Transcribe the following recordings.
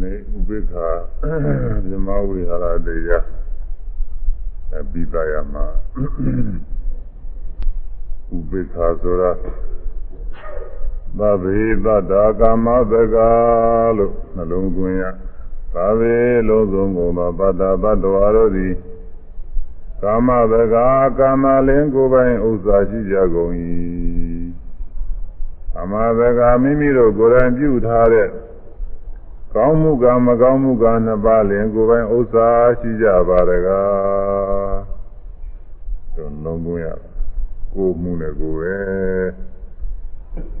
နေဥပိ္ပခာမြမဝိဟာရတရားအပိပယမှာဥပိ္ပခာဆိုတာသဗ္ဗေသတ္တာကာမသကလို့နှလုံးသွင်းရသဗ္ဗေလုံးစုံကုန်သောတတ္တသတ္တဝါတို့သည်ကာမသကကာမလင်းကိုယ်ပိုင်ဥစ္စာရှိကြကုန်၏ကာမသကမိမိတို့ကိုယ်တိုင်ပြုထားတဲ့ ကောင်းမှုကမကောင်းမှုကနှစ်ပါးလင်ကိုယ်ပိုင်ဥစ္စာရှိကြပါတကားတို့လုံးကုန်ရကိုမှုနဲ့ကိုပဲ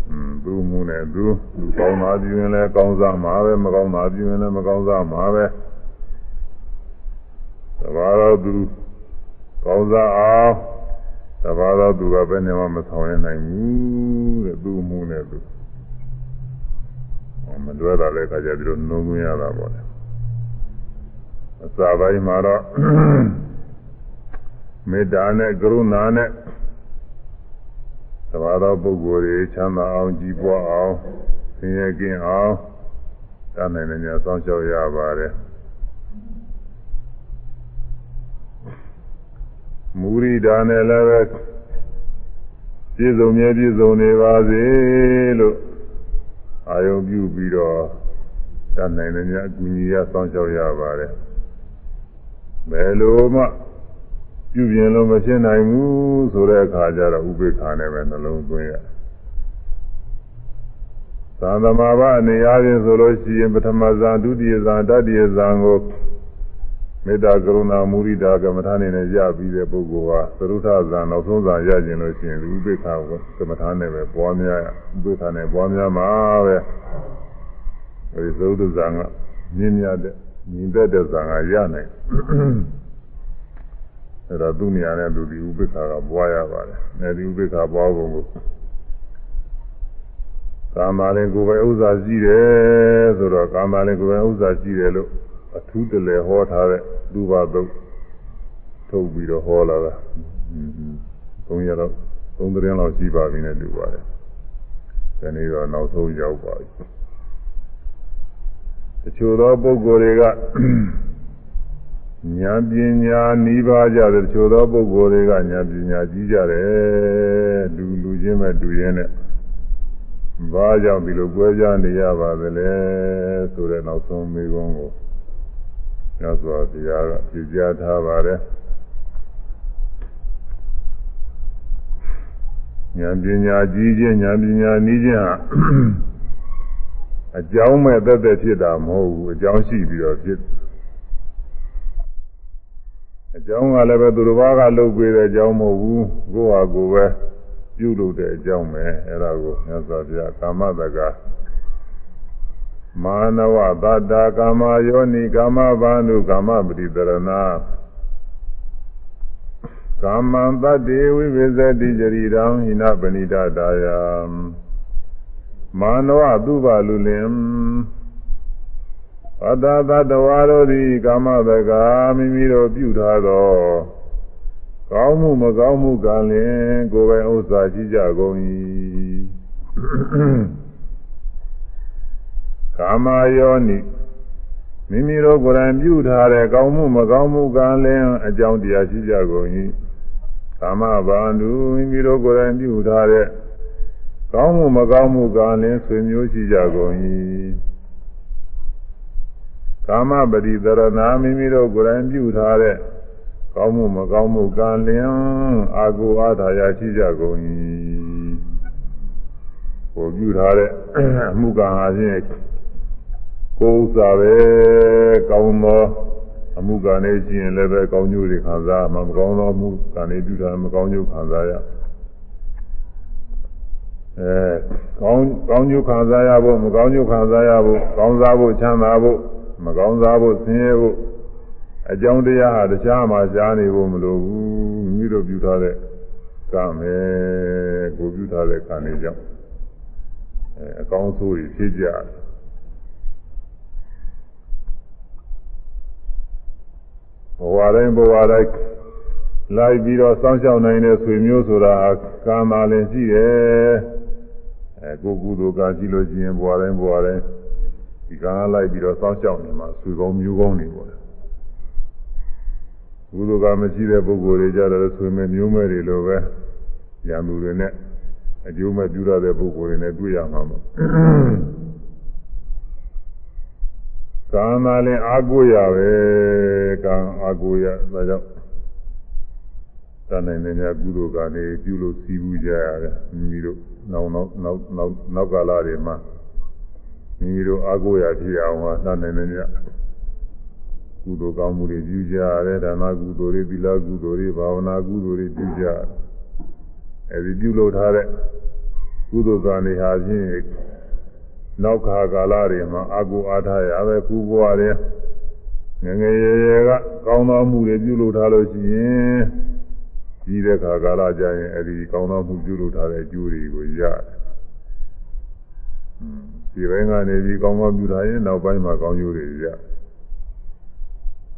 อืมသူမှုနဲ့သူသူကောင်းတာပြုရင်လည်းကောင်းစားမှာပဲမကောင်းတာပြုရင်လည်းမကောင်းစားမှာပဲသဘာဝသူကောင်းစားအောင်သဘာဝသူကဘယ်နဲ့မှမဆောင်ရနိုင်ဘူးတဲ့သူမှုနဲ့သူ မတွဲတာလည်းခါကြပြီးတော့နှုံးသွင်းရတာပေါ့လေအစာပိုင်းမှာတော့မေတ္တာနဲ့ကရုဏာနဲ့သဘာဝပုဂ္ဂိုလ်တွေချမ်းသာအောင်ကြည်ပွားအောင်ဆင်းရဲကင်းအောင်တတ်နိုင်တဲ့ညာစောင့်ရှောက်ရပါတယ်မူရိဒါနဲ့လည်းပဲပြည့်စုံမြဲပြည့်စုံနေပါစေလို့ အာယုံပြုပြီးတော့တတ်နိုင်တဲ့ညာအကူကြီးရစောင့်ရှောက်ရပါတယ်ဘယ်လိုမှပြုပြင်လို့မဖြစ်နိုင်ဘူးဆိုတဲ့အခါကျတော့ဥပေက္ခနဲ့ပဲနှလုံးသွင်းရသံသမဘာအနေအားဖြင့်ဆိုလို့ရှိရင်ပထမဇန်ဒုတိယဇန်တတိယဇန်ကို မေတ္တာကရုဏာမုရိဒာကမ္မထာနေနဲ့ရပြီးတဲ့ပုဂ္ဂိုလ်ဟာသရုထဇန်နောက်ဆုံးဇန်ရကျင်လို့ရှိရင်ဥပေက္ခကိုကမ္မထာနဲ့ပဲပွားများဥပေက္ခနဲ့ပွားများမှာပဲအဲဒီသရုထဇန်ကမြင့်မြတ်တဲ့ညီသက်တဲ့ဇန်ကရနိုင်အဲဒါသူ့နေရာနဲ့သူဒီဥပိ္ပခာကပွားရပါတယ်။အဲဒီဥပိ္ပခာပွားပုံကိုကာမလည်းကိုယ်ပဲဥစ္စာရှိတယ်ဆိုတော့ကာမလည်းကိုယ်ပဲဥစ္စာရှိတယ်လို့ အထူးတလဲဟောထားတဲ့လူပါသုတ်ထုတ်ပြီးတော့ဟောလာတာ။သုံးရတော့သုံးသတင်းလောက်ရှိပါပြီနဲ့တူပါတယ်။ဒီနေ့တော့နောက်ဆုံးရောက်ပါပြီ။တချို့သောပုဂ္ဂိုလ်တွေကညာပညာနှီးပါးကြတဲ့တချို့သောပုဂ္ဂိုလ်တွေကညာပညာကြီးကြတယ်လူလူချင်းပဲတူရင်းနဲ့ဘာကြောင့်ဒီလိုကြွဲကြနေရပါသလဲဆိုတဲ့နောက်ဆုံးမေးခွန်းကို ညစွာတရားကပြကြားထားပါတယ်ညာပညာကြီးခြင်းညာပညာနှီးခြင်းဟာအကြောင်းမဲ့သက်သက်ဖြစ်တာမဟုတ်ဘူးအကြောင်းရှိပြီးတော့ဖြစ်အကြောင်းကလည်းပဲသူတစ်ပါးကလုပ်ပေးတဲ့အကြောင်းမဟုတ်ဘူးကိုယ့်ဟာကိုယ်ပဲပြုလုပ်တဲ့အကြောင်းပဲအဲ့ဒါကိုမြတ်စွာဘုရားကာမတက မာနဝသတ္တာကာမယောနိကာမဘာနုကာမပတိတရဏကာမံတတ္တေဝိဝိဇတိจริတံဟိနပဏိတတာယမာနဝသူဘလူလင်အတ္တသတ္တဝါတို့သည်ကာမတကာမိမိတို့ပြုထားသောကောင်းမှုမကောင်းမှုကလည်းကိုယ်ပိုင်ဥစ္စာရှိကြကုန်၏ ကာမယောနိမိမိတို့ကိုယ်တိုင်ပြုထားတဲ့ကောင်းမှုမကောင်းမှုကလည်းအကြောင်းတရားရှိကြကုန်၏ကာမဘာနုမိမိတို့ကိုယ်တိုင်ပြုထားတဲ့ကောင်းမှုမကောင်းမှုကလည်းဆွေမျိုးရှိကြကုန်၏ကာမပရိသရဏမိမိတို့ကိုယ်တိုင်ပြုထားတဲ့ကောင်းမှုမကောင်းမှုကံလျင်အာကိုအာသာယာရှိကြကုန်၏ကိုပြုထားတဲ့အမှုကံအချင်း ကိုယ်ဥစ္စာပဲကောင်းသောအမှုကံနဲ့ရှိရင်လည်းပဲကောင်းကျိုးတွေခံစားမှာမကောင်းသောအမှုကံတွေပြုထားမကောင်းကျိုးခံစားရအဲကောင်းကောင်းကျိုးခံစားရဖို့မကောင်းကျိုးခံစားရဖို့ကောင်းစားဖို့ချမ်းသာဖို့မကောင်းစားဖို့ဆင်းရဲဖို့အကြောင်းတရားဟာတခြားမှာရှားနေဖို့မလိုဘူးမိမိတို့ပြုထားတဲ့ကံပဲကိုပြုထားတဲ့ကံတွေကြောင့်အဲအကောင်းဆိုးကြီးဖြစ်ကြ ဘဝတိုင်းဘဝတိုင်းလိုက်ပြီးတော့စောင့်ရှောက်နိုင်တဲ့ဆွေမျိုးဆိုတာကံသာလင်ရှိတယ်အဲကိုကုသိုလ်ကရှိလို့ရှိရင်ဘဝတိုင်းဘဝတိုင်းဒီကံလိုက်ပြီးတော့စောင့်ရှောက်နေမှာဆွေကောင်းမျိုးကောင်းနေပေါ့ကုသိုလ်ကမရှိတဲ့ပုဂ္ဂိုလ်တွေကြတော့ဆွေမဲ့မျိုးမဲ့တွေလိုပဲရံသူတွေနဲ့အကျိုးမဲ့ပြုရတဲ့ပုဂ္ဂိုလ်တွေနဲ့တွေ့ရမှာပေါ့ ကံသာလင်အာကိုရပဲကံအာကိုရဒါကြောင့်တန်နိုင်တဲ့ညကုသိုလ်ကနေပြုလို့စီးပူးကြရတယ်မိမိတို့နောက်နောက်နောက်နောက်နောက်ကာလတွေမှာမိမိတို့အာကိုရဖြစ်အောင်ဟာတန်နိုင်တဲ့ညကုသိုလ်ကောင်းမှုတွေပြုကြရတယ်ဒါနကုသိုလ်တွေသီလကုသိုလ်တွေဘာဝနာကုသိုလ်တွေပြုကြရတယ်အဲဒီပြုလုပ်ထားတဲ့ကုသိုလ်ကံတွေဟာဖြင့် နောက်ခါကာလတွေမှာအာကိုအားထားရပဲခုဘဝတွေငငယ်ရွယ်ရွယ်ကကောင်းသောမှုတွေပြုလုပ်ထားလို့ရှိရင်ကြီးတဲ့ခါကာလကျရင်အဲဒီကောင်းသောမှုပြုလုပ်ထားတဲ့အကျိုးတွေကိုရတယ်ဒီဘက်ကနေပြီးကောင်းကောင်းပြုထားရင်နောက်ပိုင်းမှာကောင်းကျိုးတွေရတယ်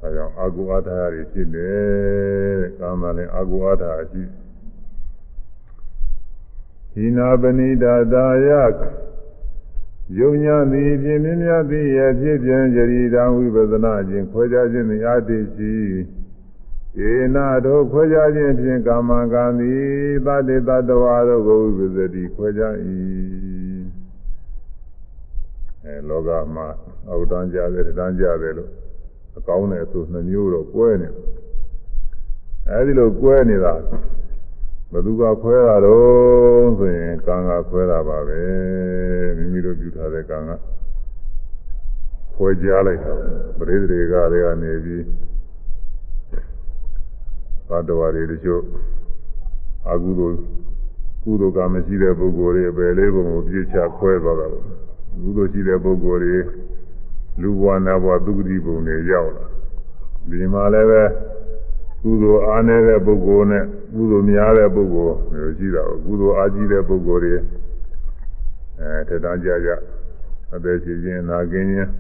အဲကြောင့်အာကိုအားထားရဖြစ်တယ်တဲ့ကာမလည်းအာကိုအားထားရှိဟိနာပဏိတာတာယ ယုံညာသည်ဖြင့်မြင်မြတ်သည်ရဲ့ဖြစ်ပြန်ကြည်တံဝိပဿနာခြင်းခွဲခြားခြင်းသည်အတ္တိရှိဧနာတို့ခွဲခြားခြင်းဖြင့်ကာမကံသည်သတ္တေတတဝါတို့ကိုဝိပဿတိခွဲခြား၏အဲလောကမှာအောက်တန်းကြတယ်တန်းကြတယ်လို့အကောင်းနဲ့ဆိုနှမျိုးတော့ကွဲနေအဲဒီလိုကွဲနေတာ ဘယ်သူကခွဲတာတော့ဆိုရင်ကံကခွဲတာပါပဲမိမိတို့ပြုထားတဲ့ကံကခွဲကြားလိုက်တာပရိသေတွေကတွေကနေပြီးသတ္တဝါတွေတချို့အကုသိုလ်ကုသိုလ်ကမရှိတဲ့ပုဂ္ဂိုလ်တွေပဲလေးပုံကိုပြည့်ချခွဲသွားတာပေါ့ကုသိုလ်ရှိတဲ့ပုဂ္ဂိုလ်တွေလူဘဝနတ်ဘဝသုခတိပုံတွေရောက်လာဒီမှာလည်းပဲကုသိုလ်အားနည်းတဲ့ပုဂ္ဂိုလ်နဲ့ ကုသိုလ်များတဲ့ပုဂ္ဂိုလ်မျိုးရှိတာကုသိုလ်အားကြီးတဲ့ပုဂ္ဂိုလ်တွေအဲထက်တန်းကြကြအသက်ရှင်ခြင်းနာကျင်ခြင်း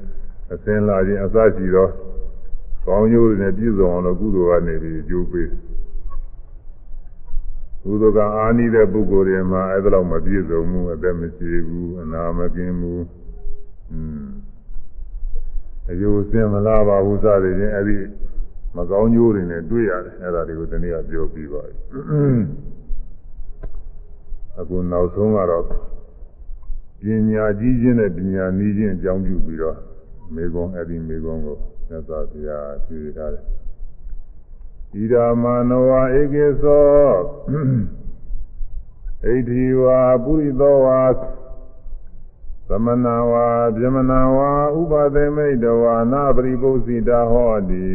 အစင်းလာခြင်းအစရှိသောကောင်းကျိုးတွေနဲ့ပြည့်စုံအောင်လို့ကုသိုလ်ကနေပြီးအကျိုးပေးကုသိုလ်ကအားနည်းတဲ့ပုဂ္ဂိုလ်တွေမှာအဲ့ဒါတော့မပြည့်စုံဘူးအသက်မရှိဘူးအနာမကင်းဘူးอืมအယုစင်မလားပါဘူးစသည်ချင်းအဲ့ဒီ မကောင်းကျိုးတွေနဲ့တွေ့ရတယ်အဲ့ဒါတွေကိုတနည်းအားပြောပြီးပါပြီအခုနောက်ဆုံးကတော့ပညာကြီးခြင်းနဲ့ပညာနည်းခြင်းအကြောင်းပြုပြီးတော့မေကွန်အဲ့ဒီမေကွန်ကိုသစ္စာဘုရားဖြေထားတယ်ဣဒာမနောဝဧကေသောဣတိဝါပုရိသောဝါသမဏဝါဗျမနာဝါဥပသေမိတဝါနာပရိပု္စိတာဟောတိ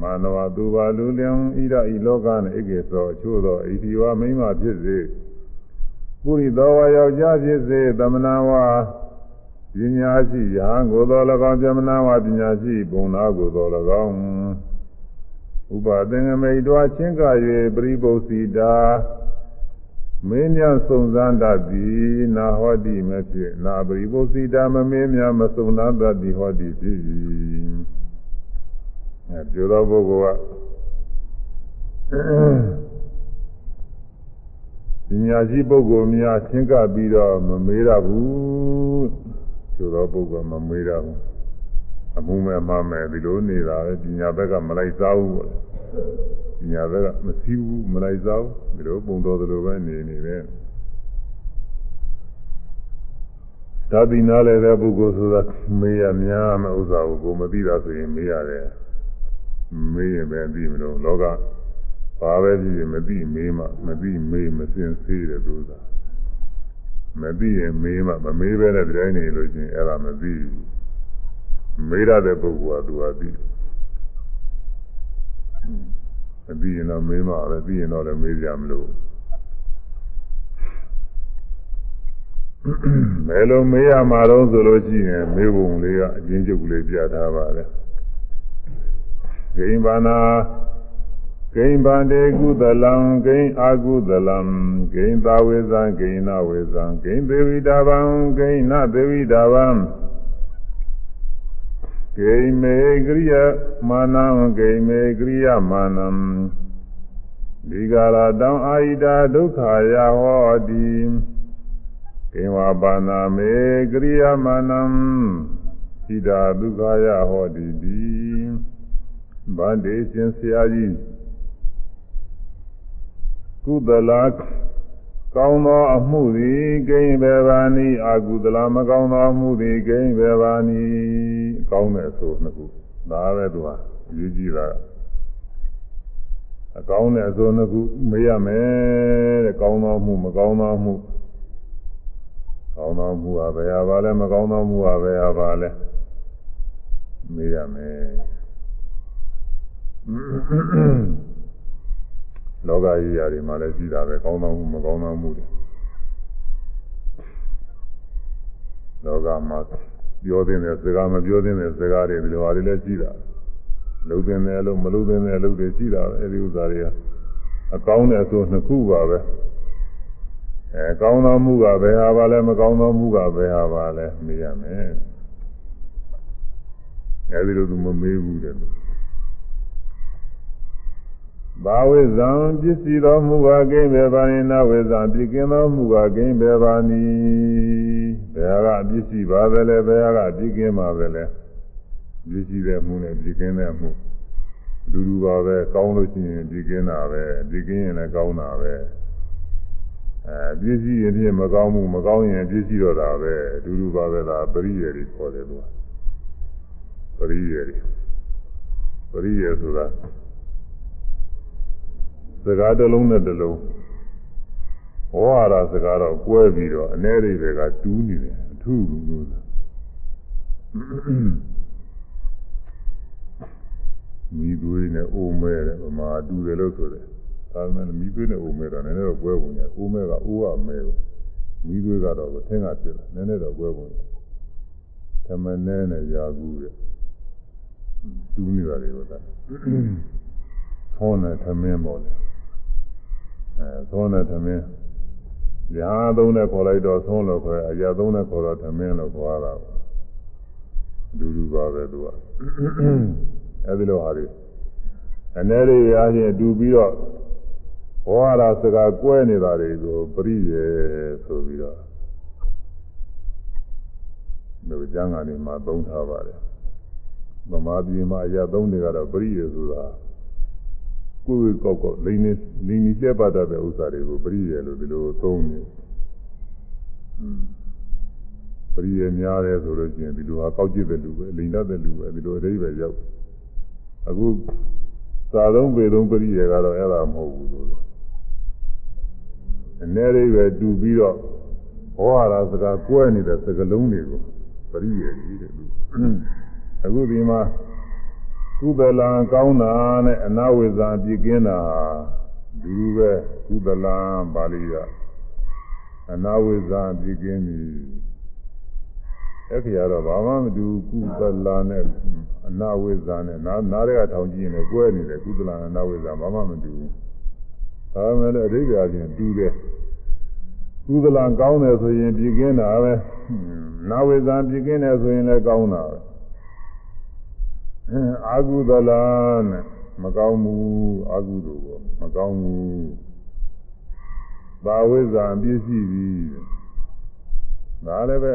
မာနဝသူပါလူလျံဣဒဤလောက၌ဧကေသောအချို့သောဣတိဝါမိမဖြစ်စေပုရိသောဝါယောက်ျားဖြစ်စေသမဏဝါပညာရှိရာကိုသော၎င်းဗျမနာဝါပညာရှိဘုံနာကိုသော၎င်းဥပသင်္ကမိတ်တော်ချင်းက၍ပရိပု္စိတာမင်းများစုံစမ်းတတ်သည်နာဟောတိမဖြစ်နာပရိပု္စိတာမမင်းများမစုံစမ်းတတ်သည်ဟောတိဖြစ်၏အဲ ပြောသောပုဂ္ဂိုလ်ကပညာရှိပုဂ္ဂိုလ်များချင်းကပြီးတော့မမေးရဘူးပြောသောပုဂ္ဂိုလ်မမေးရဘူးအမှုမဲ့မှမဲ့ဒီလိုနေတာပဲပညာဘက်ကမလိုက်စားဘူးပေါ့ပညာဘက်ကမစည်းဘူးမလိုက်စားဘူးဒီလိုပုံတော်သလိုပဲနေနေတယ်သာသီနာလည်းတဲ့ပုဂ္ဂိုလ်ဆိုတာမေးရများမဥစ္စာကိုကိုမသိတာဆိုရင်မေးရတယ် မေးရင်ပဲသိမလို့လောကဘာပဲဖြစ်ဖြစ်မသိမေးမှမသိမေးမစင်စေးတယ်သူကမသိရင်မေးမှမမေးပဲတဲ့တိုင်းနေလို့ချင်းအဲ့ဒါမသိဘူးမေးရတဲ့ပုဂ္ဂိုလ်ကသူကသိမသိရင်တော့မေးမှပဲသိရင်တော့လည်းမေးကြမလို့မဲလုံးမေးရမှာတော့ဆိုလို့ရှိရင်မေးပုံလေးကအချင်းချုပ်ကလေးပြထားပါတယ် ဂိမ္ဘာနာဂိမ္ဗန္တေကုသလံဂိမ္အာကုသလံဂိမ္သာဝေဇံဂိဏဝေဇံဂိမ္သေဝိတာဗံဂိဏသေဝိတာဗံဂိမေကရိယမာနံဂိမေကရိယမာနံဒီကာလတောင်အာဟိတာဒုက္ခယာဟောတိကိဝါပါဏမေကရိယမာနံဣဒာဒုက္ခယဟောတိတိ ဗန္ဒေရှင်ဆရာကြီးကုသလာကောင်းသောအမှုသည်ကိဉ္ဘေဘာနိအာကုသလာမကောင်းသောအမှုသည်ကိဉ္ဘေဘာနိကောင်းတဲ့ဆိုနှစ်ခုဒါပဲသူဟာယူကြည့်တာအကောင်းတဲ့အဆိုနှစ်ခုမေးရမယ်တဲ့ကောင်းသောမှုမကောင်းသောမှုကောင်းသောမှုဟာဘယ်ဟာပါလဲမကောင်းသောမှုဟာဘယ်ဟာပါလဲမေးရမယ် လောကကြီးရာတွေမှာလည်းရှိတာပဲကောင်းသောမှုမကောင်းသောမှုတွေလောကမှာပြောတဲ့စကားမပြောတဲ့စကားတွေဒီလိုဟာတွေလည်းရှိတာလုံတဲ့တယ်လို့မလုံတဲ့တယ်လို့တွေရှိတာပဲအဲဒီဥစ္စာတွေကအကောင်းတဲ့အဆိုနှစ်ခုပါပဲအဲကောင်းသောမှုကဘယ်ဟာပါလဲမကောင်းသောမှုကဘယ်ဟာပါလဲမေးရမယ်အဲဒီလိုသူမမေးဘူးတဲ့ ဘာဝိဇံပစ္စည်းတော်မူပါကိဘေပါဏိနဝိဇံပြကင်းတော်မူပါကိဘေပါဏိဘယ်ဟာကပစ္စည်းပါပဲလဲဘယ်ဟာကပြကင်းပါပဲလဲပစ္စည်းတဲ့မှုနဲ့ပြကင်းတဲ့မှုအတူတူပါပဲကောင်းလို့ရှိရင်ပြကင်းတာပဲပြကင်းရင်လည်းကောင်းတာပဲအဲပစ္စည်းရင်ဖြင့်မကောင်းမှုမကောင်းရင်ပစ္စည်းတော့တာပဲအတူတူပါပဲလားပရိယေတွေခေါ်တယ်သူကပရိယေတွေပရိယေဆိုတာ စကားတစ်လုံးနဲ့တစ်လုံးဟောရတာစကားတော့ကွဲပြီးတော့အ ਨੇ တွေကတူးနေတယ်အထူးဘူးလို့မိသွေးနဲ့အိုးမဲတယ်ဗမာတူတယ်လို့ဆိုတယ်ဒါပေမဲ့မိသွေးနဲ့အိုးမဲတော့နည်းနည်းတော့ကွဲပုံညာအိုးမဲကအိုးကမဲကိုမိသွေးကတော့ထင်းကဖြစ်တယ်နည်းနည်းတော့ကွဲပုံညာသမနဲနဲ့ရာကူတဲ့တူးနေတာတွေကိုသာဖောင်းနဲ့သမင်းပေါ်တယ် အဲသုံးတဲ့သမင်းညာသုံးတဲ့ခေါ်လိုက်တော့သုံးလို့ခေါ်အရာသုံးတဲ့ခေါ်တော့သမင်းလို့ခေါ်ရတာအတူတူပါပဲသူကအဲဒီလိုဟာတွေအနေတွေရာချင်းတူပြီးတော့ဟောရတာစကားကွဲနေတာတွေကိုပရိယေဆိုပြီးတော့ဒီကျမ်းဂန်တွေမှာသုံးထားပါတယ်ဗမာပြည်မှာအရာသုံးတွေကတော့ပရိယေဆိုတာ ကိုယ်ကိုယ်ကောက်ကောက်လိန်နေလိန်နေပြပတ်တတ်တဲ့ဥစ္စာတွေကိုပရိယေလို့ဒီလိုသုံးနေပရိယေများတယ်ဆိုလို့ရှိရင်ဒီလိုဟာကောက်ကြည့်တဲ့လူပဲလိန်တတ်တဲ့လူပဲဒီလိုအဓိပ္ပာယ်ရောက်အခုသာသုံးပေသုံးပရိယေကတော့အဲ့ဒါမဟုတ်ဘူးလို့အနေလေးပဲတူပြီးတော့ဟောရတာစကားကွဲနေတဲ့စကားလုံးတွေကိုပရိယေကြီးတဲ့လူအခုဒီမှာ ကုသလံကောင်းတာနဲ့အနာဝိဇ္ဇာပြည့်ကင်းတာဒီလိုပဲကုသလံပါဠိကအနာဝိဇ္ဇာပြည့်ကင်းပြီအဲ့ဒီကတော့ဘာမှမတူကုသလံနဲ့အနာဝိဇ္ဇာနဲ့နားနားတွေကထောင်ကြည့်ရင်ကွဲနေတယ်ကုသလံအနာဝိဇ္ဇာဘာမှမတူဘူးဒါမှလည်းအဓိပ္ပာယ်ချင်းတူတယ်ကုသလံကောင်းတယ်ဆိုရင်ပြည့်ကင်းတာပဲနာဝိဇ္ဇာပြည့်ကင်းတယ်ဆိုရင်လည်းကောင်းတာပဲ အာဟုသလနဲ့မကောင်းဘူးအာဟုတို့ကမကောင်းဘူးဘာဝိဇ္ဇာပြည့်စည်ပြီဒါလည်းပဲ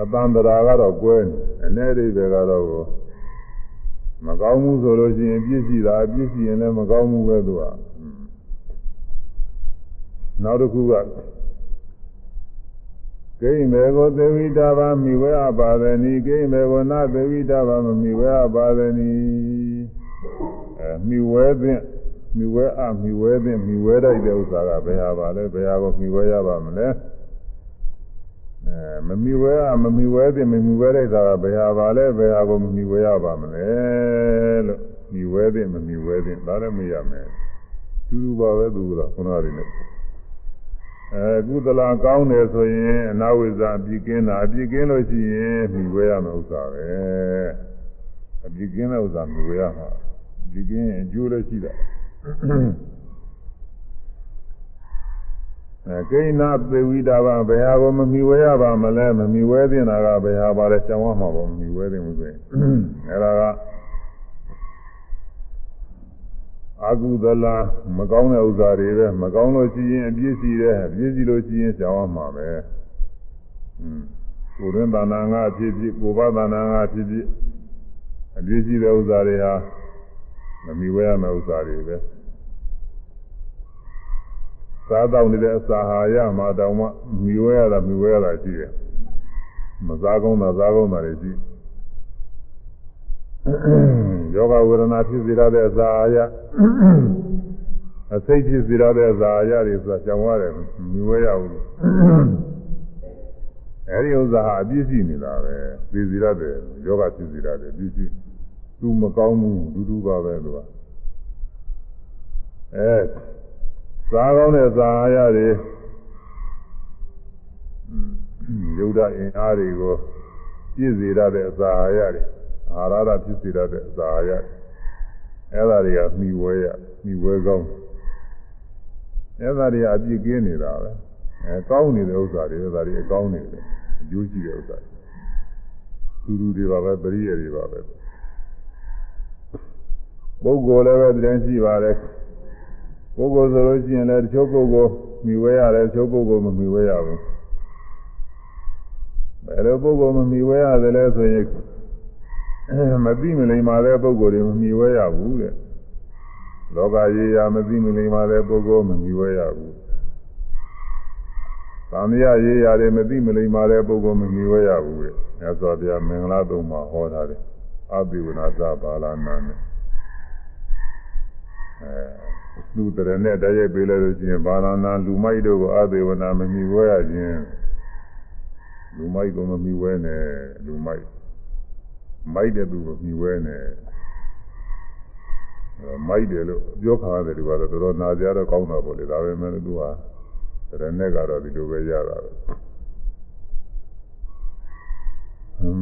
အတန်တရာကတော့ကွဲနေအနေအိဗေကတော့မကောင်းဘူးဆိုလို့ရှိရင်ပြည့်စည်တာပြည့်စည်ရင်လည်းမကောင်းဘူးပဲသူကနောက်တစ်ခုက ကိဉ္မေကိုသေဝိတာဘာမိဝဲအပါဒနီကိဉ္မေကိုနာသေဝိတာဘာမမိဝဲအပါဒနီအဲမိဝဲသင့်မိဝဲအမိဝဲသင့်မိဝဲတိုက်တဲ့ဥစ္စာကဘယ်ဟာပါလဲဘယ်ဟာကိုမိဝဲရပါမလဲအဲမမိဝဲအမမိဝဲသင့်မမိဝဲတိုက်တာကဘယ်ဟာပါလဲဘယ်ဟာကိုမမိဝဲရပါမလဲလို့မိဝဲသင့်မမိဝဲသင့်ဒါလည်းမရမယ်တူတူပါပဲသူကခုနကတည်းက အဲကုသလကောင်းတယ်ဆိုရင်အနာဝိဇ္ဇာအပြစ်ကင်းတာအပြစ်ကင်းလို့ရှိရင်မြည်ဝဲရမယ့်ဥစ္စာပဲအပြစ်ကင်းတဲ့ဥစ္စာမြည်ဝဲရမှာအပြစ်ကင်းရင်အကျိုးလည်းရှိတာအဲကိဏသေဝိတာဘာဘယ်ဟာကိုမမြည်ဝဲရပါမလဲမမြည်ဝဲတင်တာကဘယ်ဟာပါလဲရှောင်းရမှာပေါ့မမြည်ဝဲတင်မှုဆိုရင်အဲဒါက အာကုသလမကောင်းတဲ့ဥစ္စာတွေပဲမကောင်းလို့ရှိရင်အပြည့်စီတယ်အပြည့်စီလို့ရှိရင်ကြောင်ရမှာပဲอืมကိုယ်တွင်တဏ္ဍာငါဖြစ်ဖြစ်ကိုယ်ပါတဏ္ဍာငါဖြစ်ဖြစ်အပြည့်ရှိတဲ့ဥစ္စာတွေဟာမမီဝဲရမယ့်ဥစ္စာတွေပဲစားတော့နေတဲ့အစာဟာရမှာတောင်မှမီဝဲရတာမီဝဲရတာရှိတယ်မစားကောင်းတာစားကောင်းတာတွေရှိယော ဂဝေဒနာဖြစ်စေရတဲ့အစာအာရအစိတ်ဖြစ်စေရတဲ့အစာအာရတွေဆိုတာကြောင်ရတယ်မီဝဲရဘူးအဲဒီဥစ္စာဟာအပြည့်ရှိနေတာပဲသိစီရတယ်ယောဂဖြစ်စီရတယ်ပြည့်ရှိသူမကောင်းဘူးဒူးဒူးပါပဲသူကအဲစားကောင်းတဲ့စာအာရတွေယုဒအင်အားတွေကိုပြည့်စေရတဲ့အစာအာရတွေ အာရတာဖြစ်စေရတဲ့အစာအာရအဲ့ဒါတွေကမှီဝဲရမှီဝဲကောင်းအဲ့ဒါတွေကအပြည့်ကင်းနေတာပဲအဲကောင်းနေတဲ့ဥစ္စာတွေဒါတွေအကောင်းနေတယ်အကျိုးရှိတဲ့ဥစ္စာသူလူတွေပါပဲပရိယေတွေပါပဲပုဂ္ဂိုလ်လည်းပဲတည်းရှိပါတယ်ပုဂ္ဂိုလ်ဆိုလို့ရှိရင်လည်းတချို့ပုဂ္ဂိုလ်မိဝဲရတယ်တချို့ပုဂ္ဂိုလ်မမိဝဲရဘူးဘယ်လိုပုဂ္ဂိုလ်မမိဝဲရတယ်လဲဆိုရင် မသိမလိမ္မာတဲ့ပုဂ္ဂိုလ်တွေမမိဝဲရဘူးတဲ့လောကကြီးရာမသိမလိမ္မာတဲ့ပုဂ္ဂိုလ်မမိဝဲရဘူးသံဃာရေးရတယ်မသိမလိမ္မာတဲ့ပုဂ္ဂိုလ်မမိဝဲရဘူးတဲ့မြတ်စွာဘုရားမင်္ဂလာတုံးမှာဟောထားတယ်အဘိဝနာသဘာလနာနဲ့အဲလူတရနဲ့တရိုက်ပေးလိုက်လို့ရှိရင်ဘာလာနာလူမိုက်တို့ကိုအဘိဝနာမမိဝဲရခြင်းလူမိုက်ကိုမမိဝဲနဲ့လူမိုက် မိုက်တဲ့သူကိုမိဝဲနဲ့မိုက်တယ်လို့ပြောခါရတယ်ဒီကတော့တော်တော်နာကြတော့ကောင်းတာပေါ့လေဒါပဲမဲ့သူကတရနဲ့ကတော့ဒီလိုပဲရတာပဲ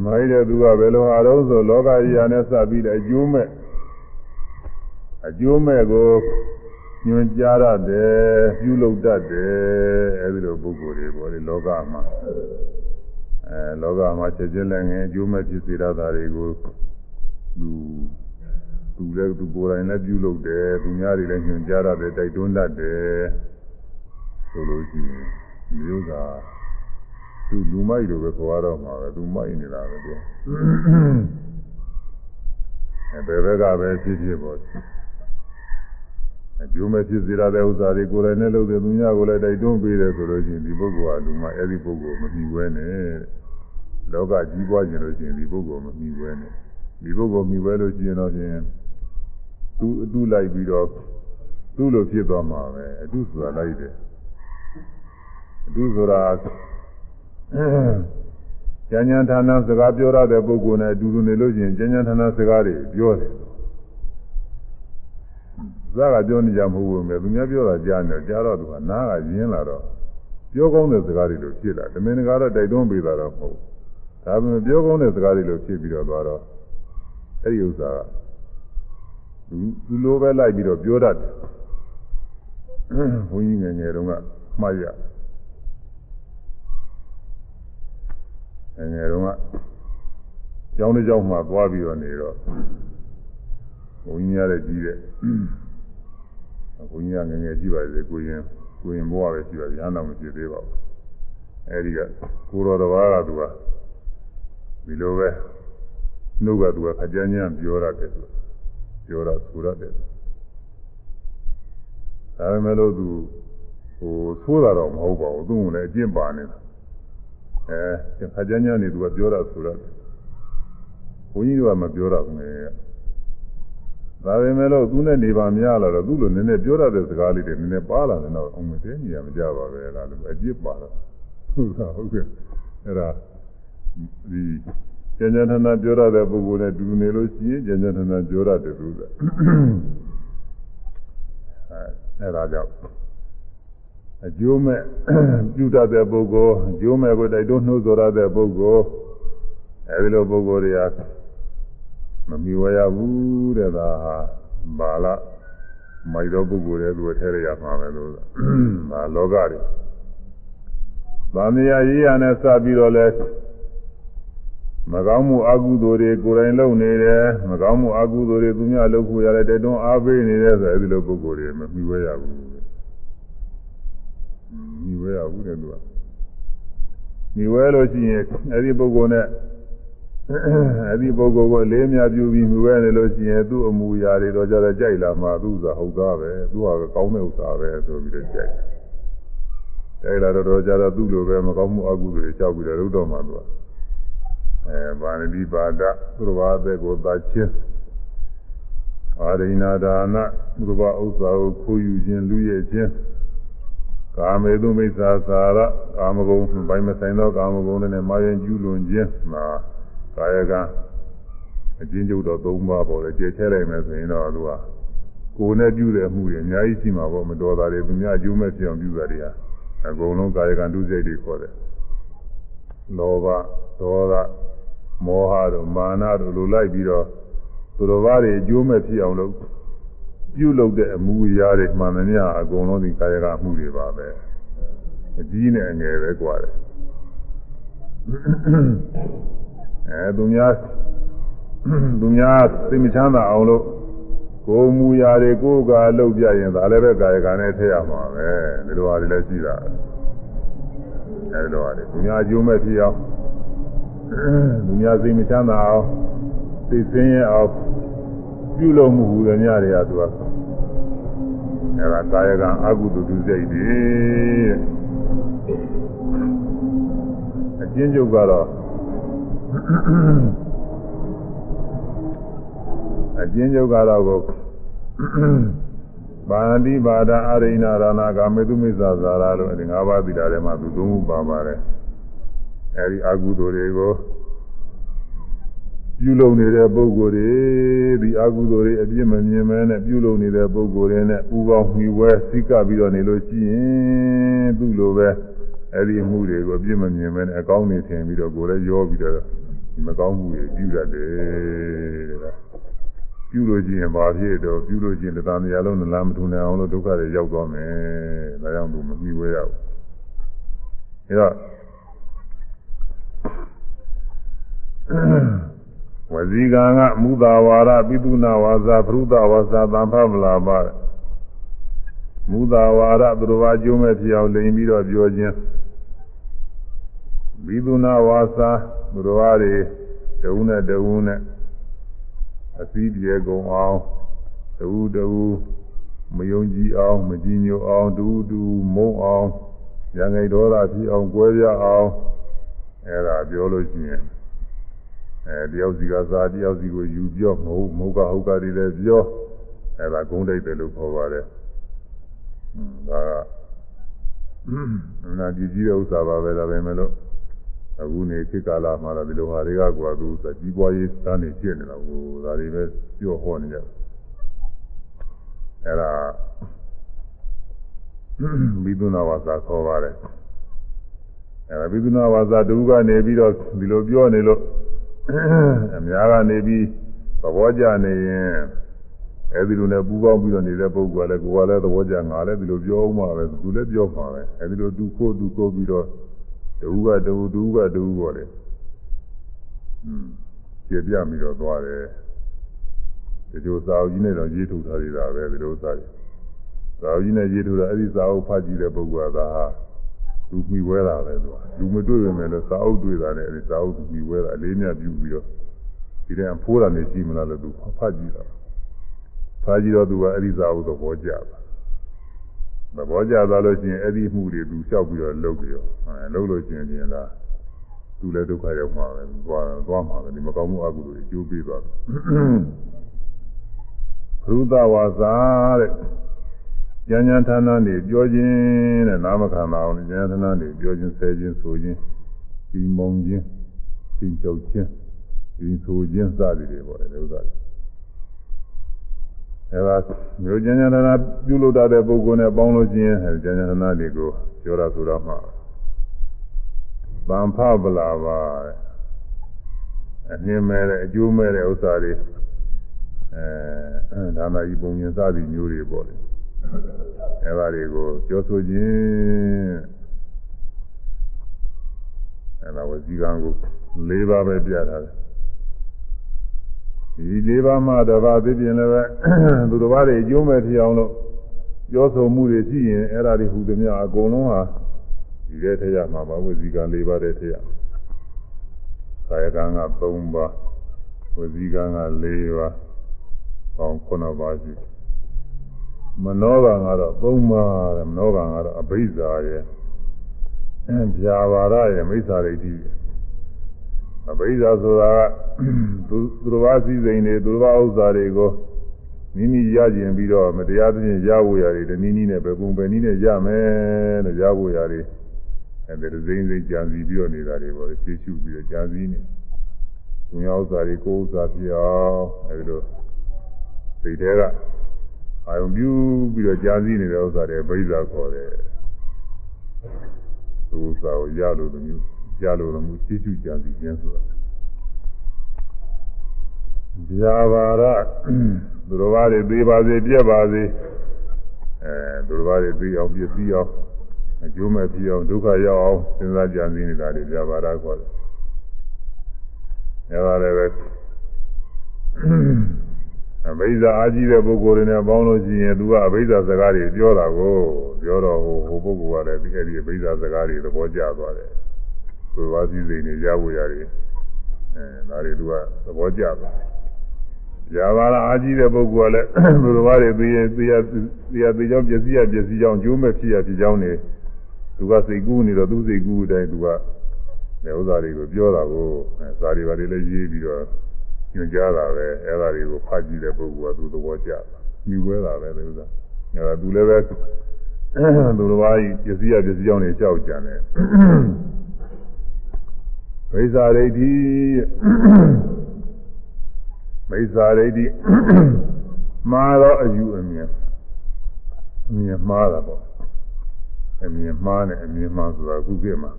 မိုက်တဲ့သူကဘယ်လိုအားလုံးဆိုလောကကြီးရာနဲ့စပြီးတဲ့အကျိုးမဲ့အကျိုးမဲ့ကိုညွှန်ကြားရတယ်ပြုလုပ်တတ်တယ်အဲဒီလိုပုဂ္ဂိုလ်တွေပေါ့လေလောကမှာ အဲလောကမှာချက်ချင်းလည်းငယ်အကျိုးမဲ့ဖြစ်စေရတာတွေကိုသူသူလည်းသူကိုယ်တိုင်လည်းပြုလုပ်တယ်သူများတွေလည်းညွှန်ကြားရတယ်တိုက်တွန်းတတ်တယ်ဆိုလို့ရှိရင်မျိုးကသူလူမိုက်လိုပဲခေါ်ရတော့မှာပဲသူမိုက်နေတာပဲသူအဲဘယ်ဘက်ကပဲဖြစ်ဖြစ်ပေါ့အကျိုးမဲ့ဖြစ်စေရတဲ့ဥစ္စာတွေကိုယ်တိုင်နဲ့လုပ်တဲ့သူများကိုလည်းတိုက်တွန်းပေးတယ်ဆိုလို့ရှိရင်ဒီပုဂ္ဂိုလ်ဟာလူမအဲ့ဒီပုဂ္ဂိုလ်မမီဝဲနဲ့ လောကကြီးပွားခြင်းလို့ရှိရင်ဒီပုဂ္ဂိုလ်မမီဝဲနဲ့ဒီပုဂ္ဂိုလ်မီဝဲလို့ရှိရင်တော့ဖြင့်သူအတုလိုက်ပြီးတော့သူ့လိုဖြစ်သွားမှာပဲအတုဆိုတာလိုက်တယ်အတုဆိုတာကျန်ကျန်ဌာနစကားပြောရတဲ့ပုဂ္ဂိုလ်နဲ့အတူတူနေလို့ရှိရင်ကျန်ကျန်ဌာနစကားတွေပြောတယ်ဇာကပြောနေကြမဟုတ်ဘူးမယ်သူများပြောတာကြားနေကြားတော့သူကနားကရင်းလာတော့ပြောကောင်းတဲ့စကားတွေလို့ဖြစ်လာတမင်တကာတော့တိုက်တွန်းပေးတာတော့မဟုတ် ဒါပေမဲ့ပြောကောင်းတဲ့စကားတွေလို့ဖြစ်ပြီးတော့သွားတော့အဲ့ဒီဥစ္စာကသူသူလိုပဲလိုက်ပြီးတော့ပြောတတ်တယ်ဘုန်းကြီးငယ်ငယ်တုန်းကမှားရငယ်ငယ်တုန်းကကျောင်းတစ်ကျောင်းမှာသွားပြီးတော့နေတော့ဘုန်းကြီးရတဲ့ကြီးတဲ့ဘုန်းကြီးကငယ်ငယ်ကြည့်ပါလေကိုရင်ကိုရင်ဘဝပဲကြည့်ပါဗျာနောက်မကြည့်သေးပါဘူးအဲဒီကကိုတော်တော်ကသူက ဒီလိုပဲနှုတ်ကသူကခကြမ်းကြမ်းပြောရတယ်သူပြောတာဆိုရတယ်ဒါပေမဲ့လို့သူဟိုသိုးတာတော့မဟုတ်ပါဘူးသူ့ကိုလည်းအကျင့်ပါနေတာအဲခကြမ်းကြမ်းနေသူကပြောတာဆိုရတယ်ဘုန်းကြီးကမပြောတာဘူးငယ်ဒါပေမဲ့လို့သူနဲ့နေပါများလာတော့သူ့လိုနည်းနည်းပြောရတဲ့စကားလေးတွေနည်းနည်းပါလာတယ်တော့အောင်မသိနေရမကြပါပဲလားလို့အပြစ်ပါတော့ဟုတ်တာဟုတ်ကဲ့အဲ့ဒါ ဒီကျန်ကျန်ထနာပြောရတဲ့ပုဂ္ဂိုလ်နဲ့တူနေလို့ရှိရင်ကျန်ကျန်ထနာပြောရတယ်သူကအဲအဲ့ဒါကြောင့်အကျိုးမဲ့ပြုတတ်တဲ့ပုဂ္ဂိုလ်အကျိုးမဲ့ကိုတိုက်တွန်းနှိုးဆော်ရတဲ့ပုဂ္ဂိုလ်အဲဒီလိုပုဂ္ဂိုလ်တွေကမမီဝရဘူးတဲ့ဒါဟာဘာလမိုက်သောပုဂ္ဂိုလ်တွေသူ့ထဲရရမှာပဲလို့ဒါလောကတွေဗာမယာရေးရနဲ့စပြီးတော့လဲ မကောင်းမှုအကုသိုလ်တွေကိုယ်တိုင်လုပ်နေတယ်မကောင်းမှုအကုသိုလ်တွေသူများလုပ်ဖို့ရတယ်တဲ့တွန်းအားပေးနေတယ်ဆိုအဲဒီလိုပုဂ္ဂိုလ်တွေမမီဝရဘူးမီဝရဘူးတဲ့သူကအဲဒါကြောင့်အကျိုးမဲ့ပြုတတ်တဲ့ပုဂ္ဂိုလ်အကျိုးမဲ့ကိုတိုက်တွန်းနှိုးဆော်ရတဲ့ပုဂ္ဂိုလ်အဲဒီလိုပုဂ္ဂိုလ်တွေကမမီဝဲရဘူးတဲ့ဒါဟာဘာလမိုက်သောပုဂ္ဂိုလ်တွေသူများလုပ်ဖို့ရတယ်တိုက်တွန်းအားပေးနေတယ်ဆိုအဲဒီလိုပုဂ္ဂိုလ်တွေမမီဝဲရဘူးမိဝဲလို့ရှိရင်အဲ့ဒီပုဂ္ဂိုလ်နဲ့အဲ့ဒီပုဂ္ဂိုလ်ကိုလေးမြပြုပြီးမိဝဲနေလို့ရှိရင်သူ့အမူအရာတွေတော့ကြတော့ကြိုက်လာမှသူ့ဥစ္စာဟုတ်သားပဲသူ့ဟာကောင်းတဲ့ဥစ္စာပဲဆိုပြီးတော့ကြိုက်ကြိုက်လာတော့ကြတော့သူ့လိုပဲမကောင်းမှုအကုသိုလ်တွေကြောက်ပြီးတော့ရုပ်တော်မှသူက အဲဗာဏတိပါဒသူတော်ဘာသက်ကိုသာချင်းအာရိဏဒါနသူတော်ဘာဥစ္စာကိုခိုးယူခြင်းလူရဲ့ခြင်းကာမေတုမိစ္ဆာသာရကာမဂုဏ်ဘိုင်းမဆိုင်သောကာမဂုဏ်နဲ့မာယံကျူးလွန်ခြင်းမှာကာယကအကျဉ်းချုပ်တော့၃ပါးပေါ်လေကျေချဲလိုက်မယ်ဆိုရင်တော့သူကကိုယ်နဲ့ပြုတဲ့အမှုတွေအများကြီးရှိမှာပေါ့မတော်တာတွေသူများအကျိုးမဲ့ဖြစ်အောင်ပြုတာတွေဟာအကုန်လုံးကာယကံဒုစရိုက်တွေခေါ်တယ်လောဘ ဒေါသမောဟတို့မာနတို့လိုလိုက်ပြီးတော့သူတော်ဘာတွေအကျိုးမဲ့ဖြစ်အောင်လုပ်ပြုလုပ်တဲ့အမှုအရာတွေမှန်သမျှအကုန်လုံးဒီကာယကအမှုတွေပါပဲအကြီးနဲ့အငယ်ပဲกว่าတယ်အဲသူများသူများသိမချမ်းသာအောင်လို့ကိုယ်မူရာတွေကိုယ်ကလှုပ်ပြရင်ဒါလည်းပဲကာယကံနဲ့ထည့်ရမှာပဲဒီလိုဟာတွေလည်းရှိတာအဲဒီလိုဟာတွေသူများအကျိုးမဲ့ဖြစ်အောင် သူများသိမချမ်းသာအောင်သိစင်းရအောင်ပြုလုပ်မှုဟူသည်များတွေကသူကအဲဒါကာယကံအကုသိုလ်ဒုစိတ်တွေအကျဉ်းချုပ်ကတော့အကျဉ်းချုပ်ကတော့ကိုဗာဏတိဘာဒအရိဏရဏကာမေတုမိစ္ဆာဇာရလို့အဲဒီ၅ပါးသီတာထဲမှာသူသုံးခုပါပါတယ် အဲဒီအကုသိုလ်တွေကိုပြုလုပ်နေတဲ့ပုဂ္ဂိုလ်တွေဒီအကုသိုလ်တွေအပြစ်မမြင်မဲနဲ့ပြုလုပ်နေတဲ့ပုဂ္ဂိုလ်တွေနဲ့ပူပေါင်းမှီဝဲစိကပြီးတော့နေလို့ရှိရင်သူ့လိုပဲအဲ့ဒီအမှုတွေကိုအပြစ်မမြင်မဲနဲ့အကောင်းနေထင်ပြီးတော့ကိုယ်လည်းရောပြီးတော့ဒီမကောင်းမှုတွေပြုတတ်တယ်တဲ့ပြုလို့ရှိရင်ဘာဖြစ်တော့ပြုလို့ရှိရင်တရားများလုံးနလားမထူနိုင်အောင်လို့ဒုက္ခတွေရောက်သွားမယ်ဒါကြောင့်သူမမှီဝဲရဘူးအဲတော့ ဝဇီကံကမူတာဝါရပိတုနာဝါစာပရုဒဝါစာသံဖမလာပါမူတာဝါရသူတော်ဘာကျိုးမဲ့ဖြစ်အောင်လိန်ပြီးတော့ပြောခြင်းပိတုနာဝါစာသူတော်ဘာတွေတဝုနဲ့တဝုနဲ့အစည်းပြေကုန်အောင်တဝုတဝုမယုံကြည်အောင်မကြည်ညိုအောင်တူတူမုန်းအောင်ရံငိတ်ဒေါသဖြစ်အောင်ကြွယ်ပြအောင်အဲ့ဒါပြောလို့ရှိရင် အဲတယောက်စီကစားတယောက်စီကိုယူပြောမဟုတ်မဟုတ်ကဟုတ်ကတွေလည်းပြောအဲဒါဂုံးတိုက်တယ်လို့ခေါ်ပါတယ်။ဒါကနာကြည့်ကြည့်တဲ့ဥစ္စာပါပဲဒါပဲမလို့အခုနေခေတ်ကာလမှာတော့ဒီလိုဟာတွေကကွာသူစကြီးပွားရေးစမ်းနေဖြစ်နေတာကိုဒါတွေပဲပြောဟောနေကြတယ်။အဲဒါဘိသုနာဝါစာခေါ်ပါတယ်။အဲဒါဘိသုနာဝါစာတူကနေပြီးတော့ဒီလိုပြောနေလို့ အများကနေပြီးသဘောကျနေရင်အဲဒီလိုနဲ့ပူပေါင်းပြီးတော့နေတဲ့ပုဂ္ဂိုလ်ကလည်းကိုယ်ကလည်းသဘောကျငါလည်းဒီလိုပြောအောင်ပါပဲသူလည်းပြောပါပဲအဲဒီလိုသူခိုးသူခိုးပြီးတော့တူကတူတူကတူပေါ်တယ်อืมကျေပြပြီးတော့သွားတယ်ဒီလိုစာအုပ်ကြီးနဲ့တော့ရေးထုတ်ထားရတာပဲဒီလိုစာကြီးစာအုပ်ကြီးနဲ့ရေးထုတ်တာအဲဒီစာအုပ်ဖတ်ကြည့်တဲ့ပုဂ္ဂိုလ်ကသာ လူမိဝဲတာပဲသူကလူမတွေ့ပေမဲ့လည်းစာအုပ်တွေ့တာနဲ့အဲဒီစာအုပ်မိဝဲတာအလေးမြတ်ပြုပြီးတော့ဒီတည်းဖိုးတာနေရှိမလားလို့သူဖတ်ကြည့်တာဖတ်ကြည့်တော့သူကအဲဒီစာအုပ်သဘောကျတာသဘောကျသွားလို့ရှိရင်အဲ့ဒီမှုတွေသူလျှောက်ပြီးတော့လုပ်ပြီးတော့အဲလုပ်လို့ရှိရင်ပြင်လားသူလည်းဒုက္ခရောက်မှာပဲသွားသွားမှာပဲဒီမကောင်းမှုအကုသိုလ်တွေကျိုးပေးသွားတယ်ဘုဒ္ဓဝါစာတဲ့ ဉာဏ်ဉာဏ်ဌာနနေပြောခြင်းတဲ့နာမခန္ဓာအောင်ဉာဏ်ဌာနနေပြောခြင်းဆဲခြင်းဆိုခြင်းဒီမုံခြင်းသင်ချုပ်ခြင်းဒီဆိုခြင်းစသည်တွေပေါ့လေဥစ္စာတွေအဲဒါမျိုးဉာဏ်ဉာဏ်ဌာနပြုလုပ်တတ်တဲ့ပုဂ္ဂိုလ်နဲ့ပေါင်းလို့ခြင်းဉာဏ်ဉာဏ်ဌာနတွေကိုပြောတာဆိုတော့မှဗံဖပလာပါအနှင်းမဲ့တဲ့အကျိုးမဲ့တဲ့ဥစ္စာတွေအဲဒါနာဤပုံဉ္စသည်မျိုးတွေပေါ့လေ အဲဒါတွေကိုပြောဆိုခြင်းအဲဒါဝစီကံကို၄ပါးပဲပြထားတယ်ဒီ၄ပါးမှတပါးသိပြင်လည်းပဲသူတစ်ပါးတွေအကျိုးမဲ့ဖြစ်အောင်လို့ပြောဆိုမှုတွေရှိရင်အဲ့ဒါတွေဟူသည်များအကုန်လုံးဟာဒီတဲ့ထရမှာပါဝစီကံ၄ပါးတဲ့ထရကာယကံက3ပါးဝစီကံက4ပါးပေါင်း9ပါးရှိ မနောကံကတော့3ပါးတယ်မနောကံကတော့အဘိဇ္ဇာရဲ့ဗျာပါရရဲ့မိစ္ဆာဒိဋ္ဌိအဘိဇ္ဇာဆိုတာကသူသူတော်ဘာစည်းစိမ်တွေသူတော်ဘာဥစ္စာတွေကိုမိမိရကျင်ပြီးတော့မတရားသဖြင့်ရဖို့ရတယ်တနည်းနည်းနဲ့ပဲပုံပဲနည်းနဲ့ရမယ်လို့ရဖို့ရတယ်အဲဒီစိမ့်စိမ့်ကြံစီပြီးတော့နေတာတွေပေါ့ရှေ့ရှုပြီးတော့ကြံစီနေဘုရားဥစ္စာတွေကိုဥစ္စာပြအောင်အဲဒီလိုစိတ်ထဲက အာယုံပြုပြီးတော့ကြံစီနေတဲ့ဥစ္စာတွေဘိဇာခေါ်တယ်သူဥစ္စာကိုရလို့မျိုးရလို့လို့မျိုးရှေ့ရှုကြံစီခြင်းဆိုတာဗျာပါရသူတော်ဘာတွေသေးပါစေပြက်ပါစေအဲသူတော်ဘာတွေသေးအောင်ပြည့်စည်အောင်အကျိုးမဲ့ဖြစ်အောင်ဒုက္ခရောက်အောင်စဉ်းစားကြံစည်နေတာတွေပြပါရခေါ်တယ်။အဲဒါလည်းပဲ အဘိဇာအာကြီးတဲ့ပုဂ္ဂိုလ်တွေနဲ့ပေါင်းလို့ရှိရင်သူကအဘိဇာစကားတွေပြောတာကိုပြောတော့ဟိုဟိုပုဂ္ဂိုလ်ကလည်းဒီအဲ့ဒီအဘိဇာစကားတွေသဘောကျသွားတယ်။သူဝါစီစိန်တွေရဖို့ရတယ်။အဲဒါတွေသူကသဘောကျသွားတယ်။ဇာဘာလာအာကြီးတဲ့ပုဂ္ဂိုလ်ကလည်းသူတော်ဘာတွေသိရသိရသိရသိကြောင်းပစ္စည်းရပစ္စည်းကြောင်းကျိုးမဲ့ဖြစ်ရဖြစ်ကြောင်းနေသူကစိတ်ကူးနေတော့သူစိတ်ကူးတဲ့အတိုင်းသူကနေဥစ္စာတွေကိုပြောတာကိုစာတွေပါတွေလည်းရေးပြီးတော့ ညွှန်ကြားတာပဲအဲ့ဒါတွေကိုဖတ်ကြည့်တဲ့ပုဂ္ဂိုလ်ကသူသဘောကျတာမြူဝဲတာပဲဒီဥစ္စာအဲ့ဒါသူလည်းပဲသူတော်ဘာကြီးပစ္စည်းရပစ္စည်းကြောင်းနေလျှောက်ကြတယ်ဝိဇာရိဋ္ဌိမိစ္ဆာရိဋ္ဌိမှားတော့အယူအမြင်အမြင်မှားတာပေါ့အမြင်မှားနဲ့အမြင်မှားဆိုတာခုခေတ်မှာ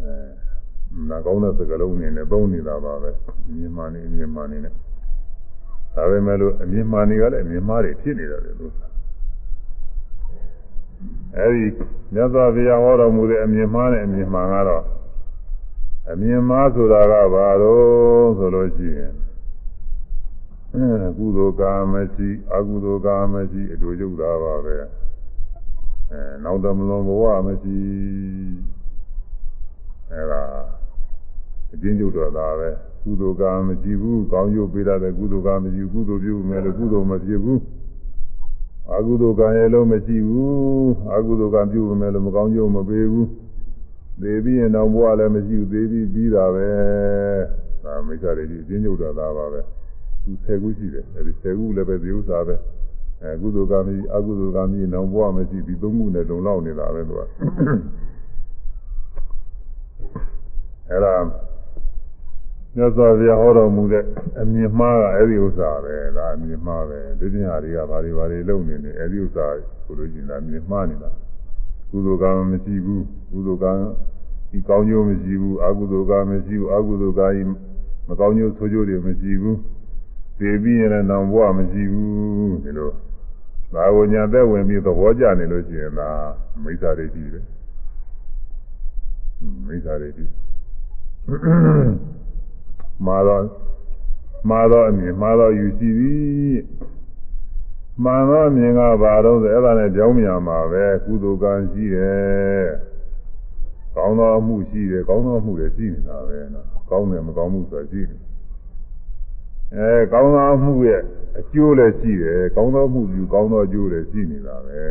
အဲ နာကောင်းတဲ့စကားလုံးနေနဲ့သုံးနေတာပါပဲအမြင်မှားနေအမြင်မှားနေနဲ့ဒါပေမဲ့လို့အမြင်မှားနေကလည်းအမြင်မှားတွေဖြစ်နေတယ်လို့အဲဒီမြတ်စွာဘုရားဟောတော်မူတဲ့အမြင်မှားနဲ့အမြင်မှားကတော့အမြင်မှားဆိုတာကဘာလို့ဆိုလို့ရှိရင်ကုသိုလ်ကာမရှိအကုသိုလ်ကာမရှိအတူတူတာပါပဲအဲနောက်တမလွန်ဘဝမရှိအဲဒါ အချင်းကျုပ်တော်တာပဲကုသိုလ်ကာမရှိဘူးကောင်းကျိုးပေးရတဲ့ကုသိုလ်ကာမရှိဘူးကုသိုလ်ပြုမယ်လို့ကုသိုလ်မဖြစ်ဘူးအကုသိုလ်ကံရဲ့လုံးမရှိဘူးအကုသိုလ်ကံပြုမယ်လို့မကောင်းကျိုးမပေးဘူးသေပြီးရင်တော့ဘဝလည်းမရှိဘူးသေပြီးပြီးတာပဲဒါမိစ္ဆာတွေကြီးအချင်းကျုပ်တော်တာပါပဲသူ10ခုရှိတယ်အဲဒီ10ခုလည်းပဲဒီဥစ္စာပဲအဲကုသိုလ်ကံကြီးအကုသိုလ်ကံကြီးနောင်ဘဝမရှိဒီသုံးခုနဲ့လုံလောက်နေတာပဲသူကအဲဒါ မြတ်စွာဘုရားဟောတော်မူတဲ့အမြင်မှားကအဲဒီဥစ္စာပဲဒါအမြင်မှားပဲဒီပြင်ဟာတွေကဘာတွေဘာတွေလုပ်နေနေအဲဒီဥစ္စာကိုလို့ရှိရင်ဒါအမြင်မှားနေတာကုသိုလ်ကံမရှိဘူးကုသိုလ်ကံဒီကောင်းကျိုးမရှိဘူးအကုသိုလ်ကံမရှိဘူးအကုသိုလ်ကံမကောင်းကျိုးဆိုးကျိုးတွေမရှိဘူးသိပြီးရင်လည်းနောင်ဘဝမရှိဘူးဒီလိုသာဝညာသက်ဝင်ပြီးသဘောကျနေလို့ရှိရင်ဒါမိစ္ဆာဒိဋ္ဌိပဲမိစ္ဆာဒိဋ္ဌိ မာတော့မာတော့အမြင်မာတော့ယူရှိသည်မှန်တော့အမြင်ကဘာတော့ဆိုအဲ့ဒါနဲ့ကြောင်းမြန်မှာပဲကုသိုလ်ကံရှိတယ်ကောင်းသောအမှုရှိတယ်ကောင်းသောအမှုတွေရှိနေတာပဲနော်ကောင်းတယ်မကောင်းမှုဆိုတာရှိတယ်အဲကောင်းသောမှုရဲ့အကျိုးလည်းရှိတယ်ကောင်းသောမှုယူကောင်းသောအကျိုးလည်းရှိနေတာပဲ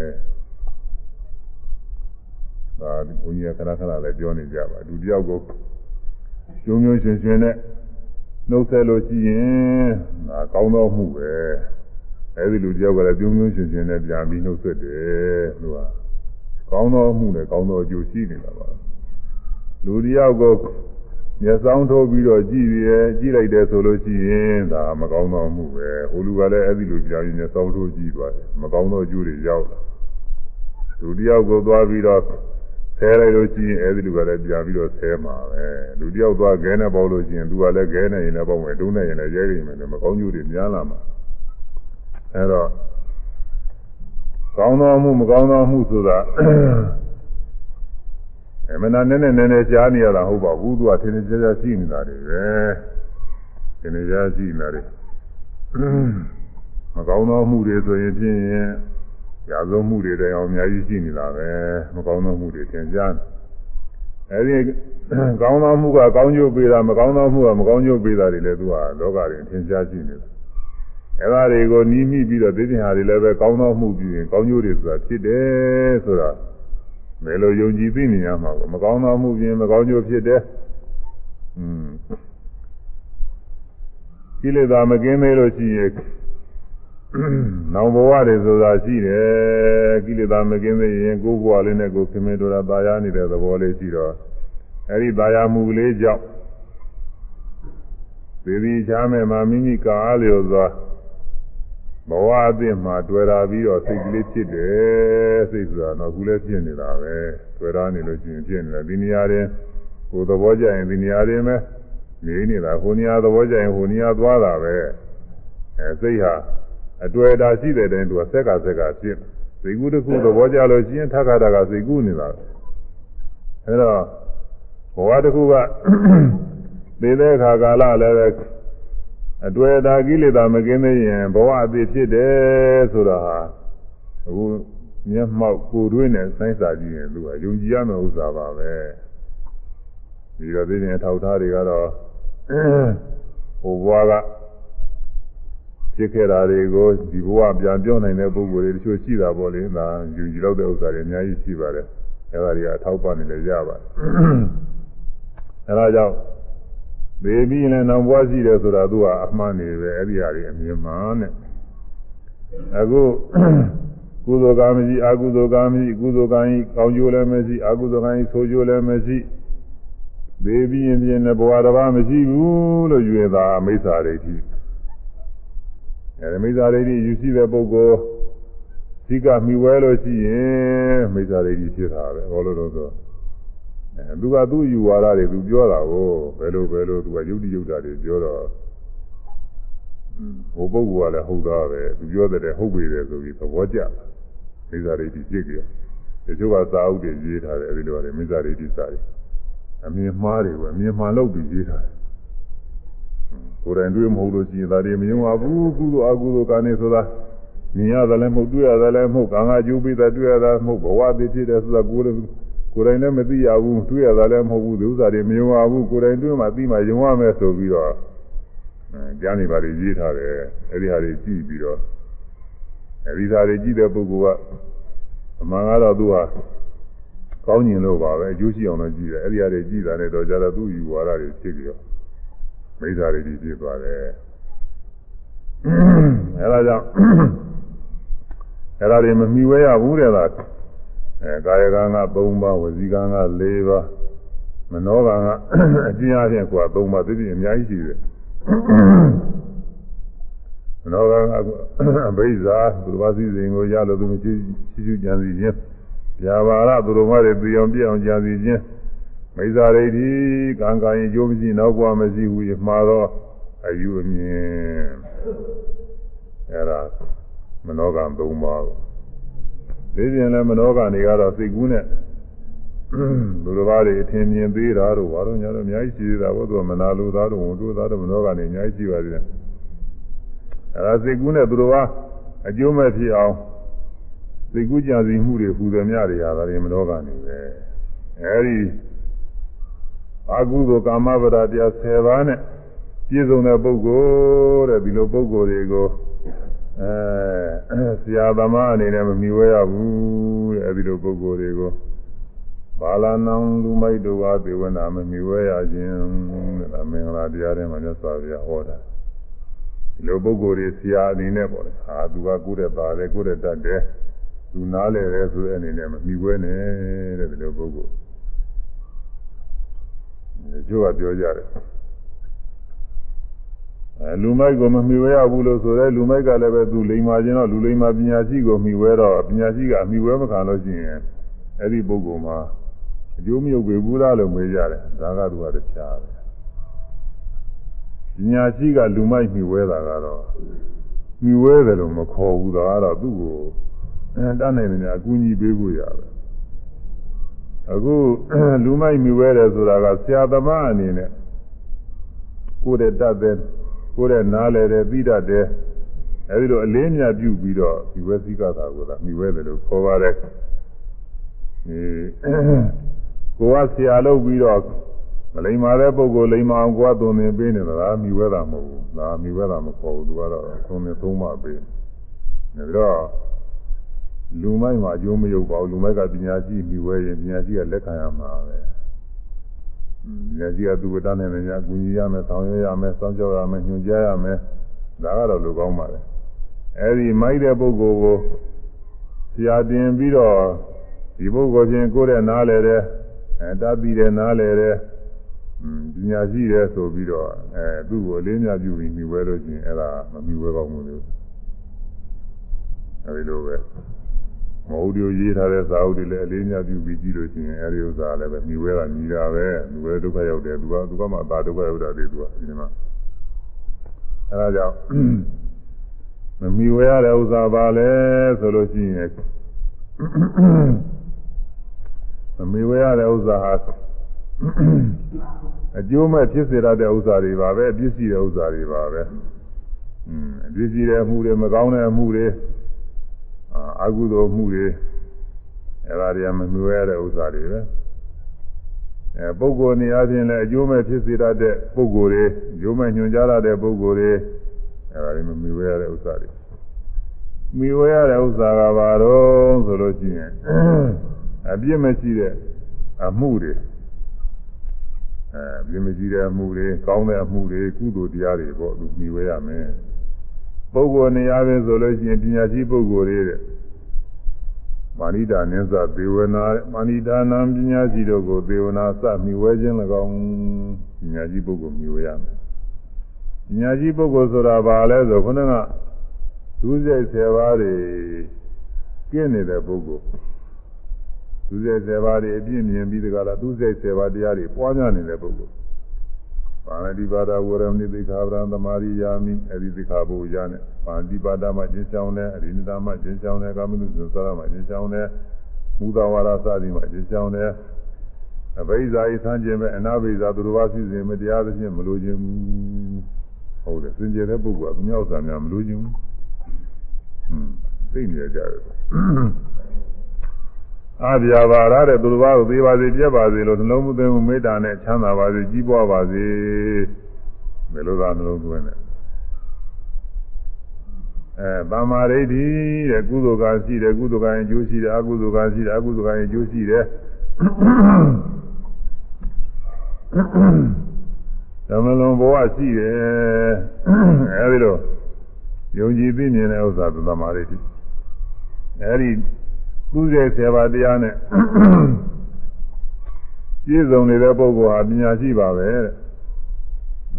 ဒါဘုန်းကြီးကခဏခဏလည်းပြောနေကြပါလူတယောက်ကိုကျုံကျုံရှင်ရှင်နဲ့ နှုတ်ဆက်လို့ရှိရင်ဒါကောင်းသောမှုပဲအဲဒီလူတယောက်ကလည်းကျုံကျုံရှင်ရှင်နဲ့ပြန်ပြီးနှုတ်ဆက်တယ်လို့ကကောင်းသောမှုနဲ့ကောင်းသောအကျိုးရှိနေတာပါလူတယောက်ကိုမျက်စောင်းထိုးပြီးတော့ကြည့်ရကြည့်လိုက်တယ်ဆိုလို့ရှိရင်ဒါမကောင်းသောမှုပဲဟိုလူကလည်းအဲ့ဒီလိုကြောင်မျက်စောင်းထိုးကြည့်သွားတယ်မကောင်းသောအကျိုးတွေရောက်လာလူတယောက်ကိုသွားပြီးတော့ ဆဲလိုက်လို့ရှိရင်အဲ့ဒီလူကလည်းပြန်ပြီးတော့ဆဲမှာပဲလူတယောက်သွားခဲနဲ့ပေါလို့ရှိရင်သူကလည်းခဲနဲ့ရင်လည်းပေါမယ်ဒုံးနဲ့ရင်လည်းရဲရင်လည်းမကောင်းကျိုးတွေများလာမှာအဲ့တော့ကောင်းသောမှုမကောင်းသောမှုဆိုတာအမှန်နဲ့နဲ့နဲ့နဲ့ကြားနေရတာဟုတ်ပါဘူးသူကထင်ထင်ရှားရှားရှိနေတာတွေပဲထင်ထင်ရှားရှိနေတာတွေမကောင်းသောမှုတွေဆိုရင်ဖြင့် ရာဇဝမှုတွေတိုင်အောင်အများကြီးရှိနေတာပဲမကောင်းသောမှုတွေသင်ကြားအဲဒီကောင်းသောမှုကကောင်းကျိုးပေးတာမကောင်းသောမှုကမကောင်းကျိုးပေးတာတွေလည်းသူကလောကတွေသင်ကြားရှိနေတာအဲဒါတွေကိုနီးမိပြီးတော့သိတဲ့ဟာတွေလည်းပဲကောင်းသောမှုပြုရင်ကောင်းကျိုးတွေဆိုတာဖြစ်တယ်ဆိုတာဘယ်လိုယုံကြည်သိနေရမှာပေါ့မကောင်းသောမှုပြင်မကောင်းကျိုးဖြစ်တယ်อืมကိလေသာမကင်းသေးလို့ရှိရင် နောင်ဘဝတွေဆိုတာရှိတယ်ကိလေသာမကင်းသေးရင်ကိုယ်ဘဝလေးနဲ့ကိုယ်ခင်မင်တို့တာตายာနေတဲ့သဘောလေးရှိတော့အဲဒီตายာမှုလေးကြောင့်သေဒီချားမဲ့မှာမိမိကာအားလျော်စွာဘဝအသစ်မှာတွေ့တာပြီးတော့စိတ်ကလေးဖြစ်တယ်စိတ်ဆိုတာတော့အခုလည်းဖြစ်နေတာပဲတွေ့တာနေလို့ရှိရင်ဖြစ်နေတာဒီနေရာတွင်ကိုယ်သဘောကျရင်ဒီနေရာတွင်ပဲနေနေတာဟိုနေရာသဘောကျရင်ဟိုနေရာသွားတာပဲအဲစိတ်ဟာ အတွေ့အတာရှိတဲ့တိုင်သူကဆက်ကဆက်ကဖြစ်စိတ်ကူးတစ်ခုသဘောကျလို့ရှိရင်ထခါတာကစိတ်ကူးနေတာအဲတော့ဘဝတစ်ခုကသိတဲ့အခါကာလလည်းပဲအတွေ့အတာကိလေသာမကင်းသေးရင်ဘဝအသေးဖြစ်တယ်ဆိုတာဟာအခုမျက်မှောက်ကိုယ်တွင်းနဲ့စိုင်းစာကြည့်ရင်သူကယုံကြည်ရမယ့်ဥစ္စာပါပဲဒီတော့သိရင်ထောက်ထားတွေကတော့ဟိုဘဝက ဖြစ်ခဲ့တာတွေကိုဒီဘဝပြန်ပြောနိုင်တဲ့ပုဂ္ဂိုလ်တွေတချို့ရှိတာပေါ့လေဒါယူကြည်လောက်တဲ့ဥစ္စာတွေအများကြီးရှိပါတယ်အဲဒါတွေကအထောက်ပံ့နေလည်းရပါတယ်အဲဒါကြောင့်သေပြီးလည်းနောက်ဘဝရှိတယ်ဆိုတာသူကအမှန်နေပဲအဲ့ဒီဟာတွေအမြင်မှန်တဲ့အခုကုသိုလ်ကံမရှိအကုသိုလ်ကံမရှိကုသိုလ်ကံကြီးကောင်းကျိုးလည်းမရှိအကုသိုလ်ကံကြီးဆိုးကျိုးလည်းမရှိသေပြီးရင်ပြင်းတဲ့ဘဝတစ်ပါးမရှိဘူးလို့ယူရတာမိစ္ဆာဒိဋ္ဌိ အဲဒီမိစ္ဆာဒိဋ္ဌိယူရှိတဲ့ပုဂ္ဂိုလ်သိကမိဝဲလို့ရှိရင်မိစ္ဆာဒိဋ္ဌိဖြစ်တာပဲဟောလို့တော့ဆိုအဲသူကသူ့ယူဝါဒတွေသူပြောတာကိုဘယ်လိုဘယ်လိုသူကယုတ်တိယုတ်တာတွေပြောတော့ဟိုပုဂ္ဂိုလ်ကလည်းဟုတ်သားပဲသူပြောတဲ့ဟုတ်ပြီတယ်ဆိုပြီးသဘောကျမိစ္ဆာဒိဋ္ဌိဖြစ်ကြတယ်တချို့ကသာဥတွေရေးထားတယ်အဲဒီလိုလေမိစ္ဆာဒိဋ္ဌိစာတွေအမြင်မှားတွေပဲအမြင်မှန်လို့ပြီးရေးထားတယ် ကိုယ်တိုင်တွေ့မဟုတ်လို့ရှိရင်ဒါတွေမယုံပါဘူးကုသိုလ်အကုသိုလ်ကနေဆိုတာမြင်ရတယ်လည်းမဟုတ်တွေ့ရတယ်လည်းမဟုတ်ကံကကျိုးပြီးတာတွေ့ရတာမဟုတ်ဘဝတည်ဖြစ်တယ်ဆိုတာကိုယ်လည်းကိုယ်တိုင်လည်းမသိရဘူးတွေ့ရတာလည်းမဟုတ်ဘူးဒီဥစ္စာတွေမယုံပါဘူးကိုယ်တိုင်တွေ့မှသိမှယုံရမယ်ဆိုပြီးတော့အဲကြားနေပါလေရေးထားတယ်အဲ့ဒီဟာတွေကြည့်ပြီးတော့အဲဒီဟာတွေကြည့်တဲ့ပုဂ္ဂိုလ်ကအမှန်ကတော့သူဟာကောင်းကျင်လို့ပါပဲအကျိုးရှိအောင်လို့ကြည့်တယ်အဲ့ဒီဟာတွေကြည့်တာနဲ့တော့ကြတော့သူ့ယူဝါဒတွေဖြစ်ပြီးတော့ မိစ္ဆာတွေကြီးဖြစ်သွားတယ်အဲဒါကြောင့်အဲဒါတွေမမီဝဲရဘူးတဲ့လားအဲကာယကံက3ပါးဝစီကံက4ပါးမနောကံကအကျဉ်းအချင်းကွာ3ပါးသိပြီအများကြီးရှိတယ်မနောကံကအဘိဇာသူတော်ဘာစည်းစိမ်ကိုရလို့သူမရှိရှိရှိကြံစီခြင်းဗျာပါရသူတော်မတွေပြအောင်ပြအောင်ကြံစီခြင်း မိစ္ဆာဒိဋ္ဌိကံကံရင်ကျိုးမရှိနောက်ဘဝမရှိဘူးမှာတော့အယူအမြင်အဲ့ဒါမနောကံ၃ပါးကိုဒီပြင်လည်းမနောကံတွေကတော့စိတ်ကူးနဲ့လူတော်ဘာတွေအထင်မြင်သေးတာတို့ဘာလို့ညာတော့အများကြီးရှိသေးတာဘုသူကမနာလိုသားတို့ဝန်တို့သားတို့မနောကံတွေအများကြီးရှိပါသေးတယ်အဲ့ဒါစိတ်ကူးနဲ့သူတော်ဘာအကျိုးမဲ့ဖြစ်အောင်စိတ်ကူးကြံစည်မှုတွေဟူသည်များတွေဟာဒါတွေမနောကံတွေပဲအဲဒီ အာဟုသောကာမဗရာတရား10ပါးနဲ့ပြည့်စုံတဲ့ပုဂ္ဂိုလ်တဲ့ဒီလိုပုဂ္ဂိုလ်တွေကိုအဲဆရာသမားအနေနဲ့မမီဝဲရဘူးတဲ့အဲဒီလိုပုဂ္ဂိုလ်တွေကိုဘာလာနံလူမိုက်တို့ကသေဝနာမမီဝဲရခြင်းတဲ့ဒါမင်္ဂလာတရားထဲမှာမြတ်စွာဘုရားဟောတာဒီလိုပုဂ္ဂိုလ်တွေဆရာအနေနဲ့ပေါ့လေဟာသူကကိုယ်တဲ့ပါတယ်ကိုယ်တဲ့တတ်တယ်သူနားလဲတယ်ဆိုတဲ့အနေနဲ့မမီဝဲနဲ့တဲ့ဒီလိုပုဂ္ဂိုလ် ကျိုးကပြောကြတယ်အဲလူမိုက်ကိုမမှီဝဲရဘူးလို့ဆိုရဲလူမိုက်ကလည်းပဲသူလိမ္မာခြင်းတော့လူလိမ္မာပညာရှိကိုမှီဝဲတော့ပညာရှိကအမှီဝဲမခံလို့ရှိရင်အဲ့ဒီပုဂ္ဂိုလ်မှာအကျိုးမရောက်ပေဘူးလားလို့မေးကြတယ်ဒါကသူကတခြားပဲပညာရှိကလူမိုက်မှီဝဲတာကတော့မှီဝဲတယ်လို့မခေါ်ဘူးဒါကတော့သူ့ကိုအဲတတ်နိုင်တယ်အကူအညီပေးဖို့ရတယ် အခုလူမိုက်မြူဝဲတယ်ဆိုတာကဆရာသမားအနေနဲ့ကိုယ်တဲ့တတ်တဲ့ကိုယ်တဲ့နားလဲတဲ့ပြီးတတ်တဲ့အဲဒီလိုအလေးမြတ်ပြုပြီးတော့ဒီဝဲစည်းကသာကိုသာမိဝဲတယ်လို့ခေါ်ပါတယ်ဒီကိုကဆရာလုပ်ပြီးတော့မလိမ္မာတဲ့ပုဂ္ဂိုလ်လိမ္မာအောင်ကိုကသွန်သင်ပေးနေတာလားမိဝဲတာမဟုတ်ဘူးဒါမိဝဲတာမခေါ်ဘူးသူကတော့သွန်သင်သုံးပါပေးနေပြီးတော့ လူမိုက်မှာအကျိုးမရုပ်ပါဘူးလူမိုက်ကပညာရှိမိဝဲရင်ပညာရှိကလက်ခံရမှာပဲပညာရှိကသူ့ဝတ္တနဲ့လည်းအကူကြီးရမယ်ဆောင်ရွက်ရမယ်စောင့်ကြောက်ရမယ်ညွှန်ကြားရမယ်ဒါကတော့လူကောင်းပါလေအဲဒီမိုက်တဲ့ပုဂ္ဂိုလ်ကိုဆရာတင်ပြီးတော့ဒီပုဂ္ဂိုလ်ချင်းကိုယ်တဲ့နားလေတဲ့အဲတတ်ပြီးတဲ့နားလေတဲ့ပညာရှိတယ်ဆိုပြီးတော့အဲသူ့ကိုအလေးမြပြုပြီးမြှဝဲလို့ချင်းအဲ့ဒါမမြှဝဲကောင်းဘူးလို့အဲဒီလိုပဲ မဟုတ်ဒီရေးထားတဲ့စာအုပ်တွေလည်းအလေးမြပြုပြီးကြည့်လို့ချင်းအဲဒီဥစ္စာလည်းပဲမြှဝဲတာညီတာပဲမြှဝဲဒုက္ခရောက်တယ်သူကသူကမှအသာဒုက္ခရောက်တာတွေသူကဒီမှာအဲဒါကြောင့်မမီဝဲရတဲ့ဥစ္စာပါလဲဆိုလို့ရှိရင်မမီဝဲရတဲ့ဥစ္စာဟာအကျိုးမဲ့ဖြစ်စေရတဲ့ဥစ္စာတွေပါပဲအပြစ်ရှိတဲ့ဥစ္စာတွေပါပဲอืมအပြစ်ရှိတဲ့အမှုတွေမကောင်းတဲ့အမှုတွေ အာအကုသိုလ်မှုတွေအဲ့ဒါတွေကမမီဝဲရတဲ့ဥစ္စာတွေပဲအဲပုဂ္ဂိုလ်နေရာချင်းလည်းအကျိုးမဲ့ဖြစ်စေရတဲ့ပုဂ္ဂိုလ်တွေအကျိုးမဲ့ညွှန်ကြားရတဲ့ပုဂ္ဂိုလ်တွေအဲဒါတွေမမီဝဲရတဲ့ဥစ္စာတွေမီဝဲရတဲ့ဥစ္စာကဘာတော့ဆိုလို့ရှိရင်အပြစ်မရှိတဲ့အမှုတွေအဲအပြစ်မရှိတဲ့အမှုတွေကောင်းတဲ့အမှုတွေကုသိုလ်တရားတွေပေါ့သူမီဝဲရမယ်ပုဂ္ဂိုလ်နေရာပဲဆိုလို့ရှိရင်ပညာရှိပုဂ္ဂိုလ်တွေတဲ့ မာနိတာနိသသေဝနာမာနိတာနံပညာရှိတို့ကိုသေဝနာစမိဝဲခြင်း၎င်းပညာရှိပုဂ္ဂိုလ်မိဝဲရမယ်ပညာရှိပုဂ္ဂိုလ်ဆိုတာဘာလဲဆိုခုနကဒုစရိုက်10ပါးတွေကင်းနေတဲ့ပုဂ္ဂိုလ်ဒုစရိုက်10ပါးတွေအပြည့်မြင်ပြီးတကလားဒုစရိုက်10ပါးတရားတွေပွားများနေတဲ့ပုဂ္ဂိုလ် ပါဠိပါဒဝရမဏိသိက္ခာပရံသမာရိယာမိအဲဒီသိက္ခာပုရနဲ့ပါဠိပါဒမှာကျင့်ဆောင်တယ်အရိနိဒမှာကျင့်ဆောင်တယ်ကာမနုစသရမှာကျင့်ဆောင်တယ်မူသာဝါဒစသည်မှာကျင့်ဆောင်တယ်အဘိဇာဤဆန်းကျင်မဲ့အနာဘိဇာသူတော်ဘာစီစဉ်မတရားသဖြင့်မလိုခြင်းဘူးဟုတ်တယ်စင်ကြယ်တဲ့ပုဂ္ဂိုလ်ကမြောက်စာများမလိုခြင်းဘူးဟွန်းသိနေကြတယ် အာဗျာပါရတဲ့သူတော်ဘာကိုသေးပါစေပြက်ပါစေလို့နှလုံးမသွင်းမှုမေတ္တာနဲ့ချမ်းသာပါစေကြီးပွားပါစေဘယ်လိုသာနှလုံးသွင်းလဲအဲဗမာရိဋ္ဌိတဲ့ကုသိုလ်ကရှိတယ်ကုသိုလ်ကရင်ကျိုးရှိတယ်အကုသိုလ်ကရှိတယ်အကုသိုလ်ကရင်ကျိုးရှိတယ်သမလုံးဘဝရှိတယ်အဲဒီလိုယုံကြည်သိမြင်တဲ့ဥစ္စာသမာဓိတိအဲဒီ သူ့ရဲ့ဆေဘာတရားနဲ့ပြည့်စုံနေတဲ့ပုဂ္ဂိုလ်ဟာပညာရှိပါပဲတဲ့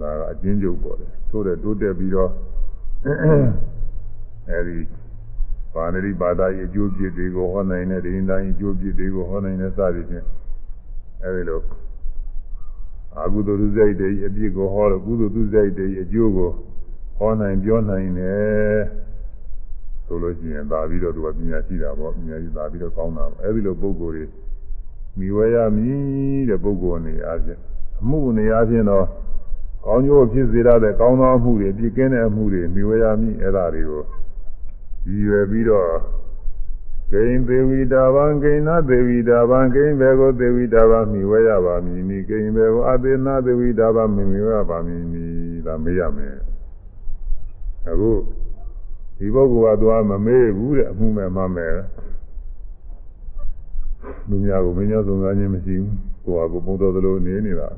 ဒါကအချင်းကျုပ်ပေါ်တယ်ထို့တဲ့တိုးတက်ပြီးတော့အဲဒီပါဏိပါဒရဲ့အကျိုးပြည့်တွေကိုဟောနိုင်တဲ့ဒိဋ္ဌိတိုင်းအကျိုးပြည့်တွေကိုဟောနိုင်တဲ့စသည်ဖြင့်အဲဒီလိုအကုသိုလ်သူစိတ်တွေအပြစ်ကိုဟောလို့ကုသိုလ်သူစိတ်တွေအကျိုးကိုဟောနိုင်ပြောနိုင်တယ် ဆိုလို့ရှိရင်သာပြီးတော့သူကပညာရှိတာပေါ့ပညာရှိသာပြီးတော့ကောင်းတာပေါ့အဲဒီလိုပုံကိုယ်တွေမိဝဲရမည်တဲ့ပုံကိုယ်နေအားဖြင့်အမှုနေအားဖြင့်တော့ကောင်းကျိုးဖြစ်စေရတဲ့ကောင်းသောအမှုတွေပြည့်ကင်းတဲ့အမှုတွေမိဝဲရမည်အဲ့ဒါတွေကိုရည်ရွယ်ပြီးတော့ဂိင်သေဝီတာဗံဂိင်နာသေဝီတာဗံဂိင်ဘေကိုသေဝီတာဗံမိဝဲရပါမည်မိဂိင်ဘေကိုအသေနာသေဝီတာဗံမိမိဝဲရပါမည်မိဒါမေးရမယ်အခု ဒီပုဂ္ဂိုလ်ကသွားမမေးဘူးတဲ့အမှုမဲ့မှမယ်လူများကိုမင်းများဆုံးကားခြင်းမရှိဘူးကိုယ်ကကိုပုံတော်သလိုနေနေတာ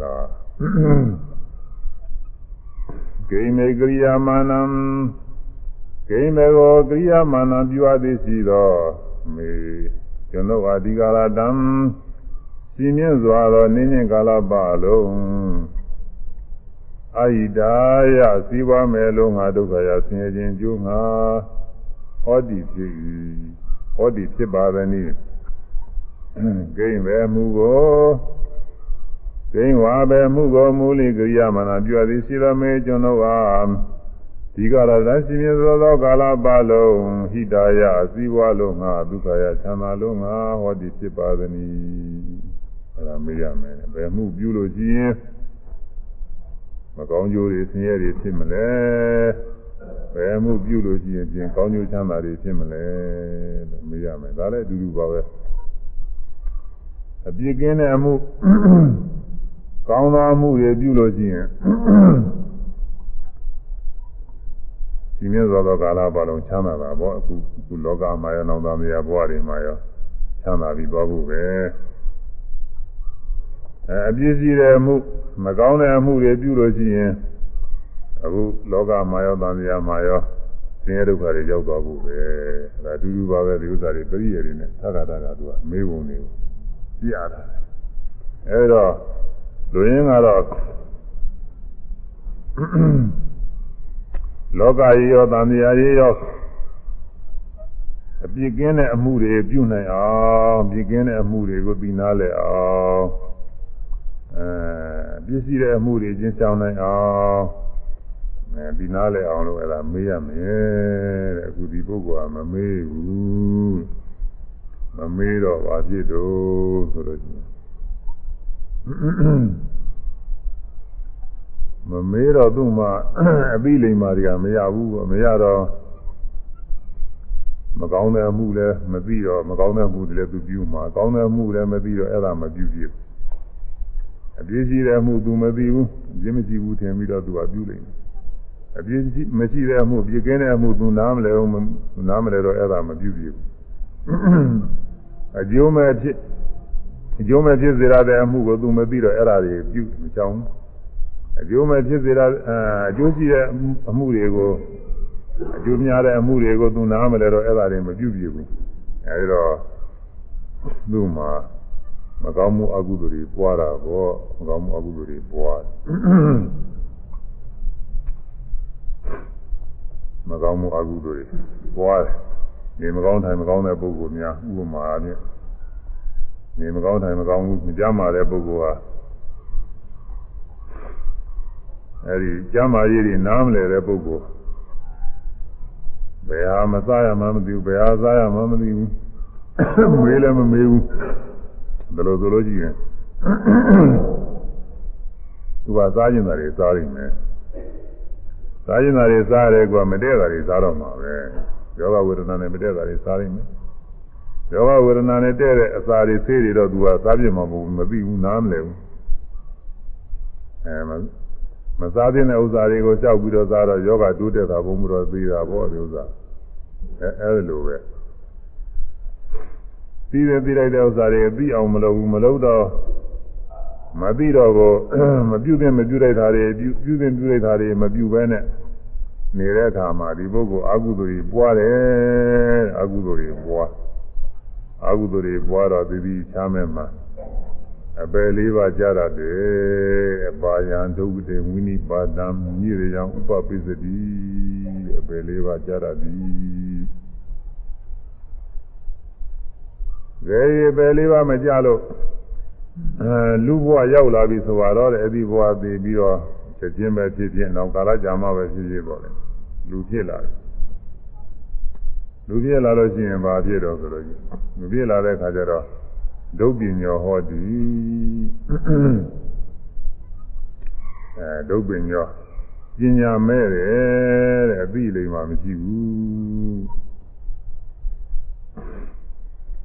ဒါဂိမေကရိယာမာနံဂိမေကိုကရိယာမာနံပြုအပ်သည်ရှိသောမေကျွန်ုပ်အဓိကရတံစီမြင့်စွာသောနိညင်ကာလပတ်လုံး အာဟိတာယစီးပွားမယ်လို့ငါဒုက္ခရဆင်းရဲခြင်းကျိုးငါဟောဒီဖြစ်၏ဟောဒီဖြစ်ပါသည်နိဂိမ့်ပဲမှုကိုဂိမ့်ဝါပဲမှုကိုမူလိကရိယာမနာပြုသည်ရှိတော်မေကျွန်တော်အားဒီကရသရှိမြသောသောကာလပတ်လုံးဟိတာယစီးပွားလို့ငါဒုက္ခရချမ်းသာလို့ငါဟောဒီဖြစ်ပါသည်နိအဲ့ဒါမေးရမယ်ဘယ်မှုပြုလို့ရှိရင် မကောင်းကျိုးတွေဆင်းရဲတွေဖြစ်မလဲဘယ်မှုပြုလို့ရှိရင်ပြင်ကောင်းကျိုးချမ်းသာတွေဖြစ်မလဲလို့မေးရမယ်ဒါလည်းအတူတူပါပဲအပြစ်ကင်းတဲ့အမှုကောင်းသောမှုတွေပြုလို့ရှိရင်ဒီမြတ်စွာသောကာလပတ်လုံးချမ်းသာတာပေါ့အခုအခုလောကမှာရောနောင်သားမယားဘဝတွေမှာရောချမ်းသာပြီးသွားဖို့ပဲ အဲအပြစ်ရှိတဲ့အမှုမကောင်းတဲ့အမှုတွေပြုလို့ရှိရင်အခုလောကမှာရောသံဃာမှာရောဆင်းရဲဒုက္ခတွေရောက်သွားဖို့ပဲအဲဒါအတူတူပါပဲဒီဥစ္စာတွေပရိယေတွေနဲ့သက္ကတာကသူကမေးပုံတွေကိုပြရတာအဲတော့လူရင်းကတော့လောကကြီးရောသံဃာကြီးရောအပြစ်ကင်းတဲ့အမှုတွေပြုနိုင်အောင်ပြစ်ကင်းတဲ့အမှုတွေကိုပြီးနားလဲအောင် အဲပြည့်စည်တဲ့အမှုတွေကျင်းဆောင်နိုင်အောင်အဲဒီနားလဲအောင်လို့အဲ့ဒါမေးရမယ်တဲ့အခုဒီပုဂ္ဂိုလ်ကမမေးဘူးမမေးတော့ဘာဖြစ်တော့ဆိုတော့မမေးတော့သူ့မှာအပိလိမ္မာတွေကမရဘူးမရတော့မကောင်းတဲ့အမှုလည်းမသိတော့မကောင်းတဲ့အမှုတွေလည်းသူပြုမှာကောင်းတဲ့အမှုလည်းမသိတော့အဲ့ဒါမပြုဖြစ် အပြည့်ရှိတဲ့အမှုသူမသိဘူးအပြည့်မရှိဘူးထင်ပြီးတော့သူကပြုလိမ့်မယ်အပြည့်မရှိတဲ့အမှုပြည့်ကင်းတဲ့အမှုသူနားမလဲဘူးနားမလဲတော့အဲ့ဒါမပြုဖြစ်ဘူးအကျိုးမဲ့ဖြစ်အကျိုးမဲ့ဖြစ်စေရတဲ့အမှုကိုသူမသိတော့အဲ့ဒါတွေပြုမချောင်းအကျိုးမဲ့ဖြစ်စေရအကျိုးရှိတဲ့အမှုတွေကိုအကျိုးများတဲ့အမှုတွေကိုသူနားမလဲတော့အဲ့ဒါတွေမပြုပြဘူးအဲဒီတော့သူ့မှာ မကောင်းမှုအကုသိုလ်တွေပွားတာပေါ့မကောင်းမှုအကုသိုလ်တွေပွားမကောင်းမှုအကုသိုလ်တွေပွားတယ်နေမကောင်းတိုင်းမကောင်းတဲ့ပုဂ္ဂိုလ်များဥပမာအဖြစ်နေမကောင်းတိုင်းမကောင်းဘူးကြမ်းမာတဲ့ပုဂ္ဂိုလ်ဟာအဲဒီကြမ်းမာရေးတွေနားမလဲတဲ့ပုဂ္ဂိုလ်ဘယ်ဟာမစားရမှမသိဘူးဘယ်ဟာစားရမှမသိဘူးမေးလည်းမမေးဘူး ဘယ်လိုဆိုလို့ရှိရင်သူကစားကျင်တာတွေစားနေတယ်စားကျင်တာတွေစားရဲကွာမတည့်တာတွေစားတော့မှာပဲယောဂဝေဒနာနဲ့မတည့်တာတွေစားနေမယ်ယောဂဝေဒနာနဲ့တည့်တဲ့အစာတွေဆေးတွေတော့သူကစားပြမှာမဟုတ်ဘူးမသိဘူးနားမလဲဘူးအဲမစားသင့်တဲ့ဥစ္စာတွေကိုကြောက်ပြီးတော့စားတော့ယောဂတိုးတက်တာဘုံမတော်သေးတာပေါ့ဒီဥစ္စာအဲအဲ့လိုပဲ ပြီးတယ်ပြီးလိုက်တဲ့ဥစ္စာတွေပြီးအောင်မလုပ်ဘူးမလုပ်တော့မပြီးတော့ကိုမပြုသင့်မပြုလိုက်တာတွေပြုပြုသင့်ပြုလိုက်တာတွေမပြုဘဲနဲ့နေတဲ့အခါမှာဒီပုဂ္ဂိုလ်အကုသိုလ်တွေပွားတယ်အကုသိုလ်တွေပွားအကုသိုလ်တွေပွားတော့သီတိချမ်းမဲ့မှာအပယ်လေးပါးကြရတယ်အပါယံဒုက္ခတေဝိနိပါဒံမြည်ရန်ဥပပိစတိအပယ်လေးပါးကြရသည် ဇေယပယ်လေးပါးမကြလို့အဲလူဘဝရောက်လာပြီဆိုတော့တဲ့အဒီဘဝသိပြီးတော့ချက်ချင်းပဲဖြစ်ဖြစ်နောက်ကာလကြာမှပဲဖြစ်ဖြစ်ပေါ့လေလူဖြစ်လာတယ်လူဖြစ်လာလို့ရှိရင်ဘာဖြစ်တော့ဆိုလို့လူဖြစ်လာတဲ့ခါကျတော့ဒုပညောဟောတိအဲဒုပညောပညာမဲ့တယ်တဲ့အပြီးလိမ္မာမရှိဘူး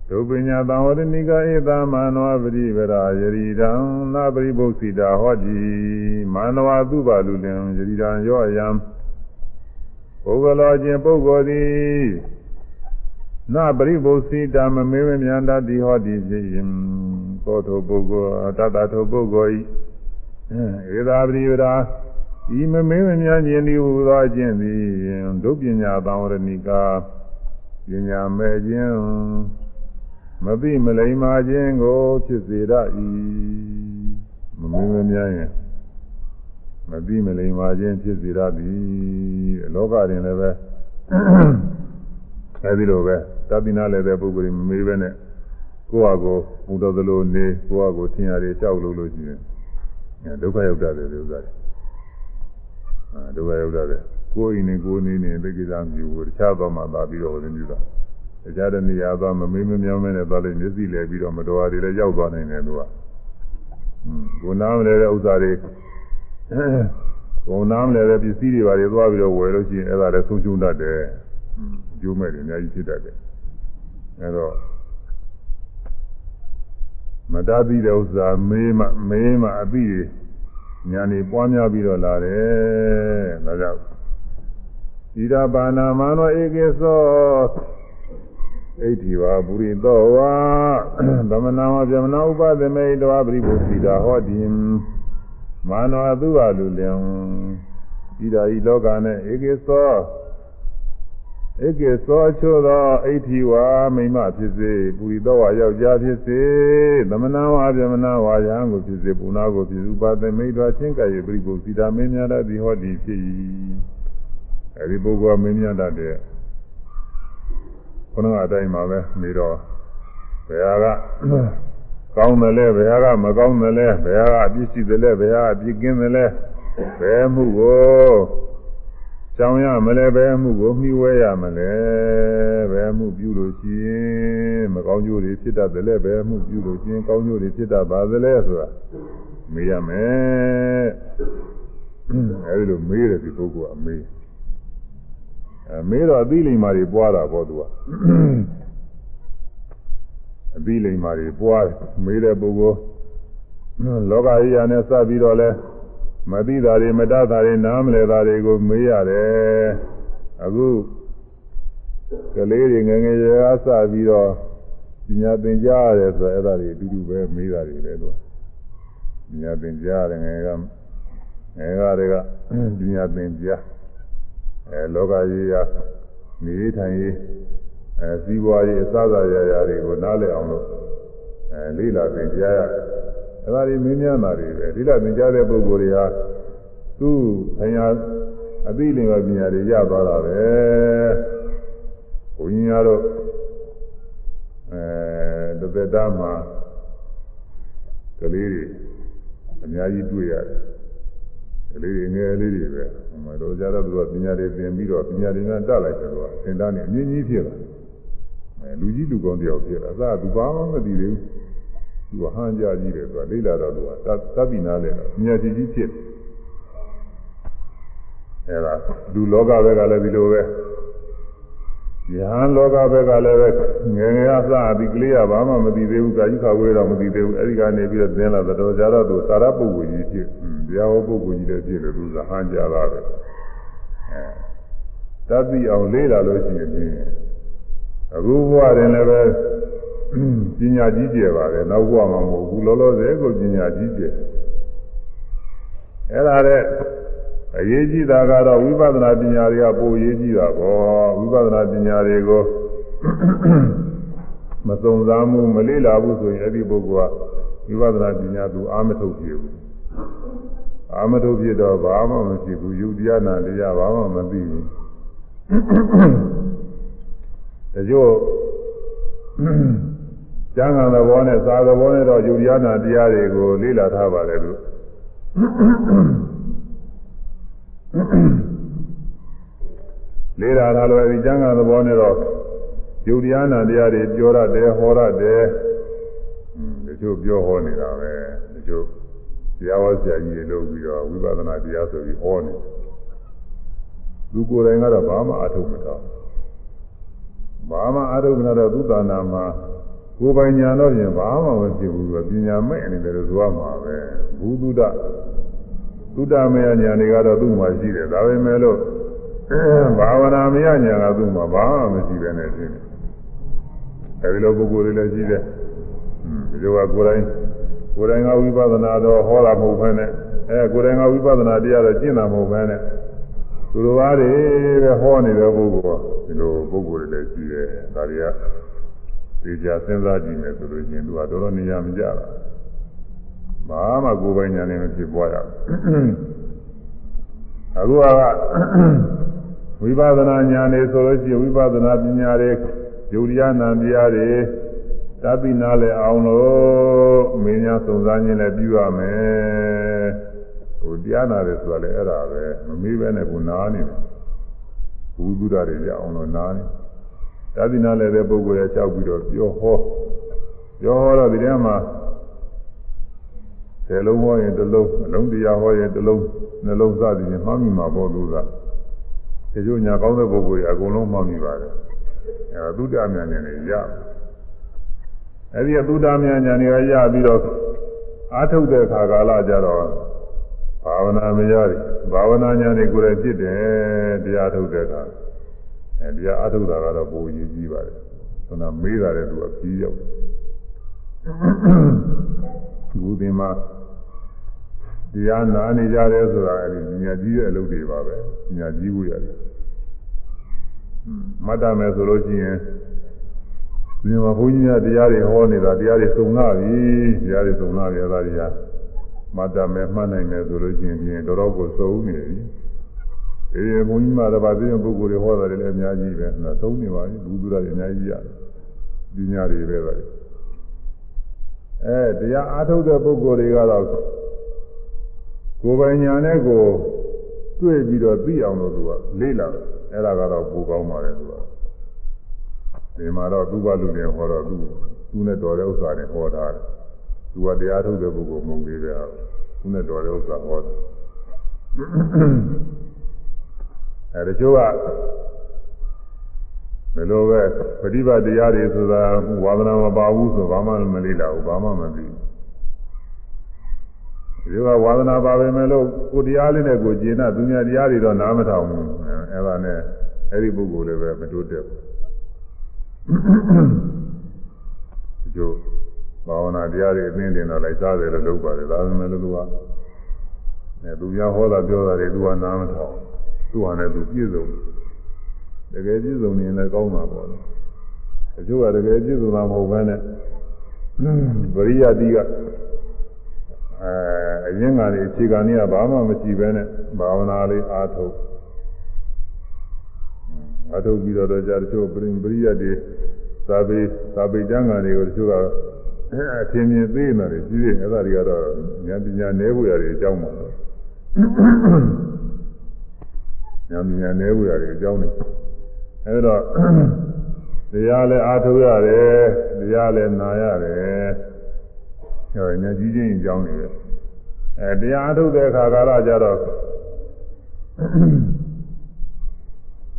ဒုပညာသံဝရဏိကဧတမန္နဝပရိပရာယရိတံနာပရိဘုတ်စီတာဟောတိမန္နဝသုဘလူလင်ယရိတံရောယံပုဂ္ဂလောချင်းပုဂ္ဂိုလ်သည်နာပရိဘုစီတာမမေဝမြန္တတိဟောတိဖြစ်ရင်သောတောပုဂ္ဂိုလ်တတထိုပုဂ္ဂိုလ်ဤဧသာပရိဝရာဤမမေဝမြန်းခြင်းဒီဟူသောအခြင်းသည်ဒုပညာသံဝရဏိကပညာမဲ့ခြင်း မသိမလိမ္မာခြင်းကိုဖြစ်စေရ၏မမေဝမြန်းရင်မသိမလိမ္မာခြင်းဖြစ်စေရသည်လောကတွင်လည်းပဲအဲဒီလိုပဲသတိနာလည်းတဲ့ပုဂ္ဂိုလ်မမေးပဲနဲ့ကိုယ့်ဟာကိုယ်ဘုဒ္ဓသလိုနေကိုယ့်ဟာကိုယ်သင်ရတယ်ကြောက်လို့လို့ရှိရင်ဒုက္ခရောက်တတ်တယ်ဒီဥစ္စာတွေအဲဒုက္ခရောက်တတ်တယ်ကိုယ်အိမ်နဲ့ကိုယ်နေနေသိကိစ္စမျိုးကိုတခြားသွားမှသာပြီးတော့ဝင်ပြီးတော့ တခြားတဲ့နေရာသွားမမေးမမြောင်းမဲနဲ့သွားလို့မျက်စိလဲပြီးတော့မတော်ရည်လည်းရောက်သွားနိုင်တယ်သူကကိုနားမလဲတဲ့ဥစ္စာတွေကုန်နားမလဲတဲ့ပစ္စည်းတွေပါတွေသွားပြီးတော့ဝယ်လို့ရှိရင်အဲ့ဒါလည်းဆုံးရှုံးတတ်တယ်ကျိုးမဲ့တွေအများကြီးဖြစ်တတ်တယ်အဲ့တော့မတတ်ပြီးတဲ့ဥစ္စာမေးမှမေးမှအပြီးညာနေပွားများပြီးတော့လာတယ်ဒါကြောင့်ဣဒပါဏမနောဧကေသော ဣတိဝပုရိသောဝါသမဏဝဗြဟ္မဏဥပသမေတောပရိဘုသီတာဟောတိမာနောအတုဝလူလင်ဣဒာဤလောကနဲ့ဧကေသောဧကေသောအချို့သောဣတိဝါမိမဖြစ်စေပုရိသောဝါယောက်ျားဖြစ်စေသမဏဝဗြဟ္မဏဝါယံကိုဖြစ်စေပုဏ္ဏကိုဖြစ်ဥပသမေတောချင်းကရဲ့ပရိဘုသီတာမင်းများသည်ဟောတိဖြစ်၏အဲဒီပုဂ္ဂိုလ်မင်းများတဲ့ ခုနကအတိုင်းပါပဲနေတော့ဘယ်ဟာကကောင်းတယ်လဲဘယ်ဟာကမကောင်းတယ်လဲဘယ်ဟာကအပြစ်ရှိတယ်လဲဘယ်ဟာအပြစ်ကင်းတယ်လဲဘယ်မှုကိုကြောင်းရမလဲဘယ်မှုကိုမှီဝဲရမလဲဘယ်မှုပြုလို့ရှိရင်မကောင်းကျိုးတွေဖြစ်တတ်တယ်လဲဘယ်မှုပြုလို့ရှိရင်ကောင်းကျိုးတွေဖြစ်တတ်ပါသလဲဆိုတာမေးရမယ်အဲဒီလိုမေးတယ်ဒီပုဂ္ဂိုလ်ကအမေး အဲမေးတော့အသီးလိမ္မာတွေပွားတာပေါ့သူကအသီးလိမ္မာတွေပွားတယ်မေးတဲ့ပုဂ္ဂိုလ်လောကကြီးရနဲ့စပြီးတော့လဲမသိတာတွေမတတ်တာတွေနားမလည်တာတွေကိုမေးရတယ်အခုကလေးတွေငယ်ငယ်ရွယ်အားစပြီးတော့ပညာသင်ကြားရတယ်ဆိုတော့အဲ့ဒါတွေအတူတူပဲမေးတာတွေပဲသူကပညာသင်ကြားရတယ်ငယ်ကငယ်ကတွေကပညာသင်ကြား အဲလောကကြီးရာနေထိုင်ရေးအဲစည်းဝါးရေးအစသာရာရာတွေကိုနားလည်အောင်လို့အဲလေးလာသင်ကြားရတယ်အဲဒါတွေမင်းများတာတွေပဲလေးလာသင်ကြားတဲ့ပုဂ္ဂိုလ်တွေဟာသူ့ဆရာအသိလင်္ကာပညာတွေရသွားတာပဲဘုန်းကြီးများတို့အဲတသက်တာမှာကလေးတွေအများကြီးတွေ့ရတယ် ကလေးတွေငယ်လေးတွေပဲ။မတော်ကြတော့သူကပညာတွေသင်ပြီးတော့ပညာတွေနဲ့တက်လိုက်တယ်သူကသင်တန်းနေအမြင့်ကြီးဖြစ်လာ။အဲလူကြီးလူကောင်းတယောက်ဖြစ်လာ။သာသူဘာမှမသိသေးဘူး။သူကဟန်ကြကြီးတယ်သူကလိလာတော့သူကတပ်ပြီးနားလဲတော့ပညာကြီးကြီးဖြစ်။အဲဒါလူလောကဘက်ကလည်းဒီလိုပဲ။ယဟန်လောကဘက်ကလည်းပဲငယ်ငယ်အစအပြီးကလေးကဘာမှမသိသေးဘူး။ကာယခဝေးတော့မသိသေးဘူး။အဲဒီကနေပြီးတော့သင်လာတော့ကြတော့သူသာရပုဂ္ဂိုလ်ကြီးဖြစ်။ တရားဟောပုဂ္ဂိုလ်ကြီးလည်းဖြစ်တယ်သူကဟန်ကြတာပဲအဲတသိအောင်လေးလာလို့ရှိရင်အခုဘဝတွင်လည်းပဲပညာကြီးကျယ်ပါတယ်နောက်ဘဝမှာမဟုတ်ဘူးလောလောဆယ်ကိုပညာကြီးကျယ်အဲ့ဒါတဲ့အရေးကြီးတာကတော့ဝိပဿနာပညာတွေကပိုအရေးကြီးတာပေါ့ဝိပဿနာပညာတွေကိုမစုံစမ်းမှုမလေးလာဘူးဆိုရင်အဲ့ဒီပုဂ္ဂိုလ်ကဝိပဿနာပညာသူအာမထုတ်ပြဘူး အာမထုတ်ဖြစ်တော့ဘာမှမဖြစ်ဘူးယုတ်တရားနာတရားဘာမှမသိဘူးတချို့ကျမ်းဂန်သဘောနဲ့စာသဘောနဲ့တော့ယုတ်တရားနာတရားတွေကိုလေ့လာထားပါတယ်လို့လေ့လာထားလို့အဲဒီကျမ်းဂန်သဘောနဲ့တော့ယုတ်တရားနာတရားတွေပြောရတယ်ဟောရတယ်တချို့ပြောဟောနေတာပဲတချို့ တရားဟောဆရာကြီးတွေလုပ်ပြီးတော့ဝိပဿနာတရားဆိုပြီးဟောနေသူကိုယ်တိုင်ကတော့ဘာမှအထုတ်မထားဘာမှအထုတ်မထားတော့သုတနာမှာကိုယ်ပိုင်ညာတော့ပြင်ဘာမှမဖြစ်ဘူးပညာမဲ့နေတယ်လို့ဆိုရမှာပဲဘုသူဒ္ဓသုတမေယညာတွေကတော့သူ့မှာရှိတယ်ဒါပေမဲ့လို့ဘာဝနာမယညာကသူ့မှာဘာမှမရှိပဲနဲ့ဖြစ်နေအဲဒီလိုပုဂ္ဂိုလ်တွေလည်းရှိတယ်ဒီလိုကကိုယ်တိုင် ကိုယ်တိုင်ကဝိပဿနာတော့ဟောတာမဟုတ်ဘဲနဲ့အဲကိုယ်တိုင်ကဝိပဿနာတရားတော့ကျင့်တာမဟုတ်ဘဲနဲ့သူတော်ဘာတွေပဲဟောနေတဲ့ပုဂ္ဂိုလ်ကဒီလိုပုဂ္ဂိုလ်တွေလည်းရှိတယ်ဒါတွေကသိကြစဉ်းစားကြည့်မယ်ဆိုလို့ရှိရင်သူကတော်တော်နေရာမကြတာဘာမှကိုယ်ပိုင်ညာနဲ့မဖြစ်ပွားရဘူးအခုကဝိပဿနာဉာဏ်နေဆိုလို့ရှိရင်ဝိပဿနာပညာတွေယုတ်တရားနာတရားတွေ သတိနာလဲအောင်လို့မင်းများစုံစမ်းခြင်းလည်းပြုရမယ်ဟိုတရားနာတယ်ဆိုတာလည်းအဲ့ဒါပဲမမေးပဲနဲ့ကိုနားနေတယ်ဘုဒ္ဓတွေကြအောင်လို့နားနေသတိနာလဲတဲ့ပုဂ္ဂိုလ်ရဲ့လျှောက်ပြီးတော့ပြောဟောပြောဟောတော့ဒီထဲမှာဆယ်လုံးဟောရင်တစ်လုံးအလုံးတရားဟောရင်တစ်လုံးနှလုံးစသည်ဖြင့်မှတ်မိမှာပေါ့သူကဒီလိုညာကောင်းတဲ့ပုဂ္ဂိုလ်ကြီးအကုန်လုံးမှတ်မိပါတယ်အဲသုတ္တမြညာနေရ အဲဒီသုတ္တမြညာနေရပြီးတော့အာထုတ်တဲ့ခါကာလကြတော့ဘာဝနာမရဘူးဘာဝနာညာတွေကိုယ်တိုင်ဖြစ်တယ်တရားထုတ်တဲ့အခါအဲတရားအထုတ်တာကတော့ပိုရည်ကြီးပါတယ်ဆိုတော့မေးတာတဲ့သူအပြီးရောက်ဘူးဒီမှာတရားနာနေကြတယ်ဆိုတာအဲဒီညာကြီးရဲ့အလုပ်တွေပါပဲညာကြီးဖို့ရတယ်မတ်တမယ်ဆိုလို့ရှိရင် ဒီမှာဘုန်းကြီးများတရားတွေဟောနေတာတရားတွေစုံလာပြီတရားတွေစုံလာပြီအဲဒါတွေကမတ်တမယ်မှတ်နိုင်မယ်ဆိုလို့ရှိရင်ပြင်တော်တော်ကိုစုံနေပြီဒီဘုန်းကြီးမှာတပါးသိတဲ့ပုဂ္ဂိုလ်တွေဟောတာတွေလည်းအများကြီးပဲအဲဒါသုံးနေပါပြီဘုသူရတွေအများကြီးရတယ်ဒီညာတွေပဲပါအဲတရားအားထုတ်တဲ့ပုဂ္ဂိုလ်တွေကတော့ကိုယ်ပိုင်ညာနဲ့ကိုတွေ့ပြီးတော့သိအောင်လို့သူကလေ့လာတယ်အဲ့ဒါကတော့ပူကောင်းပါတယ်သူက ဒီမှာတော့သူ့ဘလူတွေဟောတော့သူသူနဲ့တော်တဲ့ဥစ္စာတွေဟောထားတယ်သူကတရားထုတ်တဲ့ပုဂ္ဂိုလ်မဟုတ်သေးတယ်သူနဲ့တော်တဲ့ဥစ္စာဟောတယ်အဲတချို့ကဘယ်လိုပဲပฏิပတ်တရားတွေဆိုတာဝါဒနာမပါဘူးဆိုဘာမှမလေ့လာဘူးဘာမှမသိဘူးဒီကဝါဒနာပါပဲမဲ့လို့ကိုတရားလေးနဲ့ကိုကျင့်တာသူများတရားတွေတော့နားမထောင်ဘူးအဲ့ဒါနဲ့အဲ့ဒီပုဂ္ဂိုလ်လည်းပဲမတိုးတက်ဘူး ဒီလိုဘာဝနာတရားတွေအသိတင်တော့လိုက်စားတယ်လို့လုပ်ပါတယ်ဒါပေမဲ့လို့သူကအဲသူများဟောတာပြောတာတွေသူကနားမထောင်သူကလည်းသူပြည့်စုံတကယ်ပြည့်စုံနေရင်လည်းကောင်းတာပေါ့လေအကျိုးကတကယ်ပြည့်စုံတာမဟုတ်ဘဲနဲ့ဗရိယတိကအဲအရင်ကလေးအခြေခံကြီးကဘာမှမရှိဘဲနဲ့ဘာဝနာလေးအားထုတ် အားထုတ်ပြီးတော့ကြာတချို့ပရိပရိယတ်တွေသာပေသာပေကျမ်းဂန်တွေကိုတချို့ကအထင်မြင်သေးနေတယ်ကြီးတယ်အဲ့ဒါတွေကတော့ဉာဏ်ပညာနည်းဖို့ရတယ်အကြောင်းပါဉာဏ်ပညာနည်းဖို့ရတယ်အကြောင်းနေအဲ့တော့တရားလည်းအားထုတ်ရတယ်တရားလည်းနာရတယ်ဟောဉာဏ်ကြီးချင်းအကြောင်းနေတယ်အဲတရားအထုတ်တဲ့အခါကာလကြတော့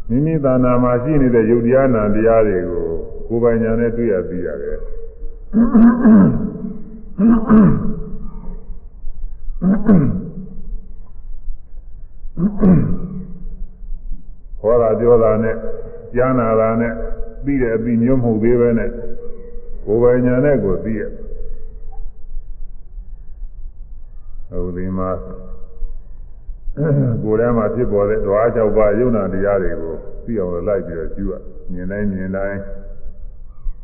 မိမိသာနာမှာရှိနေတဲ့ယုတ်တရားနာတရားတွေကိုကိုယ်ပိုင်ညာနဲ့တွေ့ရသိရတယ်ဟောတာပြောတာနဲ့ကြားနာတာနဲ့ပြီးတဲ့အပြီးမျိုးမဟုတ်သေးပဲနဲ့ကိုယ်ပိုင်ညာနဲ့ကိုသိရတယ်ဟိုဒီမှာ ကိုယ်ထဲမှာဖြစ်ပေါ်တဲ့ဓဝါ၆ပါးယုံနာတရားတွေကိုသိအောင်လိုက်ပြီးတော့ကျူရမြင်တိုင်းမြင်တိုင်း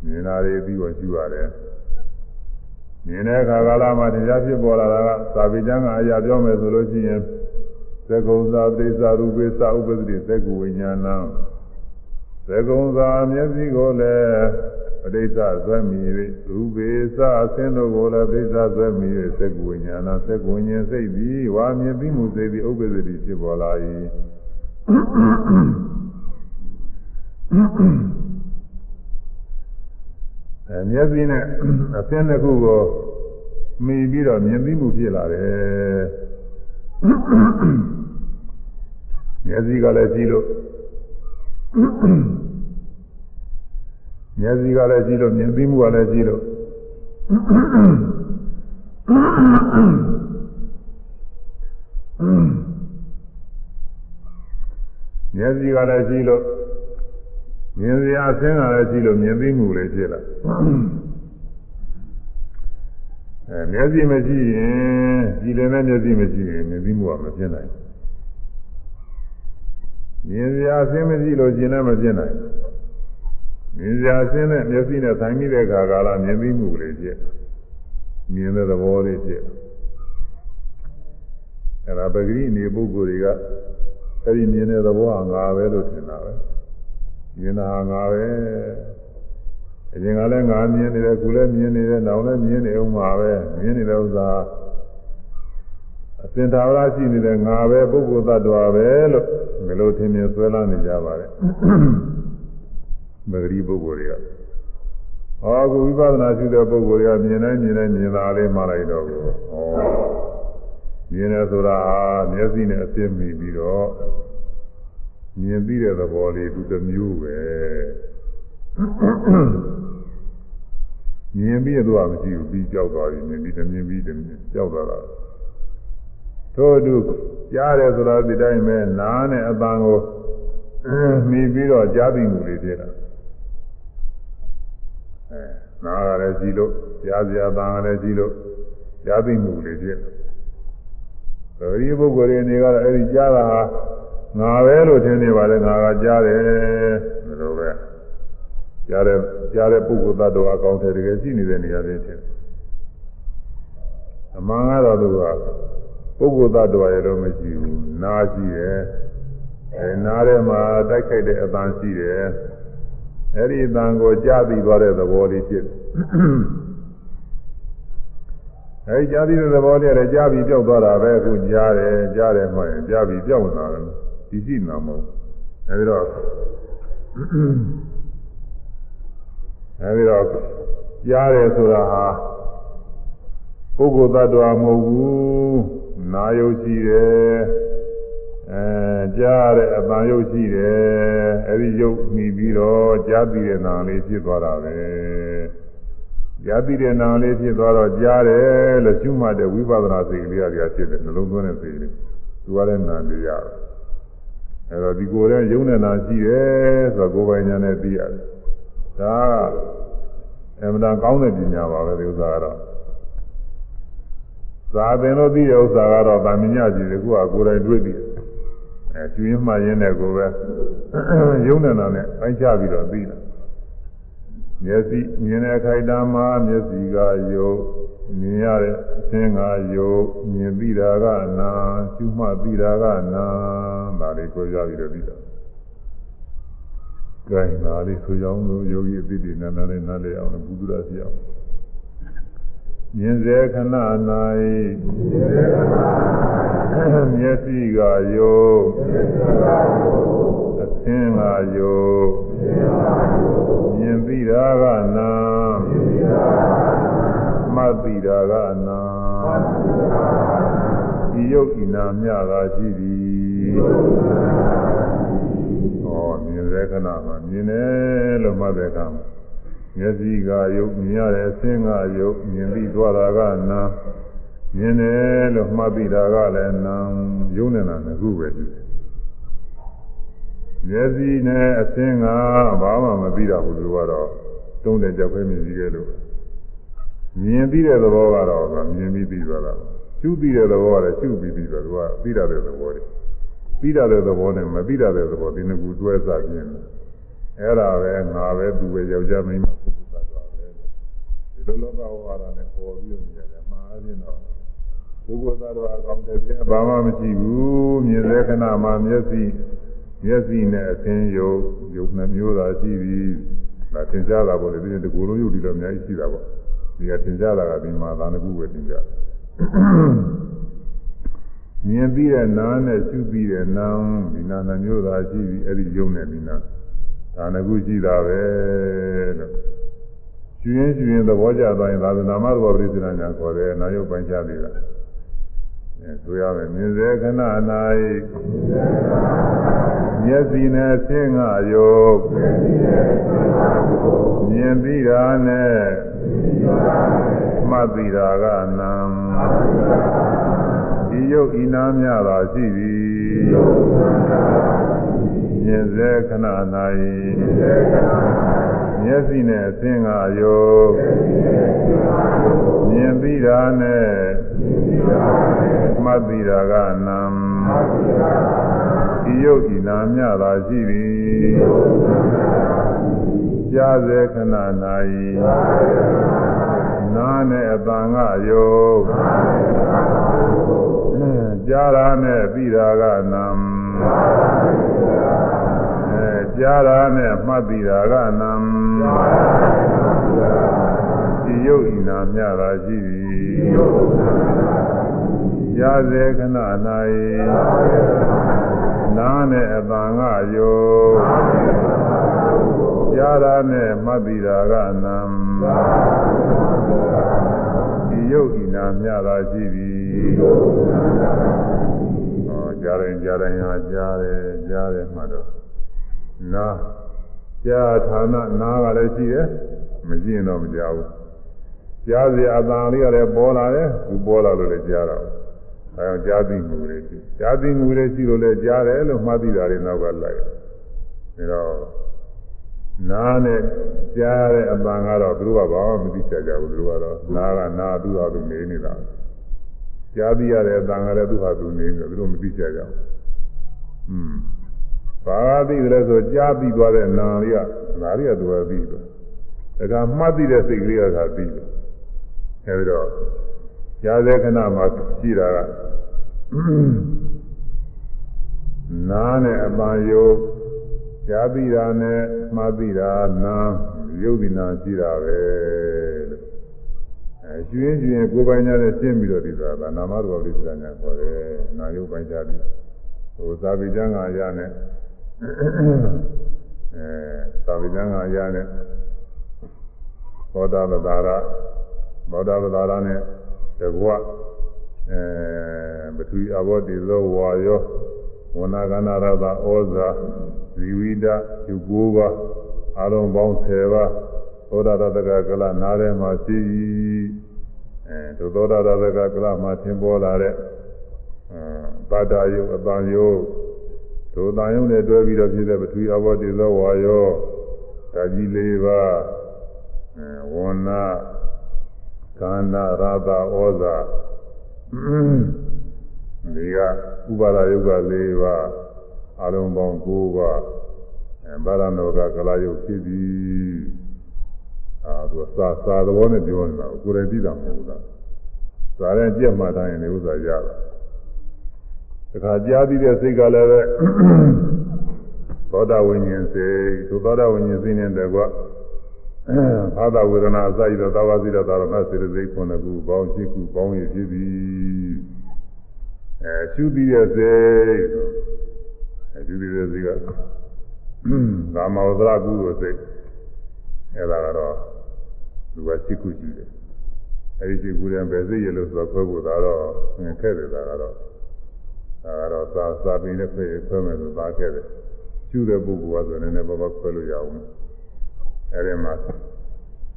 မြင်တာတွေပြီးတော့ကျူရတယ်မြင်တဲ့အခါကာလမှာတရားဖြစ်ပေါ်လာတာကသာဝေကျမ်းကအရာပြောမယ်ဆိုလို့ရှိရင်သက္ကုံသာပရိစ္ဆရူပိသဥပ္ပဒတိသက္ကုဝိညာဏံသက္ကုံသာမျက်စိကိုလည်း ပဋိစ္စဇွဲမိ၍ရူပေစအသင်းတို့ကိုလည်းပဋိစ္စဇွဲမိ၍သက္ကုဝိညာဏသက္ကုဝိညာဉ်စိတ်သည်ဝါမြင်ပြီးမှုစိတ်သည်ဥပ္ပဇ္ဇတိဖြစ်ပေါ်လာ၏အဲမျက်စိနဲ့အသင်းတစ်ခုကိုမိပြီးတော့မြင်ပြီးမှုဖြစ်လာတယ်မျက်စိကလည်းကြည့်လို့ မျက်စိကလည်းကြည့်လို့မြင်သိမှုကလည်းကြည့်လို့မျက်စိကလည်းကြည့်လို့မြင်စရာအဆင်းကလည်းကြည့်လို့မြင်သိမှုလည်းဖြစ်လာအဲမျက်စိမရှိရင်ကြည်လည်းနဲ့မျက်စိမရှိရင်မြင်သိမှုကမဖြစ်နိုင်မြင်စရာအဆင်းမရှိလို့ကျင်လည်းမဖြစ်နိုင် မြင်စရာအဆင်းနဲ့မျက်စိနဲ့ဆိုင်မိတဲ့အခါကာလမြင်သိမှုလေးဖြစ်မြင်တဲ့သဘောလေးဖြစ်အဲဒါပဂရိနေပုဂ္ဂိုလ်တွေကအဲဒီမြင်တဲ့သဘောဟာငါပဲလို့ထင်တာပဲမြင်တာဟာငါပဲအရင်ကလည်းငါမြင်နေတယ်ခုလည်းမြင်နေတယ်နောက်လည်းမြင်နေအောင်ပါပဲမြင်နေတဲ့ဥစ္စာအစင်သာဝရရှိနေတဲ့ငါပဲပုဂ္ဂိုလ်သတ္တဝါပဲလို့ဘယ်လိုထင်မြင်ဆွဲလာနေကြပါလဲ မဂရီပုဂ္ဂိုလ်တွေကဟောအခုဝိပဿနာရှိတဲ့ပုဂ္ဂိုလ်တွေကမြင်တိုင်းမြင်တိုင်းမြင်တာလေးမှလိုက်တော့ကိုဟောမြင်တယ်ဆိုတာဟာမျက်စိနဲ့အသိမိပြီးတော့မြင်ပြီးတဲ့သဘောလေးသူတစ်မျိုးပဲမြင်ပြီးတော့မရှိဘူးပြီးကြောက်သွားပြီမြင်ပြီးတမြင်ပြီးတမြင်ကြောက်သွားတာထို့အတူကြားတယ်ဆိုတာဒီတိုင်းပဲနားနဲ့အပန်းကိုမိပြီးတော့ကြားသိမှုလေးဖြစ်တာအဲ နားကလည်းကြည့်လို့ကြားစရာပန်းကလည်းကြည့်လို့ကြားသိမှုလေးဖြစ်တယ်ဒီပုဂ္ဂိုလ်တွေနေကတော့အဲဒီကြားတာဟာငါပဲလို့ထင်နေပါလေငါကကြားတယ်ဒီလိုပဲကြားတဲ့ကြားတဲ့ပုဂ္ဂိုလ်သတ္တဝါအကောင်းတယ်တကယ်ရှိနေတဲ့နေရာလေးဖြစ်အမှန်ကတော့သူကပုဂ္ဂိုလ်သတ္တဝါရဲ့တော့မရှိဘူးနားရှိတယ်အဲနားထဲမှာတိုက်ခိုက်တဲ့အပန်းရှိတယ် အဲ့ဒီအပန်းကိုကြားပြီးသွားတဲ့သဘောလေးဖြစ်အဲဒီကြားပြီးတဲ့သဘောလေးလည်းကြားပြီးပြောက်သွားတာပဲအခုကြားတယ်ကြားတယ်မှရင်ကြားပြီးပြောက်လာတယ်ဒီရှိနာမဟုတ်အဲဒီတော့အဲဒီတော့ကြားတယ်ဆိုတာဟာပုဂ္ဂိုလ်သတ္တဝါမဟုတ်ဘူးနာယုတ်ရှိတယ် အဲကြားတဲ့အပံယုတ်ရှိတယ်အဲဒီယုတ်မိပြီးတော့ကြားပြီးတဲ့နာလေးဖြစ်သွားတာပဲကြားပြီးတဲ့နာလေးဖြစ်သွားတော့ကြားတယ်လို့ရှုမှတ်တဲ့ဝိပဿနာစိတ်ကလေးအရာဖြစ်တယ်နှလုံးသွင်းတဲ့စိတ်ကလေးသူကလည်းနာနေရတယ်အဲတော့ဒီကိုယ်ရဲ့ယုံနဲ့နာရှိတယ်ဆိုတော့ကိုယ်ပိုင်ညာနဲ့သိရတယ်ဒါကအမှန်တန်ကောင်းတဲ့ပညာပါပဲဒီဥစ္စာကတော့သာသင်လို့သိတဲ့ဥစ္စာကတော့ဗာမညကြည့်တယ်ခုကကိုယ်တိုင်တွေ့ပြီ အဲကျွေးမှရင်းတဲ့ကိုပဲယုံနေတာနဲ့အိုက်ချပြီးတော့သိတာမျက်စိမြင်တဲ့ခိုက်တာမှာမျက်စိကယုတ်မြင်ရတဲ့အသင်ကယုတ်မြင်ပြီးတာကနာရှုမှတ်ပြီးတာကနာဒါလေးကိုကြပြီးတော့သိတာကဲဒါလေးဆိုကြအောင်လို့ယောဂီအသိတွေနာနာနဲ့နားလည်အောင်ဘုဒ္ဓရာစီအောင် မြင်စေခဏ၌မျက်စိကယုတ်အသင်ကယုတ်မြင်သိတာကနာမှတ်သိတာကနာဒီယုတ်ဤနာမြတာရှိသည်ဟောမြင်စေခဏမှာမြင်တယ်လို့မှတ်တဲ့အခါမှာ မျက်စိကယုတ်မြင်ရတဲ့အဆင်းကယုတ်မြင်ပြီးသွားတာကနာမြင်တယ်လို့မှတ်ပြီးတာကလည်းနာယုံနေတာငခုပဲဒီမျက်စိနဲ့အဆင်းကဘာမှမပြီးတာဘူးသူကတော့တုံးတဲ့ကြောက်ပဲမြင်ပြီးခဲ့လို့မြင်ပြီးတဲ့သဘောကတော့မြင်ပြီးပြီးသွားတာရှုပြီးတဲ့သဘောကလည်းရှုပြီးပြီးသွားသူကပြီးတာတဲ့သဘောတွေပြီးတာတဲ့သဘောနဲ့မပြီးတာတဲ့သဘောဒီနှစ်ခုတွဲစားပြင်းတယ် အဲ့ဒါပဲငါပဲသူပဲယောက်ျားမိန်းမပုဂ္ဂိုလ်သတ္တဝါပဲဒီလိုလောကဝါဒနဲ့ပေါ်ပြီးနေရတယ်မှားရင်တော့ပုဂ္ဂိုလ်သတ္တဝါအကောင်းတဲ့ပြဘာမှမရှိဘူးမြင်တဲ့ခဏမှာမျက်စိမျက်စိနဲ့အသင်ယုတ်ယုတ်နှမျိုးသာရှိပြီးဒါသင်ကြားတာပေါ့လေဒီတကူလုံးယုတ်ဒီလိုအများကြီးရှိတာပေါ့ဒီကသင်ကြားတာကဒီမှာသာနကုပဲသင်ကြားမြင်ပြီးတဲ့နာနဲ့ရှုပြီးတဲ့နာဒီနာနှမျိုးသာရှိပြီးအဲ့ဒီယုတ်နဲ့ဒီနာ ဒါနကုရှိတာပဲလို့ကျွင်းကျွင်းသဘောကျသွားရင်သာသနာမသဘောပရိစ္ဆေနာညာခေါ်တယ်နာယုတ်ပိုင်းခြားသေးတာအဲဆိုရမယ်မြင်စေခဏ၌မျက်စိနဲ့ဆင်းငါယုတ်မြင်ပြီးတာနဲ့မှတ်ပြီးတာကနံဒီယုတ်ဤနာမြတာရှိသည် မြင်စေခဏ၌မျက်စိနဲ့အသင်္ကာယုမြင်ပြီးတာနဲ့မှတ်ပြီးတာကနံဒီယုတ်ဤနာမြတာရှိသည်ကြားစေခဏ၌နာနဲ့အတန်ကယုတ်ကြားတာနဲ့ပြီးတာကနံ ကြားတာနဲ့မှတ်ပြီးတာကနံဒီယုတ်ဤနာမြတာရှိသည်ကြားစေခဏ၌နာနဲ့အတန်ကယုတ်ကြားတာနဲ့မှတ်ပြီးတာကနံဒီယုတ်ဤနာမြတာရှိသည်ဟောကြားရင်ကြားရင်ဟာကြားတယ်ကြားတယ်မှတော့ နာကြားဌာနနာကလည်းရှိတယ်မရှိရင်တော့မကြားဘူးကြားစီအတန်လေးကလည်းပေါ်လာတယ်သူပေါ်လာလို့လည်းကြားတော့အဲကြားသိမှုတွေရှိကြားသိမှုတွေရှိလို့လည်းကြားတယ်လို့မှတ်သိတာတွေနောက်ကလိုက်ဒါတော့နားနဲ့ကြားတဲ့အပံကတော့သူတို့ကဘာမှမသိချင်ကြဘူးသူတို့ကတော့နားကနားသူ့ဟာသူနေနေတာကြားသိရတဲ့အပံကလည်းသူ့ဟာသူနေနေသူတို့မသိချင်ကြဘူးอืม ဘာသာသိတယ်ဆိုကြားပြီးသွားတဲ့နာလေးကနားလေးကသူကပြီးသွားဒါကမှတ်သိတဲ့စိတ်ကလေးကသာပြီးတယ်အဲဒီတော့ကြားတဲ့ခဏမှာရှိတာကနားနဲ့အပံယုတ်ကြားသိတာနဲ့မှားသိတာနာရုပ်ဒီနာရှိတာပဲလို့အဲကျွင်းကျွင်းကိုယ်ပိုင်ညာနဲ့ရှင်းပြီးတော့ဒီဆိုတာနာမတော်လေးဆိုတာညာခေါ်တယ်နာယုတ်ပိုင်ကြပြီးဟိုသာဝိကျမ်းကရနဲ့ အဲသာဝိကျမ်းကရနဲ့ဘောဓဗတာရဘောဓဗတာရနဲ့တကွအဲပထဝီအဘောတိသောဝါယောဝနာကနာရတာဩဇာဇီဝိဒယူကိုးပါအလုံးပေါင်း10ပါးသောတာတကကလနားထဲမှာရှိအဲဒုသောတာတကကလမှာသင်ပေါ်လာတဲ့ပါဒာယုအပံယု ဒုတန်ယုနဲ့တွဲပြီးတော့ဖြစ်တဲ့ပထဝီအဘောတိသောဝါယောဓာကြီး၄ပါးအဲဝနာကန္နာရတာဩဇာဒီကဥပါဒယုတ်က၄ပါးအလုံးပေါင်း9ပါးအဲဗာရဏောကကလာယုတ်ဖြစ်သည်အာသူစာစာသဘောနဲ့ပြောနေတာကိုယ်တိုင်သိတာမဟုတ်ဘူးလားစာရင်ကြက်မှတိုင်းရင်လည်းဥစ္စာရတာ တခါကြားပြီးတဲ့စိတ်ကလည်းပဲသောတာဝိညာဉ်စိတ်သို့သောတာဝိညာဉ်စိတ်နဲ့တကွအာသာဝေဒနာအစရသောသာဝတိရသာရမစေတသိက်ခုနှစ်ခုပေါင်းရှိခုပေါင်းရဖြစ်သည်အဲရှုပြီးတဲ့စိတ်အဲရှုပြီးတဲ့စိတ်ကကာမဝဒရာကုသိုလ်စိတ်အဲဒါကတော့သူကရှိခုရှိတယ်အဲဒီရှိခုတဲ့ပဲစိတ်ရလို့ဆိုတော့ခွဲဖို့ဒါတော့ခက်တယ်ဒါကတော့ ဒါကတော့သာသာပင်နဲ့ခွဲခွဲမယ်လို့သာခဲ့တယ်ရှုတဲ့ပုဂ္ဂိုလ်ကဆိုနည်းနည်းပါးပါးခွဲလို့ရအောင်အဲဒီမှာ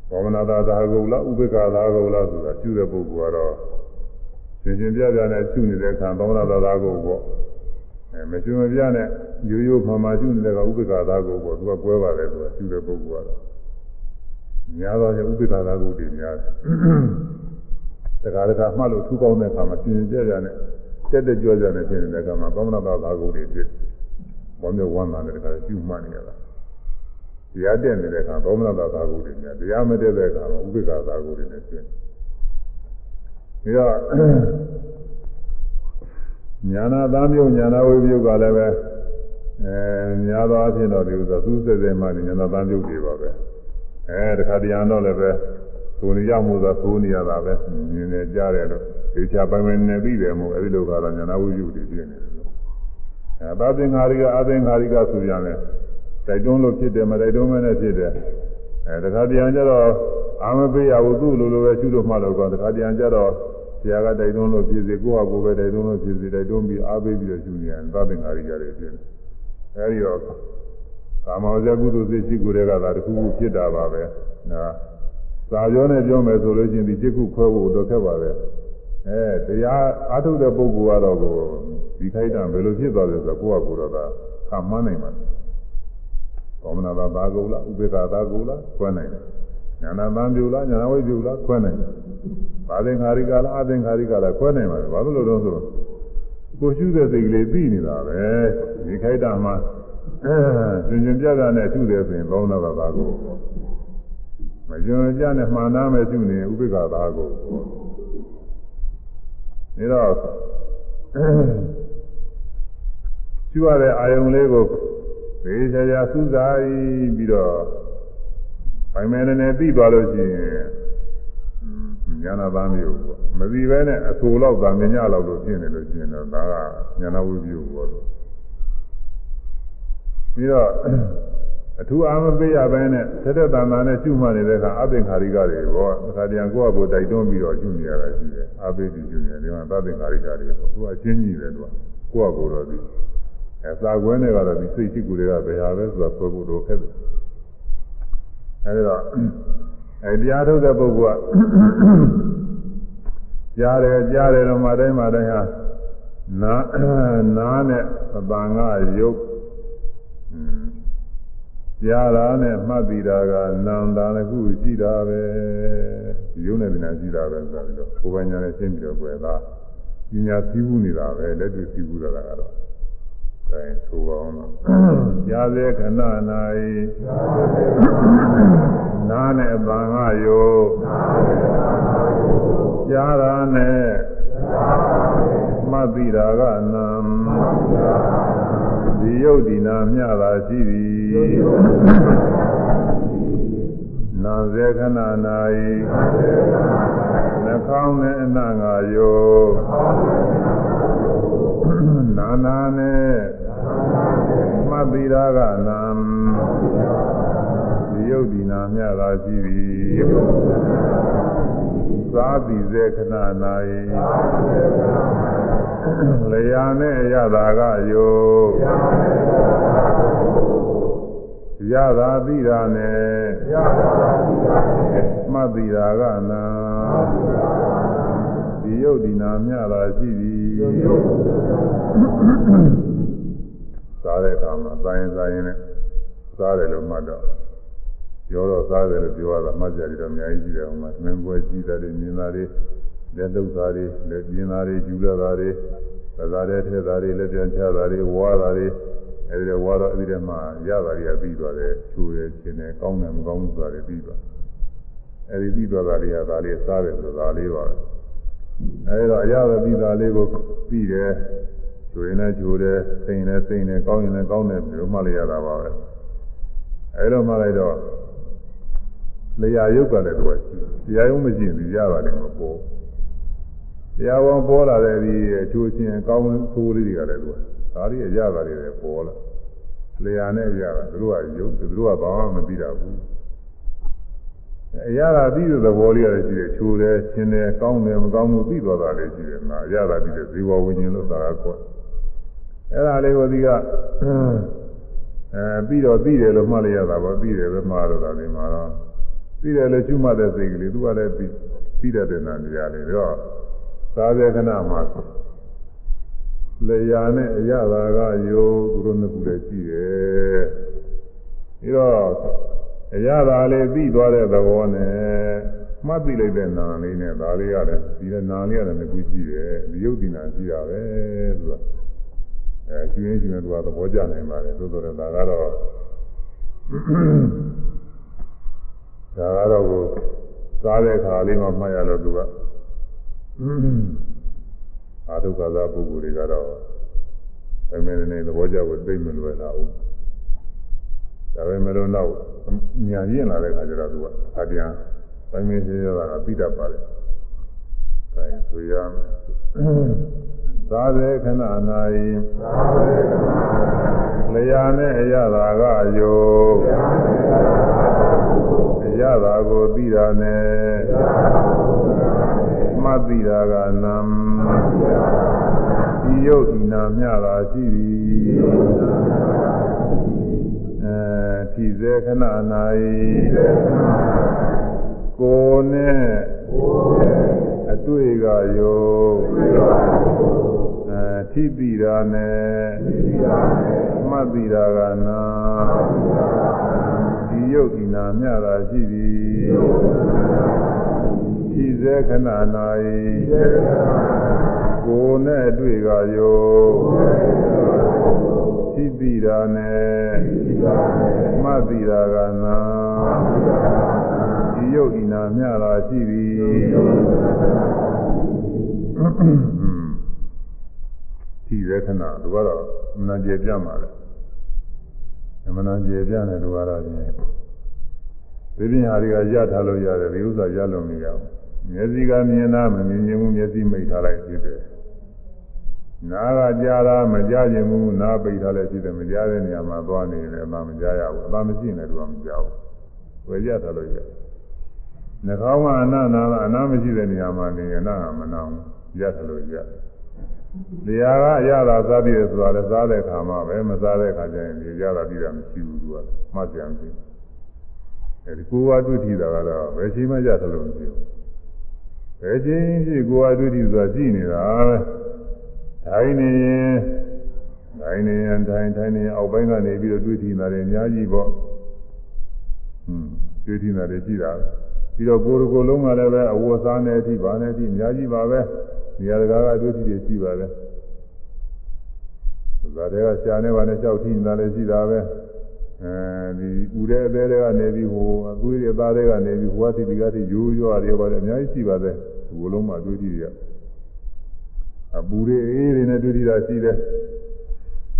ဘောမနာသာသာကုလားဥပေက္ခသာကုလားဆိုတာရှုတဲ့ပုဂ္ဂိုလ်ကတော့ရှင်ရှင်ပြပြနဲ့ရှုနေတဲ့အခါဘောမနာသာသာကုပေါ့အဲမရှင်မပြနဲ့ရိုးရိုးမှမှရှုနေတဲ့ကဥပေက္ခသာကုပေါ့သူကကွဲပါတယ်သူကရှုတဲ့ပုဂ္ဂိုလ်ကတော့များတော့ဥပေက္ခသာကုတွေများတယ်တခါတခါမှတ်လို့ထူကောင်းတဲ့အခါမှာရှင်ရှင်ပြပြနဲ့ တက်တက်ကြွကြွနဲ့ဖြစ်နေတဲ့အခါမှာဘောမနာသာသာကုတွေဖြစ်ဘောမျိုးဝမ်းသာတဲ့အခါကျူမှတ်နေရတာတရားတက်နေတဲ့အခါသောမနတာသာဂုတွေများတရားမတက်တဲ့အခါမှာဥပိ္ပခာသာဂုတွေနဲ့ရှင်းပြီးတော့ညာနာသားမျိုးညာနာဝိပယုတ်ကလည်းပဲအဲများသောအားဖြင့်တော့ဒီဥစ္စာသူးစက်စဲမှညာနာသားမျိုးတွေပါပဲအဲတခါတရံတော့လည်းပဲ သိုနေရမှုသာသိုးနေရတာပဲမြင်နေကြတယ်လို့ဒီချပိုင်းပိုင်းနဲ့ပြီးတယ်မို့အဲဒီလိုကတော့ညာနာဝိပယုတ်တွေပြည့်နေတယ်လို့အဲသာသင်္ဃာရိကအသင်္ဃာရိကဆိုပြန်တယ်တိုက်တွန်းလို့ဖြစ်တယ်မတိုက်တွန်းမနဲ့ဖြစ်တယ်အဲတခါတရံကျတော့အာမပေးရဘူးသူ့လိုလိုပဲရှုလို့မှလို့ကောတခါတရံကျတော့ဆရာကတိုက်တွန်းလို့ဖြစ်စေကိုယ့်ဟာကိုယ်ပဲတိုက်တွန်းလို့ဖြစ်စေတိုက်တွန်းပြီးအားပေးပြီးတော့ရှုနေရင်သဗ္ဗင်္ဂါရိကြတွေဖြစ်တယ်အဲဒီတော့ကာမောဇကုသိုလ်စိတ်ရှိကိုယ်တွေကသာတစ်ခုခုဖြစ်တာပါပဲနော် စာပြောနဲ့ပြောမယ်ဆိုလို့ရှိရင်ဒီจิตခုခွဲဖို့တော့ခက်ပါပဲအဲတရားအားထုတ်တဲ့ပုဂ္ဂိုလ်ကတော့ကိုဒီခိုက်တာဘယ်လိုဖြစ်သွားလဲဆိုတော့ကိုယ့်ဟာကိုယ်တော့သာခံမှန်းနိုင်ပါဘောမနာသာသာကုလားဥပေက္ခသာကုလားခွဲနိုင်တယ်ညာနာသံပြုလားညာနာဝိပြုလားခွဲနိုင်တယ်ဘာသင်္ခါရိကလားအသင်္ခါရိကလားခွဲနိုင်ပါတယ်ဘာလို့လို့တော့ဆိုကိုရှုတဲ့စိတ်ကလေးသိနေတာပဲဒီခိုက်တာမှာအဲရှင်ရှင်ပြပြနဲ့ရှုတယ်ဆိုရင်ဘောမနာသာသာကု မကျွမ်းကြနဲ့မှန်သားမဲ့ရှုနေဥပေက္ခသာကုဒါတော့ရှုရတဲ့အာယုံလေးကိုသေချာချာစူးစိုက်ပြီးတော့ပိုင်မယ်နဲ့ပြီးသွားလို့ရှိရင်ညာနာသားမျိုးပေါ့မပြီးပဲနဲ့အဆူလောက်သာမြညာလောက်လို့ဖြစ်နေလို့ရှိရင်တော့ဒါကညာနာဝိပယပေါ့လို့ပြီးတော့ အထူးအားမပေးရဘဲနဲ့သက်သက်တန်တန်နဲ့ရှုမှတ်နေတဲ့အခါအသင်္ခါရိကတွေဘောအခါတည်းကိုယ့်အကိုတိုက်တွန်းပြီးတော့ရှုနေရတာရှိတယ်အားပေးပြီးရှုနေတယ်ဒီမှာသသင်္ခါရိကတွေပေါ့သူကအချင်းကြီးတယ်သူကကိုယ့်အကိုတော့ဒီအဲစာကွဲနဲ့ကတော့ဒီစိတ်ရှိကူတွေကဘယ်ဟာပဲဆိုတာပြောဖို့တော့ခက်တယ်အဲဒီတော့အဲတရားထုတ်တဲ့ပုဂ္ဂိုလ်ကကြားတယ်ကြားတယ်တော့မှတိုင်းမှတိုင်းဟာနာနာနဲ့အပန်ကရုပ် ကြားတာနဲ့မှတ်ပြီးတာကနန္တာတစ်ခုရှိတာပဲရုပ်နဲ့ဉာဏ်ရှိတာပဲဆိုတော့ကိုယ်ပိုင်ဉာဏ်နဲ့ရှင်းပြီးတော့ကွယ်သားပညာသိဘူးနေတာပဲလက်တွေ့သိဘူးတာကတော့အဲဆိုပါအောင်တော့ကြားစေခဏ၌နားနဲ့အပန်ကယောကြားတာနဲ့မှတ်ပြီးတာကနံဒီယုတ်ဒီနာမျှတာရှိသည် နာစေခဏ၌နှာခေါင်းနဲ့အနံ့ငါယောနာနာနဲ့မှတ်ပြီးတာကနံဒီယုတ်ဒီနာမျှတာရှိသည်သာတိစေခဏ၌လျာနဲ့ရတာကယော ရတာပြီးတာနဲ့မှတ်ပြီးတာကနာဒီယုတ်ဒီနာမျှတာရှိသည်စားတဲ့အခါမှာစားရင်စားရင်နဲ့စားတယ်လို့မှတ်တော့ပြောတော့စားတယ်လို့ပြောရတာမှတ်ကြတယ်တော့အများကြီးရှိတယ်ဟိုမှာမင်းပွဲကြီးတာတွေမြင်တာတွေလက်လုတ်တာတွေလက်ပြင်းတာတွေယူလာတာတွေပဇာတဲ့ထဲတာတွေလက်ပြန်ချတာတွေဝါတာတွေ အဲဒီတော့ဝါတော့အဲဒီတည်းမှာရတာတွေကပြီးသွားတယ်ချူတယ်ရှင်တယ်ကောင်းတယ်မကောင်းဘူးဆိုတာတွေပြီးသွားအဲဒီပြီးသွားတာတွေကဒါလေးစားတယ်ဆိုတာလေးပါပဲအဲဒီတော့အရသာပြီးတာလေးကိုပြီးတယ်ချူရင်လည်းချူတယ်စိန်လည်းစိန်တယ်ကောင်းရင်လည်းကောင်းတယ်ဒီလိုမှလည်းရတာပါပဲအဲဒီတော့မှလိုက်တော့လျာယုတ်ကလည်းတော့ရှိတရားယုံမရှိရင်ရပါတယ်မပေါ်တရားဝန်ပေါ်လာတဲ့ဒီအချိုးချင်းကောင်းဆိုးလေးတွေကလည်းသူ ဒါတွေရတာတွေလည်းပေါ်လာလျာနဲ့ရတာသူတို့ကယုတ်သူတို့ကဘာမှမသိတာဘူးအရာသာပြီးတဲ့သဘောလေးရတယ်ရှိတယ်ချိုးတယ်ချင်းတယ်ကောင်းတယ်မကောင်းဘူးပြီးသွားတာလေးရှိတယ်နာအရာသာပြီးတဲ့ဇေဝဝိညာဉ်လို့သာကောအဲ့ဒါလေးကိုဒီကအဲပြီးတော့ပြီးတယ်လို့မှတ်လိုက်ရတာပေါ့ပြီးတယ်ပဲမှားတော့တာဒီမှာတော့ပြီးတယ်လို့ကျွမှတ်တဲ့စိတ်ကလေးသူကလည်းပြီးပြီးတဲ့တဲ့နာနေရာလေးတော့သာဝေကနာမှာ လျာနဲ့အရသာကယောသူတို့နှစ်ခုလည်းရှိတယ်ပြီးတော့အရသာလေးပြီးသွားတဲ့သဘောနဲ့မှတ်သိလိုက်တဲ့နာလေးနဲ့ဒါလေးရတယ်ဒီနာလေးရတယ်နှစ်ခုရှိတယ်ဒီယုတ်ဒီနာရှိတာပဲသူကအဲကျွင်းကျွင်းသူကသဘောကျနိုင်ပါတယ်သို့တော်လည်းဒါကတော့ဒါကတော့ကိုစားတဲ့ခါလေးမှမှတ်ရတော့သူက အာဒုက္ခသာပုဂ္ဂိုလ်တွေကတော့အမေနဲ့သဘောကျဖို့သိမလွယ်လာဘူးဒါပေမဲ့လို့တော့ညာရင့်လာတဲ့ခါကျတော့သူကအပြန်ပိုင်းမင်းသေးရတာပြီးတတ်ပါလေဒါရင်ဆိုရမယ်သာသေခဏ၌လျာနဲ့အရသာကယောအရသာကိုပြီးတာနဲ့ မှတ်ပြီးတာကနံဒီယုတ်ဒီနာမျှတာရှိသည်အဲထိစေခဏ၌ကိုယ်နဲ့အတွေ့ကယောအဲထိပြီးတာနဲ့မှတ်ပြီးတာကနာဒီယုတ်ဒီနာမျှတာရှိသည် ထိစေခဏ၌ကိုယ်နဲ့တွေ့ကယောသိတိတာနဲ့မှတ်တိတာကနာဒီယုတ်ဤနာမျှတာရှိသည်ဒီရခဏသူကတော့မနာကျေပြမှာလေမနာကျေပြတယ်သူကတော့ညဒီပြင်ဟာတွေကရထားလို့ရတယ်ဒီဥစ္စာရလို့မရဘူး မျက်စိကမြင်တာမမြင်ဘူးမျက်စိမိတ်ထားလိုက်ဖြစ်တယ်နာကကြားတာမကြားခြင်းဘူးနာပိတ်ထားလည်းရှိတယ်မကြားတဲ့နေရာမှာသွားနေတယ်အမှမကြားရဘူးအမှမရှိရင်လည်းသူကမကြားဘူးဝယ်ရထားလို့ရနှာခေါင်းကအနာနာအနာမရှိတဲ့နေရာမှာနေရင်နာကမနာဘူးရထားလို့ရတရားကအရသာစားပြီးတယ်ဆိုတာလည်းစားတဲ့ခါမှပဲမစားတဲ့ခါကျရင်ဒီရတာပြီးတာမရှိဘူးသူကမှတ်ကြံပြီအဲဒီကိုယ်ဝတွေ့ထီတာကတော့ဘယ်ချိန်မှရထားလို့မရှိဘူး ဘယ်ချိန်ဖြစ်ကိုယ်ဝတွေ့ထီဆိုတာရှိနေတာပဲထိုင်နေရင်ထိုင်နေရင်ထိုင်ထိုင်နေအောက်ပိုင်းကနေပြီးတော့တွေ့ထီနေတာတွေအများကြီးပေါ့ဟွန်းတွေ့ထီနေတာတွေရှိတာပြီးတော့ကိုယ်ကိုယ်လုံးကလည်းပဲအဝတ်စားနေအထိဗာနေအထိအများကြီးပါပဲနေရာတကာကတွေ့ထီတွေရှိပါပဲဇာတဲ့ကရှားနေပါနဲ့ကြောက်ထီနေတာလည်းရှိတာပဲ အဲဒီဥတဲ့အသေးတွေကနေပြီးဟိုအသွေးတွေသားတွေကနေပြီးဟိုကတိတိကတိရိုးရွာတွေပါတယ်အများကြီးရှိပါတယ်ဒီလိုလုံးမှတွေ့ထီတွေကအပူတွေအေးတွေနဲ့တွေ့ထီတာရှိတယ်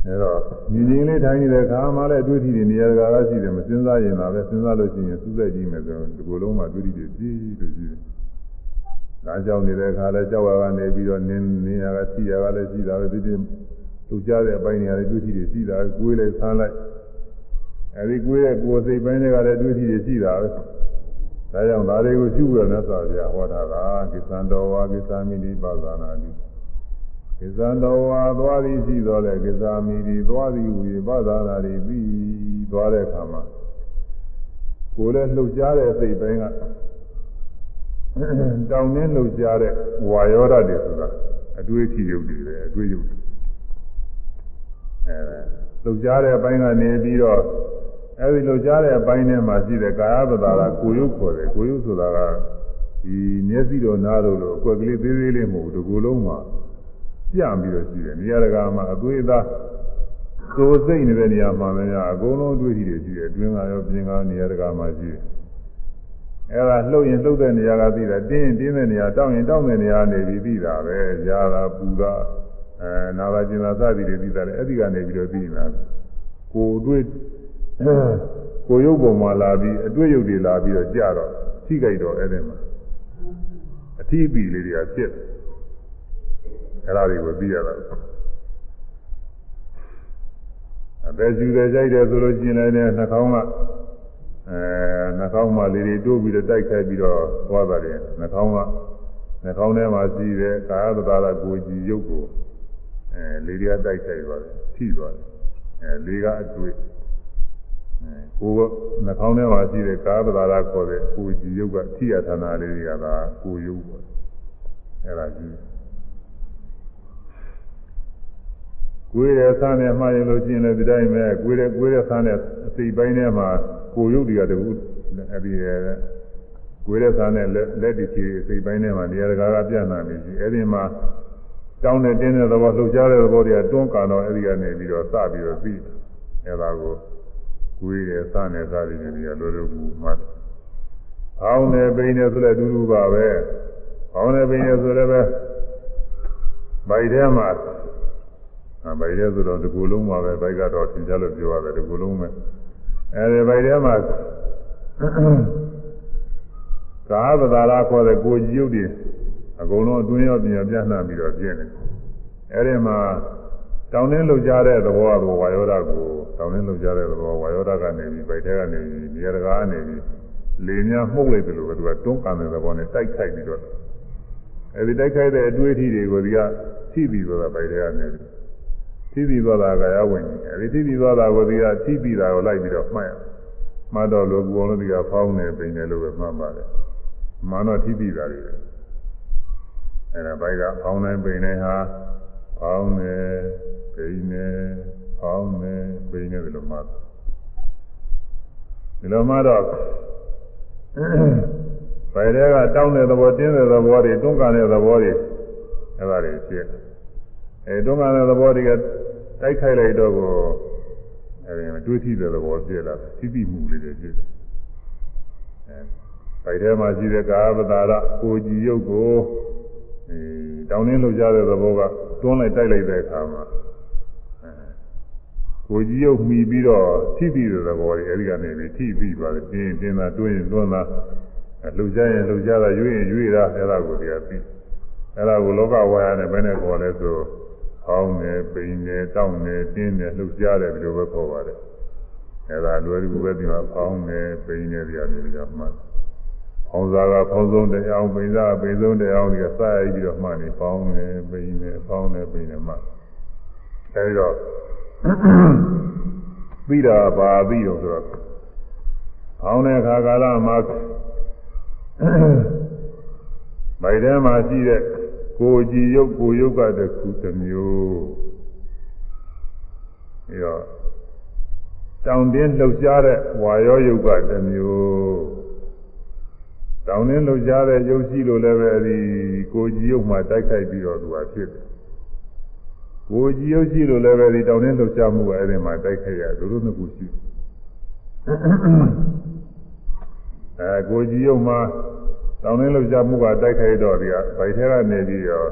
အဲတော့ညီညီလေးထိုင်နေတဲ့ခါမှလည်းတွေ့ထီတွေနေရာတကာကရှိတယ်မစင်းစားရင်လာပဲစဉ်းစားလို့ရှိရင်စူးစိုက်ကြည့်မယ်ဆိုရင်ဒီလိုလုံးမှတွေ့ထီတွေကြီးလို့ရှိတယ်ဒါကြောင့်နေတဲ့ခါလဲကြောက်ရကနေပြီးတော့နင်းနေရကထိရကလည်းရှိတာပဲဒီဒီလူကြတဲ့အပိုင်းတွေလည်းတွေ့ထီတွေရှိတာကိုယ်လည်းဆန်းလိုက် အဲဒီကိုယ်ရဲ့ကိုယ်စိတ်ပိုင်းတွေကလည်းတွေ့ထီတွေရှိတာပဲဒါကြောင့်ဒါတွေကိုရှုရတဲ့သာပြဟောတာကကိသံတော်ဝါကိသမိတိပါဇာနာတိကိသံတော်ဝါသွားသည်ရှိတော်လဲကိသမိတိသွားသည်ဟူ၍ပါဇာနာတိပြီးသွားတဲ့အခါမှာကိုယ်လည်းလှုပ်ရှားတဲ့စိတ်ပိုင်းကတောင်းနှင်းလှုပ်ရှားတဲ့ဝါယောဓာတ်တွေဆိုတာအတွေ့အထိရုပ်တွေပဲအတွေ့ရုပ်တွေအဲလှုပ်ရှားတဲ့အပိုင်းကနေပြီးတော့ အဲဒီလှုပ်ရှားတဲ့အပိုင်းထဲမှာရှိတဲ့ကာယပဒါကကိုယုတ်ခေါ်တယ်ကိုယုတ်ဆိုတာကဒီမျက်စိတော်နားတော်လို့အကွက်ကလေးသေးသေးလေးမဟုတ်ဘူးဒီကိုယ်လုံးမှာပြပြီးတော့ရှိတယ်နေရာတကာမှာအသွေးသားသိုးစိတ်နေတဲ့နေရာမှာလည်းအကုန်လုံးတွေ့ထီတွေရှိတယ်အတွင်းကရောပြင်ကနေရာတကာမှာရှိတယ်အဲဒါလှုပ်ရင်လှုပ်တဲ့နေရာကသိတာတင်းရင်တင်းတဲ့နေရာတောင်းရင်တောင်းတဲ့နေရာနေပြီးသိတာပဲရာတာပူတာအဲနာလာကျင်လာစသည်တွေသိတာလေအဲ့ဒီကနေပြီးတော့သိနေတာကိုယ်တွေ့ ကိုရုပ်ပုံမှာလာပြီးအတွေ့ရုပ်တွေလာပြီးတော့ကြာတော့ထိကြိုက်တော့အဲ့ဒီမှာအထီးပီလေးတွေကဖြစ်အဲ့ဒါတွေကိုသိရတာအသက်ရှူတယ်ကြိုက်တယ်ဆိုလို့ရှိရင်လည်းနှာခေါင်းကအဲနှာခေါင်းမှာလေးတွေတိုးပြီးတော့တိုက်ခိုက်ပြီးတော့သွားတာတယ်နှာခေါင်းကနှာခေါင်းထဲမှာရှိတဲ့ကာယသဘာဝကိုကြည်ရုပ်ကိုအဲလေးတွေကတိုက်ခိုက်သွားတယ်ထိသွားတယ်အဲလေးကအတွေ့ ကိုယ်နှာခေါင်းထဲမှာရှိတဲ့ကာယသဘာဝခေါ်တဲ့ကိုကြည်ရုပ်ကထိရဌာနလေးတွေကသာကိုရုပ်ပေါ့အဲဒါကြည့်ကိုယ်ရဲ့ဆန်းနဲ့မှားရင်လို့ရှိရင်လည်းဒီတိုင်းပဲကိုယ်ရဲ့ကိုယ်ရဲ့ဆန်းနဲ့အစိပ်ပိုင်းထဲမှာကိုရုပ်တွေကတကူအဲ့ဒီကိုယ်ရဲ့ဆန်းနဲ့လက်လက်တချီအစိပ်ပိုင်းထဲမှာနေရာတကာကပြန့်နှံ့နေပြီအဲ့ဒီမှာတောင်းတဲ့တင်းတဲ့သဘောလှုပ်ရှားတဲ့သဘောတွေကတွန်းကန်တော့အဲ့ဒီကနေပြီးတော့စပြီးတော့ပြီးအဲ့ဒါကို ကိုယ်ရဲ့ဆန်းနဲ့စသည်တွေတွေကလိုလိုကူမှတ်အောင်းနဲ့ပိန်နဲ့ဆိုလည်းအတူတူပါပဲအောင်းနဲ့ပိန်နဲ့ဆိုလည်းပဲဗိုက်ထဲမှာဗိုက်ထဲဆိုတော့ဒီကူလုံးပါပဲဗိုက်ကတော့သင်ကြားလို့ပြောရတယ်ဒီကူလုံးပဲအဲဒီဗိုက်ထဲမှာကာသဒါရခေါ်တဲ့ကိုကြီးရုပ်တွေအကုန်လုံးအတွင်းရောပြင်ရောပြန့်နှံ့ပြီးတော့ပြင်းနေအဲဒီမှာတောင်းနှင်းလှုပ်ရှားတဲ့သဘောကဝါယောဓာကို တောင်းနှင်းလှုပ်ရှားတဲ့သဘောဝါယောဓာကနေပြီးဗိုက်ထဲကနေပြီးနေရာတကာကနေပြီးလေများမှုတ်လိုက်တယ်လို့ပဲသူကတွန်းကန်တဲ့သဘောနဲ့တိုက်ခိုက်ပြီးတော့အဲဒီတိုက်ခိုက်တဲ့အတွေ့အထိတွေကိုဒီကထိပြီးတော့ဗိုက်ထဲကနေပြီးထိပြီးသွားတာကရဝင်တယ်အဲဒီထိပြီးသွားတာကိုဒီကထိပြီးတာကိုလိုက်ပြီးတော့မှတ်ရမှတ်တော့လို့ကိုယ်လုံးဒီကဖောင်းနေပိန်တယ်လို့ပဲမှတ်ပါတယ်မှန်တော့ထိပြီးတာတွေအဲဒါဘိုက်ကဖောင်းနေပိန်နေဟာဖောင်းနေပိန်နေ ဖောင်းနေပိန်နေတယ်လို့မှတ်ဒီလိုမှတော့ဘယ်တဲကတောင်းတဲ့သဘောတင်းတဲ့သဘောတွေတွန်းကန်တဲ့သဘောတွေအဲဒါတွေဖြစ်တယ်အဲတွန်းကန်တဲ့သဘောတွေကတိုက်ခိုက်လိုက်တော့ကိုအဲဒီတွေးထိတဲ့သဘောပြည့်လာတယ်သိသိမှုလေးတွေပြည့်တယ်အဲဗိုက်ထဲမှာရှိတဲ့ကာဝတာရကိုကြည်ရုပ်ကိုအဲတောင်းနှင်းလှုပ်ရှားတဲ့သဘောကတွန်းလိုက်တိုက်လိုက်တဲ့အခါမှာအဲ ကိုကြည်ရုပ်မှီပြီးတော့ထိပြီးတဲ့သဘောတွေအဲဒီကနေပြီးထိပြီးပါတယ်တင်းတင်းသာတွင်းရင်တွန်းသာလှုပ်ရှားရင်လှုပ်ရှားတာရွေ့ရင်ရွေ့တာအဲဒါကိုတရားပြီးအဲဒါကိုလောကဝါယနဲ့ဘယ်နဲ့ခေါ်လဲဆိုဖောင်းတယ်ပိန်တယ်တောင်းတယ်တင်းတယ်လှုပ်ရှားတယ်ဒီလိုပဲခေါ်ပါတယ်အဲဒါလွယ်ကူပဲဒီမှာဖောင်းတယ်ပိန်တယ်တရားမျိုးကြောင့်မှတ်ဖောင်းစားကဖောင်းဆုံးတရားပိန်စားပိန်ဆုံးတရားဒီကစရိုက်ပြီးတော့မှတ်နေဖောင်းတယ်ပိန်တယ်ဖောင်းတယ်ပိန်တယ်မှတ်အဲဒီတော့ ပြီးတာပါပြီးတော့ဆိုတော့ဖောင်းတဲ့အခါကာလမှာဗိုက်ထဲမှာရှိတဲ့ကိုကြည်ရုပ်ကိုရုပ်ကတခုတစ်မျိုးပြီးတော့တောင်တင်းလှုပ်ရှားတဲ့ဝါရောရုပ်ကတစ်မျိုးတောင်တင်းလှုပ်ရှားတဲ့ရုပ်ရှိလို့လည်းပဲအဲဒီကိုကြည်ရုပ်မှာတိုက်ခိုက်ပြီးတော့သူကဖြစ်တယ် ကိုကြည်ရုပ်ရှိလို့လည်းပဲဒီတောင်တင်းလှုပ်ရှားမှုကအဲဒီမှာတိုက်ခိုက်ရသူတို့နှစ်ခုရှိအဲကိုကြည်ရုပ်မှာတောင်းတင်းလှုပ်ရှားမှုကတိုက်ခိုက်တော့ဒီကဗိုက်ထဲကနေပြီးတော့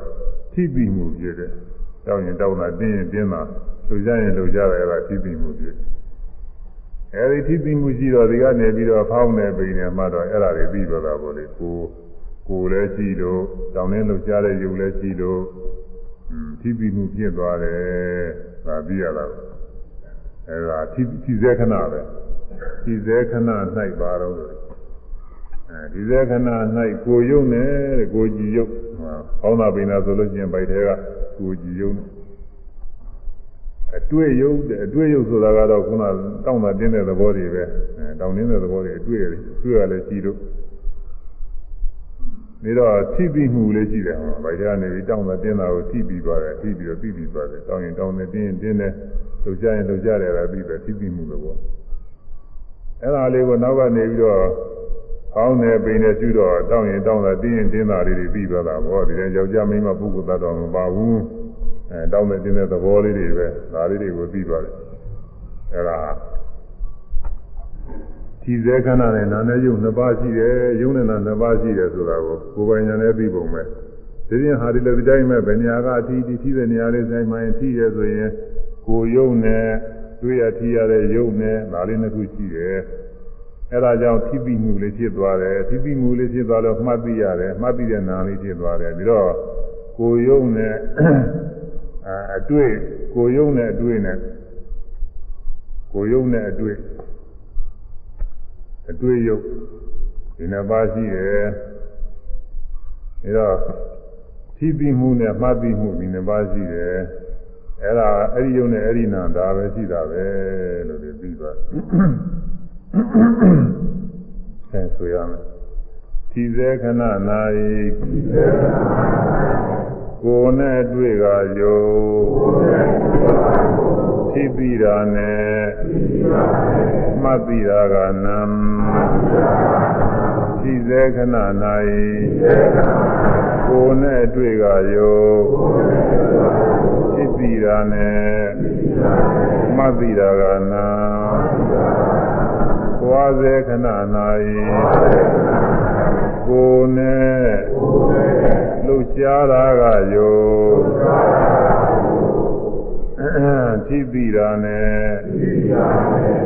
ထိပြီးမှုဖြစ်တယ်။တောင်းရင်တောင်းတာတင်းရင်တင်းတာလှုပ်ရှားရင်လှုပ်ရှားတယ်အဲ့ဒါထိပြီးမှုဖြစ်တယ်။အဲဒီထိပြီးမှုရှိတော့ဒီကနေပြီးတော့ဖောင်းနေပိနေမှတော့အဲ့ဒါတွေပြီးတော့တာပေါ့လေ။ကိုကိုလည်းရှိလို့တောင်းတင်းလှုပ်ရှားတဲ့ယုံလည်းရှိလို့ ထိပြီးမှုဖြစ်သွားတယ်။ဒါပြီးရတာ။အဲ့ဒါထိထိစေခဏပဲ။ထိစေခဏ၌ပါတော့အဲဒီဇေခဏ၌ကိုယုံနဲ့တဲ့ကိုကြည်ယုံဟောင်းတာပိနာဆိုလို့ရှိရင်ဗိုက်ထဲကကိုကြည်ယုံအတွေ့ယုံတဲ့အတွေ့ယုံဆိုတာကတော့ခုနတောင်းတာတင်းတဲ့သဘောတွေပဲအဲတောင်းတင်းတဲ့သဘောတွေအတွေ့ရတယ်တွေ့ရလဲရှိလို့ နေတော့ထိပြီးမှုလေးရှိတယ်ဟောဗိုက်ထဲကနေပြီးတောင်းတာတင်းတာကိုထိပြီးသွားတယ်ထိပြီးတော့ပြီးပြီးသွားတယ်တောင်းရင်တောင်းတယ်တင်းရင်တင်းတယ်လှုပ်ရှားရင်လှုပ်ရှားတယ်အဲ့ဒါပြီးပဲထိပြီးမှုလို့ပေါ့အဲ့ဒါလေးကိုနောက်ကနေပြီးတော့ကောင်းတယ်ပိန်တယ်ရှိတော့တောင်းရင်တောင်းတာတင်းရင်တင်းတာလေးတွေပြီးသွားတာဗောဒီတဲ့ယောက်ျားမိန်းမပုဂ္ဂိုလ်သတ္တဝါမပါဘူးအဲတောင်းတဲ့တင်းတဲ့သဘောလေးတွေပဲဒါလေးတွေကိုပြီးသွားတယ်အဲဒါ ဒီဇေခဏနဲ့နာနဲ့ယုံနှစ်ပါးရှိတယ်ယုံနဲ့နာနှစ်ပါးရှိတယ်ဆိုတာကိုကိုယ်ပိုင်ဉာဏ်နဲ့ပြီးပုံပဲဒီရင်ဟာဒီလိုဒီတိုင်းမဲ့ဘယ်နေရာကအထီးဒီထီးတဲ့နေရာလေးဆိုင်မှရင်ထီးရဆိုရင်ကိုယုံနဲ့တွေ့ရထီးရတဲ့ယုံနဲ့ဒါလေးနှစ်ခုရှိတယ်အဲဒါကြောင့်ထိပိမှုလေးဖြစ်သွားတယ်ထိပိမှုလေးဖြစ်သွားတော့မှတ်သိရတယ်မှတ်သိတဲ့နာလေးဖြစ်သွားတယ်ပြီးတော့ကိုယုံနဲ့အတွေ့ကိုယုံနဲ့အတွေ့နဲ့ကိုယုံနဲ့အတွေ့ အတွေ့ယုံဒီနှစ်ပါးရှိတယ်အဲတော့ထိပိမှုနဲ့မှတ်သိမှုဒီနှစ်ပါးရှိတယ်အဲ့ဒါအဲ့ဒီယုံနဲ့အဲ့ဒီနာဒါပဲရှိတာပဲလို့ဒီပြီးသွားဆင်ဆိုရမယ်ဒီစေခဏနာ၏ကိုယ်နဲ့တွေ့ကယုံ သိပြီတာနဲ့မှတ်ပြီတာကနံဒီစေခဏနာ၏ကိုယ်နဲ့တွေ့ကယုံသိပြီတာနဲ့မှတ်ပြီတာကနံသွားစေခဏ၌ကိုယ်နဲ့လှုပ်ရှားတာကယော ထိတိတာနဲ့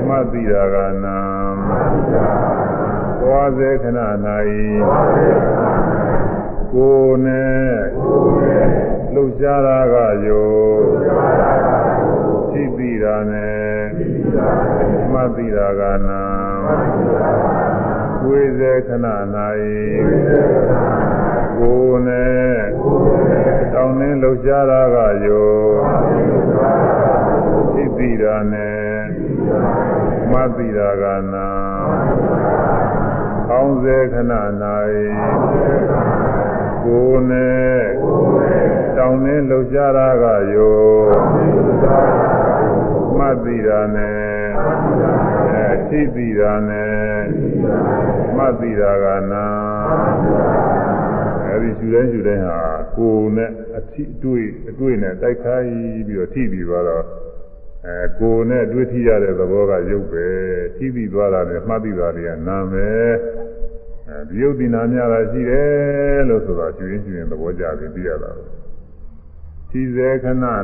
မှတ်တိတာကနာသွားစေခဏ၌ကိုယ်နဲ့လှုပ်ရှားတာကယောထိတိတာနဲ့မှတ်တိတာကနာကိုယ်စေခဏ၌ ကိုယ်နဲ့တောင်းနှင်းလှုပ်ရှားတာကယောသိသိတာနဲ့မသိတာကနာကောင်းစေခဏ၌ကိုယ်နဲ့တောင်းနှင်းလှုပ်ရှားတာကယောမသိတာနဲ့အဲသိသိတာနဲ့မသိတာကနာ အဲဒီရှူတိုင်းရှူတိုင်းဟာကိုယ်နဲ့အထိအတွေ့အတွေ့နဲ့တိုက်ခိုက်ပြီးတော့ထိပြီးသွားတော့အဲကိုယ်နဲ့တွေ့ထိရတဲ့သဘောကရုပ်ပဲထိပြီးသွားတာနဲ့မှတ်ပြီးသွားတယ်ကနာမယ်အဲဒီယုတ်ဒီနာများတာရှိတယ်လို့ဆိုတော့ရှူရင်းရှူရင်းသဘောကျပြီးသိရတာထိ စေခဏ၌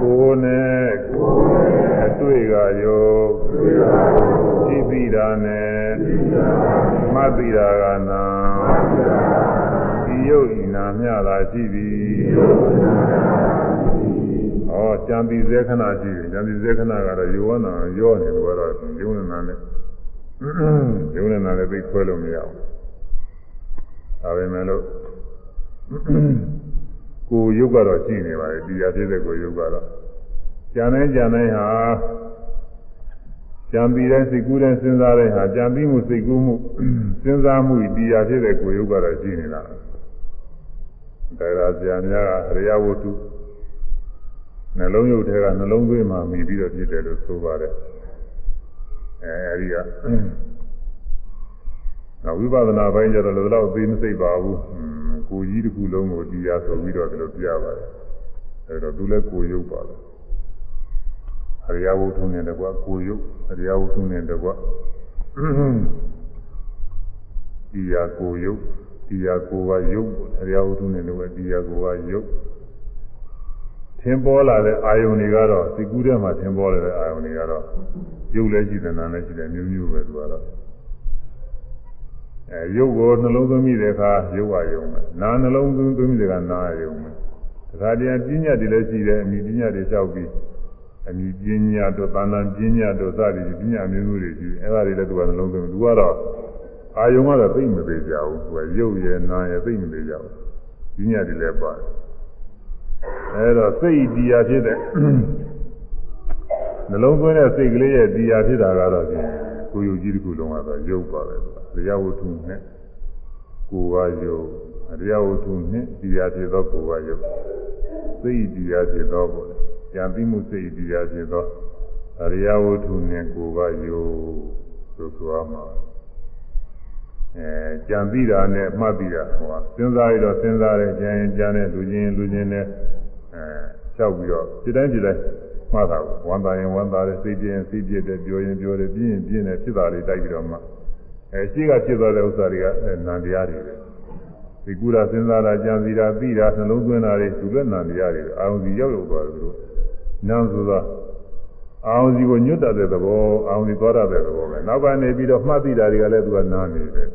ကိုယ်နဲ့အတွေ့ကယောသိပြီးတာနဲ့မှတ်ပြီးတာကနာဒီယယုတ်ဤနာမျှသာရှိသည်ဟောကြံပြီးဇေခဏရှိတယ်ကြံပြီးဇေခဏကတော့ယောနာရောနေလို့ကတော့ယုံနာနဲ့ယုံနာနဲ့သိခွဲလို့မရဘူးဒါပေမဲ့လို့ ကိုယုတ်ကတော့ရှိနေပါလေတရားဖြစ်တဲ့ကိုယုတ်ကတော့ကြံတိုင်းကြံတိုင်းဟာကြံပြီးတဲ့စိတ်ကူးတဲ့စဉ်းစားတဲ့ဟာကြံပြီးမှုစိတ်ကူးမှုစဉ်းစားမှုတရားဖြစ်တဲ့ကိုယုတ်ကတော့ရှိနေတာတရားပြန်များအရိယဝတ္ထုနှလုံးယုတ်ထဲကနှလုံးသွင်းမှမိပြီးတော့ဖြစ်တယ်လို့ဆိုပါတယ်အဲအဲဒီက နောက်ဝိပဿနာပိုင်းကျတော့လည်းတော့သိမစိတ်ပါဘူးကိုကြီးတစ်ခုလုံးကိုတရားဆိုပြီးတော့ဒီလိုပြပါတယ်အဲတော့သူလည်းကိုယုတ်ပါလားအရိယဝုထုနဲ့တကွကိုယုတ်အရိယဝုထုနဲ့တကွတရားကိုယုတ်တရားကိုကယုတ်အရိယဝုထုနဲ့တကွတရားကိုကယုတ်ထင်ပေါ်လာတဲ့အာယုန်တွေကတော့စိတ်ကူးထဲမှာထင်ပေါ်လာတဲ့အာယုန်တွေကတော့ယုတ်လည်းရှိတယ်နာလည်းရှိတယ်မျိုးမျိုးပဲသူကတော့ အဲယုတ်ကိုနှလုံးသွင်းမိတဲ့အခါယုတ်အာယုန်ပဲနာနှလုံးသွင်းသွင်းမိတဲ့အခါနာအာယုန်ပဲတခါတည်းပညာတွေလည်းရှိတယ်အမိပညာတွေလျှောက်ပြီးအမိပညာတို့သာနာပညာတို့စသည်ပညာမျိုးမျိုးတွေရှိအဲဒါတွေလည်းသူကနှလုံးသွင်းသူကတော့အာယုံကတော့သိမသေးကြဘူးသူကရုပ်ရယ်နာရယ်သိမသေးကြဘူးပညာတွေလည်းပါတယ်အဲတော့စိတ်တရားဖြစ်တဲ့နှလုံးသွင်းတဲ့စိတ်ကလေးရဲ့တရားဖြစ်တာကတော့ဖြင့်ကိုယ်ယုတ်ကြီးတစ်ခုလုံးကတော့ရုပ်ပါပဲသူက တရားဝတ္ထုနဲ့ကိုယ်ကယုတ်တရားဝတ္ထုနဲ့တရားဖြစ်သောကိုယ်ကယုတ်စိတ်တရားဖြစ်သောပေါ့ကြံပြီးမှုစိတ်တရားဖြစ်သောအရိယဝတ္ထုနဲ့ကိုယ်ကယုတ်ဆိုဆိုရမှာအဲကြံပြီးတာနဲ့မှတ်ပြီးတာဟိုစဉ်းစားရတော့စဉ်းစားတယ်ကြံရင်ကြံတယ်လူချင်းလူချင်းနဲ့အဲလျှောက်ပြီးတော့ဒီတိုင်းဒီတိုင်းမှတ်တာကိုဝမ်းသာရင်ဝမ်းသာတယ်စိတ်ပြင်းစိတ်ပြည့်တယ်ပြောရင်ပြောတယ်ပြင်းရင်ပြင်းတယ်ဖြစ်တာလေးတိုက်ပြီးတော့မှ အဲရှိကဖြစ်သွားတဲ့ဥစ္စာတွေကနန္တရားတွေပဲဒီကူတာစဉ်းစားတာကြံစီတာသိတာနှလုံးသွင်းတာတွေသူလည်းနန္တရားတွေအာရုံစီရောက်ရောက်သွားတယ်သူတို့နန်းဆိုတာအာရုံစီကိုညွတ်တတ်တဲ့သဘောအာရုံစီသွားတတ်တဲ့သဘောပဲနောက်ကနေပြီးတော့မှတ်သိတာတွေကလည်းသူကနားနေတယ်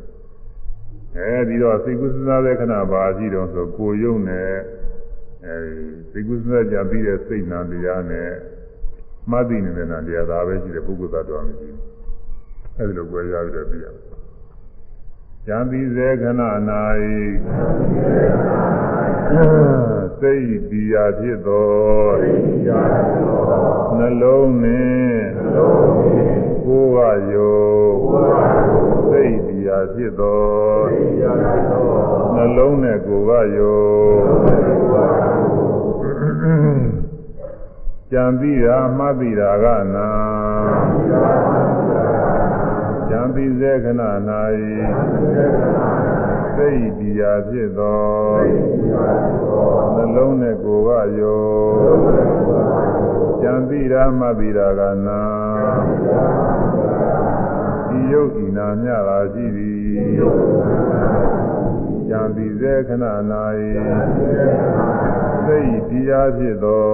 အဲဒီတော့စိတ်ကူးစဉ်းစားတဲ့ခဏပါရှိတော့ဆိုကိုယုံနဲ့အဲဒီစိတ်ကူးစဉ်းစားကြပြီးတဲ့စိတ်နာတရားနဲ့မှတ်သိနေတဲ့နာတရားဒါပဲရှိတယ်ပုဂ္ဂိုလ်သတ္တဝါမရှိဘူးအဲဒီလိုကြွယ်ရပြီးတော့ပြရမယ် ဉာဏ်ပြီးစေခဏ၌စိတ်တရားဖြစ်သောနှလုံးနှင့်ကိုယ်ဝယောစိတ်တရားဖြစ်သောနှလုံးနဲ့ကိုယ်ဝယောကြံပြီးတာမှတ်ပြီးတာကနာကြံ ပြီးစေခဏ၌စိတ်တရားဖြစ်သောနှလုံးနဲ့ကိုယ်ကယောကြံတိရာမှတိရာကနာဒီယုတ်ဤနာမြတာရှိသည်ကြံတိစေခဏ၌စိတ်တရားဖြစ်သော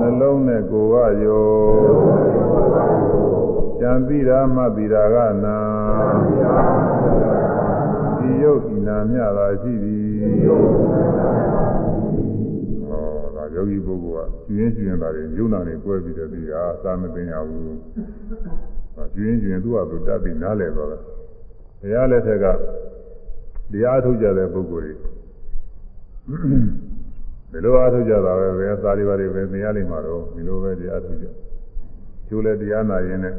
နှလုံးနဲ့ကိုယ်ကယော ကြံတိရာမှတိရာကနာဒီယုတ်ဤနာမြတာရှိသည်ဟောဒါယောဂီပုဂ္ဂိုလ်ကကျွင်းကျွင်းတာတွေယုံနာတွေကွဲပြီးတဲ့ပြီးဟာသာမသိညာဘူးဟာကျွင်းကျွင်းသူ့ဟာသူတတ်ပြီးနားလည်သွားတယ်ဘုရားလက်ထက်ကတရားထုတ်ကြတဲ့ပုဂ္ဂိုလ်တွေဒီလိုအားထုတ်ကြတာပဲပဲသာရိပါတွေပဲသိရလိမ့်မှာတော့ဒီလိုပဲတရားထုတ်ကြကျိုးလဲတရားနာရင်နဲ့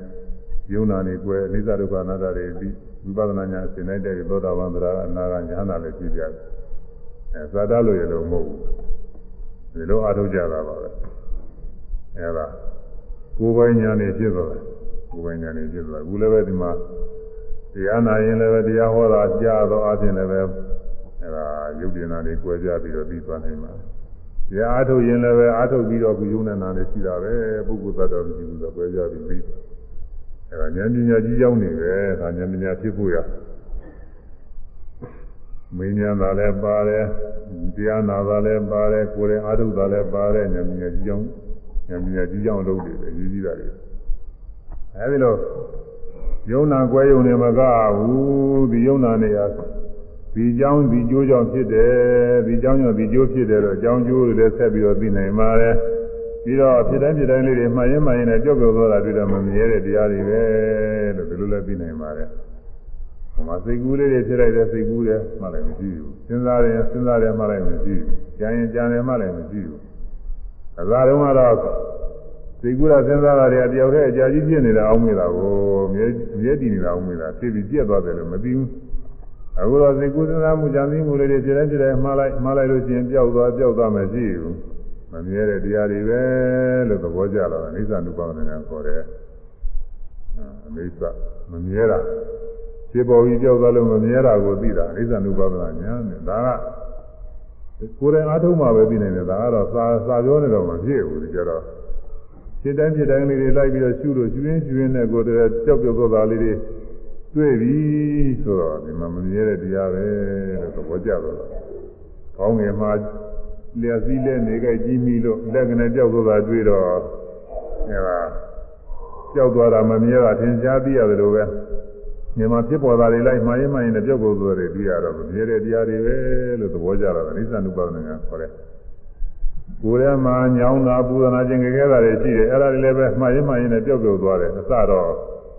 ယုံနာနေကွယ်အနိစ္စဒုက္ခအနတ္တတွေပြီးဝိပဿနာညာသင်လိုက်တဲ့သောတာပန်တရားအနာဂတ်ညာနာလည်းပြည့်ကြတယ်အဲသာတလို့ရလို့မဟုတ်ဘူးဒီလိုအားထုတ်ကြတာပါပဲအဲဒါကိုယ်ပိုင်ညာနေဖြစ်သွားတယ်ကိုယ်ပိုင်ညာနေဖြစ်သွားအခုလည်းပဲဒီမှာတရားနာရင်လည်းပဲတရားဟောတာကြားတော့အချင်းလည်းပဲအဲဒါယုတ်တင်နာတွေကြွယ်ကြပြီးတော့ပြီးသွားနိုင်ပါတရားအားထုတ်ရင်လည်းပဲအားထုတ်ပြီးတော့ကုယုံနဲ့နာနေရှိတာပဲပုဂ္ဂိုလ်သတ္တဝါမရှိဘူးဆိုတော့ကြွယ်ကြပြီးပြီး အဲဒါဉာဏ်ပညာကြီးရောက်နေပဲဒါဉာဏ်ပညာဖြစ်ဖို့ရမင်းညာသာလည်းပါတယ်တရားနာသာလည်းပါတယ်ကိုယ်ရင်အာထုသာလည်းပါတယ်ဉာဏ်ပညာကြီးကြောင်းဉာဏ်ပညာကြီးကြောင်းလုပ်တယ်အရေးကြီးတာတွေအဲဒီလိုယုံနာကွဲယုံနေမကဘူးဒီယုံနာနေရဒီဒီကြောင်းဒီကျိုးကြောင့်ဖြစ်တယ်ဒီကြောင်းကြောင့်ဒီကျိုးဖြစ်တယ်တော့အကြောင်းကျိုးတွေလည်းဆက်ပြီးတော့သိနိုင်ပါတယ် ပြီးတော့ဖြစ်တိုင်းဖြစ်တိုင်းလေးတွေမှန်ရင်မှန်ရင်လည်းကြောက်ကြောက်သွားတာတွေ့တော့မမြဲတဲ့တရားတွေပဲလို့ဒီလိုလည်းသိနိုင်ပါတယ်ဟိုမှာစိတ်ကူးလေးတွေဖြစ်လိုက်တဲ့စိတ်ကူးတယ်မှလည်းမရှိဘူးစဉ်းစားရင်စဉ်းစားတယ်မှလည်းမရှိဘူးကြံရင်ကြံတယ်မှလည်းမရှိဘူးအသာတုန်းကတော့စိတ်ကူးတာစဉ်းစားတာတွေတယောက်တည်းအကြာကြီးဖြစ်နေတာအောင်မေးတာကိုမြဲမြဲတည်နေတာအောင်မေးတာဖြစ်ပြီးပြက်သွားတယ်လို့မသိဘူးအခုတော့စိတ်ကူးစဉ်းစားမှုကြံသိမှုလေးတွေဖြစ်တိုင်းဖြစ်တိုင်းမှားလိုက်မှားလိုက်လို့ရှိရင်ပျောက်သွားပျောက်သွားမရှိဘူး မမြဲတဲ့တရားတွေပဲလို့သဘောကျလာတာအိသနုပါဒနာခေါ်တယ်အမိစ္စမမြဲတာခြေပေါ်ကြီးကြောက်သွားလို့မမြဲတာကိုသိတာအိသနုပါဒနာညာနဲ့ဒါကကိုယ်တိုင်အားထုတ်မှပဲသိနိုင်တယ်ဒါကတော့စာစာပြောနေတော့မဖြစ်ဘူးဒီကြတော့ခြေတိုင်းခြေတိုင်းလေးတွေလိုက်ပြီးတော့ရှုလို့ရှုရင်းရှုရင်းနဲ့ကိုယ်တည်းကြောက်ကြောက်သွားတာလေးတွေတွေ့ပြီဆိုတော့ဒီမှာမမြဲတဲ့တရားပဲလို့သဘောကျတော့ကောင်းငယ်မှာ လျှက်စည်းလက်နေကြကြီးမိလို့လက်ကနေကြောက်သွားတာတွေ့တော့အဲဒါကြောက်သွားတာမမြဲတာသင်ကြားသိရတယ်လို့ပဲမြန်မာဖြစ်ပေါ်တာတွေလိုက်မှားရင်မှရင်လည်းကြောက်ကုန်သွားတယ်ပြီးရတော့မမြဲတဲ့တရားတွေပဲလို့သဘောကျတော့အိသနုပါဒနာခေါ်တယ်ကိုယ်ထဲမှာညောင်းတာပူဇနာခြင်းကြဲတာတွေရှိတယ်အဲ့ဒါတွေလည်းပဲမှားရင်မှရင်လည်းကြောက်ကုန်သွားတယ်အစတော့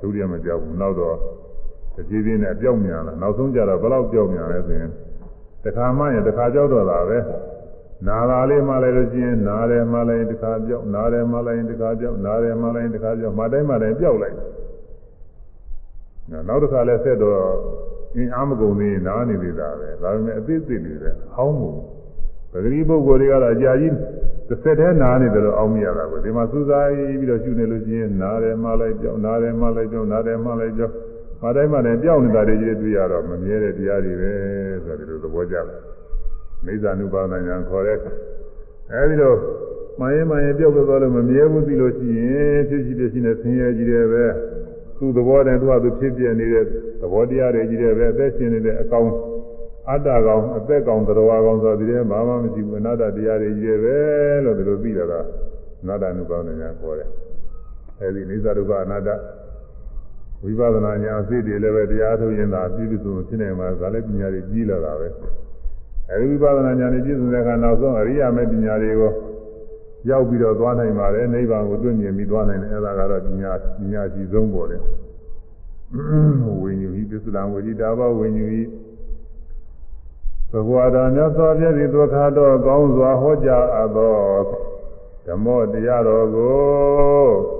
ဒုတိယမကြောက်ဘူးနောက်တော့တကြီးကြီးနဲ့ပြောက်မြန်လာနောက်ဆုံးကြတော့ဘယ်လောက်ပြောက်မြန်လဲဆိုရင်တခါမှရင်တခါကြောက်တော့တာပဲ နာလာလေးမှလည်းလို့ရှိရင်နားတယ်မှလည်းတခါပြောက်နားတယ်မှလည်းတခါပြောက်နားတယ်မှလည်းတခါပြောက်မှတိုင်းမှလည်းပြောက်လိုက်နောက်တစ်ခါလဲဆက်တော့အင်းအားမကုန်သေးနားနေသေးတာပဲဒါပေမဲ့အသေးသေးလေးပဲဟောင်းမှုပဂတိပုဂ္ဂိုလ်တွေကတော့အကြာကြီးတစ်ဆက်တည်းနားနေတယ်လို့အောင်းမရတာပဲဒီမှာစူးစားပြီးတော့ရှုနေလို့ရှိရင်နားတယ်မှလည်းပြောက်နားတယ်မှလည်းပြောက်နားတယ်မှလည်းပြောက်မတိုင်းမှလည်းပြောက်နေတာတွေကြီးတွေ့ရတော့မမြဲတဲ့တရားတွေပဲဆိုတဲ့လိုသဘောကျတယ် မိစ္ဆာနုပါဒညာခေါ်တဲ့အဲဒီတော့မရင်မရင်ပြောက်သွားလို့မမြဲဘူးသိလို့ရှိရင်ဖြစ်ရှိဖြစ်ရှိနေဆင်းရဲကြီးတယ်ပဲသူ့သဘောတည်းသူ့ဟာသူဖြစ်ပြနေတဲ့သဘောတရားတွေကြီးတယ်ပဲအသက်ရှင်နေတဲ့အကောင်အတ္တကောင်အသက်ကောင်သရဝကောင်ဆိုပြီးတယ်ဘာမှမရှိဘူးအနာတ္တတရားတွေကြီးတယ်ပဲလို့ဒီလိုသိလာတာအနာတ္တနုပါဒညာခေါ်တယ်အဲဒီနိစ္စဒုက္ခအနာတ္တဝိပဿနာညာအသိတွေလည်းပဲတရားထုတ်ရင်သာပြည့်စုံဖြစ်နေမှာဒါလည်းပညာတွေကြီးလာတာပဲ အဲဒီဝိပဿနာညာနဲ့ပြည့်စုံတဲ့အခါနောက်ဆုံးအရိယာမေပညာတွေကိုရောက်ပြီးတော့သွားနိုင်ပါတယ်နိဗ္ဗာန်ကိုတွေ့မြင်ပြီးသွားနိုင်တယ်အဲဒါကတော့ပညာပညာရှိဆုံးပေါ်တယ်ဝိညာဉ်ဤသစ္စာဝိရိတာဘဝိညာဉ်ဤဘဂဝါတော်မြတ်စွာဘုရားသည်ဒုက္ခတော့ကောင်းစွာဟောကြားအပ်သောဓမ္မတရားတော်ကို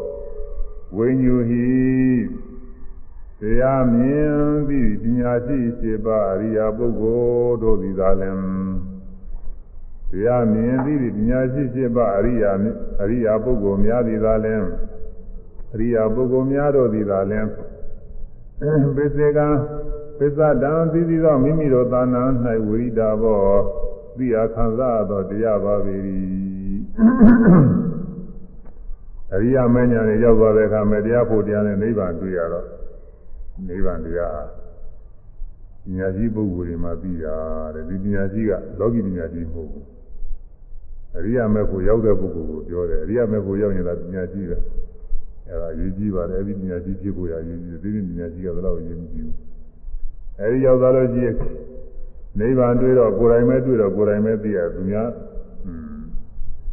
တရားမြင်ပြီးပညာရှိစေပါအရိယာပုဂ္ဂိုလ်တို့သည်သာလင်တရားမြင်ပြီးပညာရှိစေပါအရိယာအရိယာပုဂ္ဂိုလ်များသည်သာလင်အရိယာပုဂ္ဂိုလ်များတို့သည်သာလင်ပိစေကံပစ္စဒံသီသီသောမိမိတို့သာနာ၌ဝိရိတာဘောသိအခါသာသောတရားပါပေ၏အရိယာမဉ္ဇဉ်နဲ့ရောက်သွားတဲ့အခါမဲ့တရားဖို့တရားနဲ့နိဗ္ဗာန်တွေ့ရတော့ နိဗ္ဗာန်တရားပညာရှိပုဂ္ဂိုလ်တွေမှာပြီးတာတဲ့ဒီပညာရှိကလောကီပညာရှိမဟုတ်ဘူးအရိယာမေဖို့ရောက်တဲ့ပုဂ္ဂိုလ်ကိုပြောတယ်အရိယာမေဖို့ရောက်ရင်လည်းပညာရှိပဲအဲဒါရေးကြည့်ပါတယ်အဲဒီပညာရှိဖြစ်ဖို့ရရေးကြည့်တယ်ဒီပညာရှိကတော့ရေးမကြည့်ဘူးအဲဒီရောက်သွားလို့ရှိရင်နိဗ္ဗာန်တွေ့တော့ကိုယ်တိုင်ပဲတွေ့တော့ကိုယ်တိုင်ပဲသိရသူများ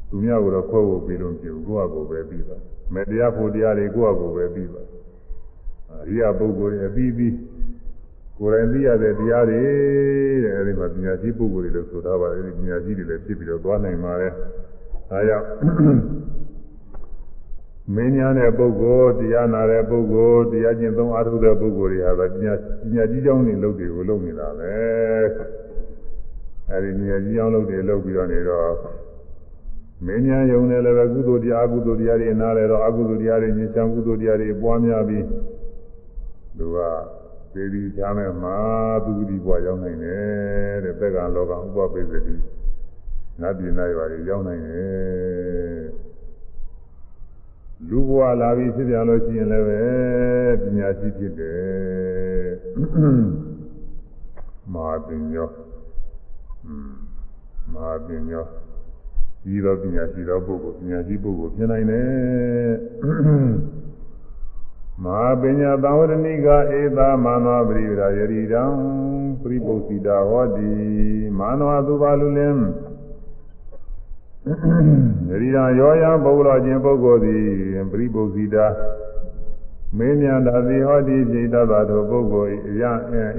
သူများကိုတော့ခွဲဖို့ပြီးလို့မဖြစ်ဘူးကိုယ့်အကိုပဲပြီးပါမယ်တရားဖို့တရားတွေကိုယ့်အကိုပဲပြီးပါ အရိယာပုဂ္ဂိုလ်ရဲ့အပြီးပြီးကိုယ်တိုင်သိရတဲ့တရားတွေတဲ့အဲဒီမှာပညာရှိပုဂ္ဂိုလ်တွေလို့ဆိုထားပါတယ်အဲဒီပညာရှိတွေလည်းဖြစ်ပြီးတော့သွားနိုင်ပါတယ်ဒါကြောင့်မင်းညာတဲ့ပုဂ္ဂိုလ်တရားနာတဲ့ပုဂ္ဂိုလ်တရားကျင့်သုံးအားထုတ်တဲ့ပုဂ္ဂိုလ်တွေဟာပညာပညာကြီးကြောင်းတွေလုပ်တွေကိုလုပ်နေတာပဲအဲဒီပညာကြီးကြောင်းလုပ်တွေလုပ်ပြီးတော့နေတော့မင်းညာယုံတယ်လည်းပဲကုသိုလ်တရားအကုသိုလ်တရားတွေနားလဲတော့အကုသိုလ်တရားတွေညှဉ်းချမ်းကုသိုလ်တရားတွေပွားများပြီး သူကသေဒီချားမဲ့မှာသူဒီဘွားရောက်နိုင်တယ်တဲ့သက်ကလောကဥပပိသတိနတ်ပြည်နာရွာတွေရောက်နိုင်တယ်လူဘွားလာပြီးဖြစ်ပြန်လို့ရှိရင်လည်းပဲပညာရှိဖြစ်တယ်မဟာပညောမဟာပညောကြီးသောပညာရှိသောပုဂ္ဂိုလ်ပညာရှိပုဂ္ဂိုလ်ဖြစ်နိုင်တယ် မဟာပညာသံဝရဏိကဧသာမာနပရိဝရယရိတံပရိပု္စီတာဟောတိမာနဝသူပါလူလင်းဂရိရာရောရပုဂ္ဂလောချင်းပုဂ္ဂိုလ်သည်ပရိပု္စီတာမင်းမြန်တာသည်ဟောတိစိတ်တတ်သောပုဂ္ဂိုလ်၏ယ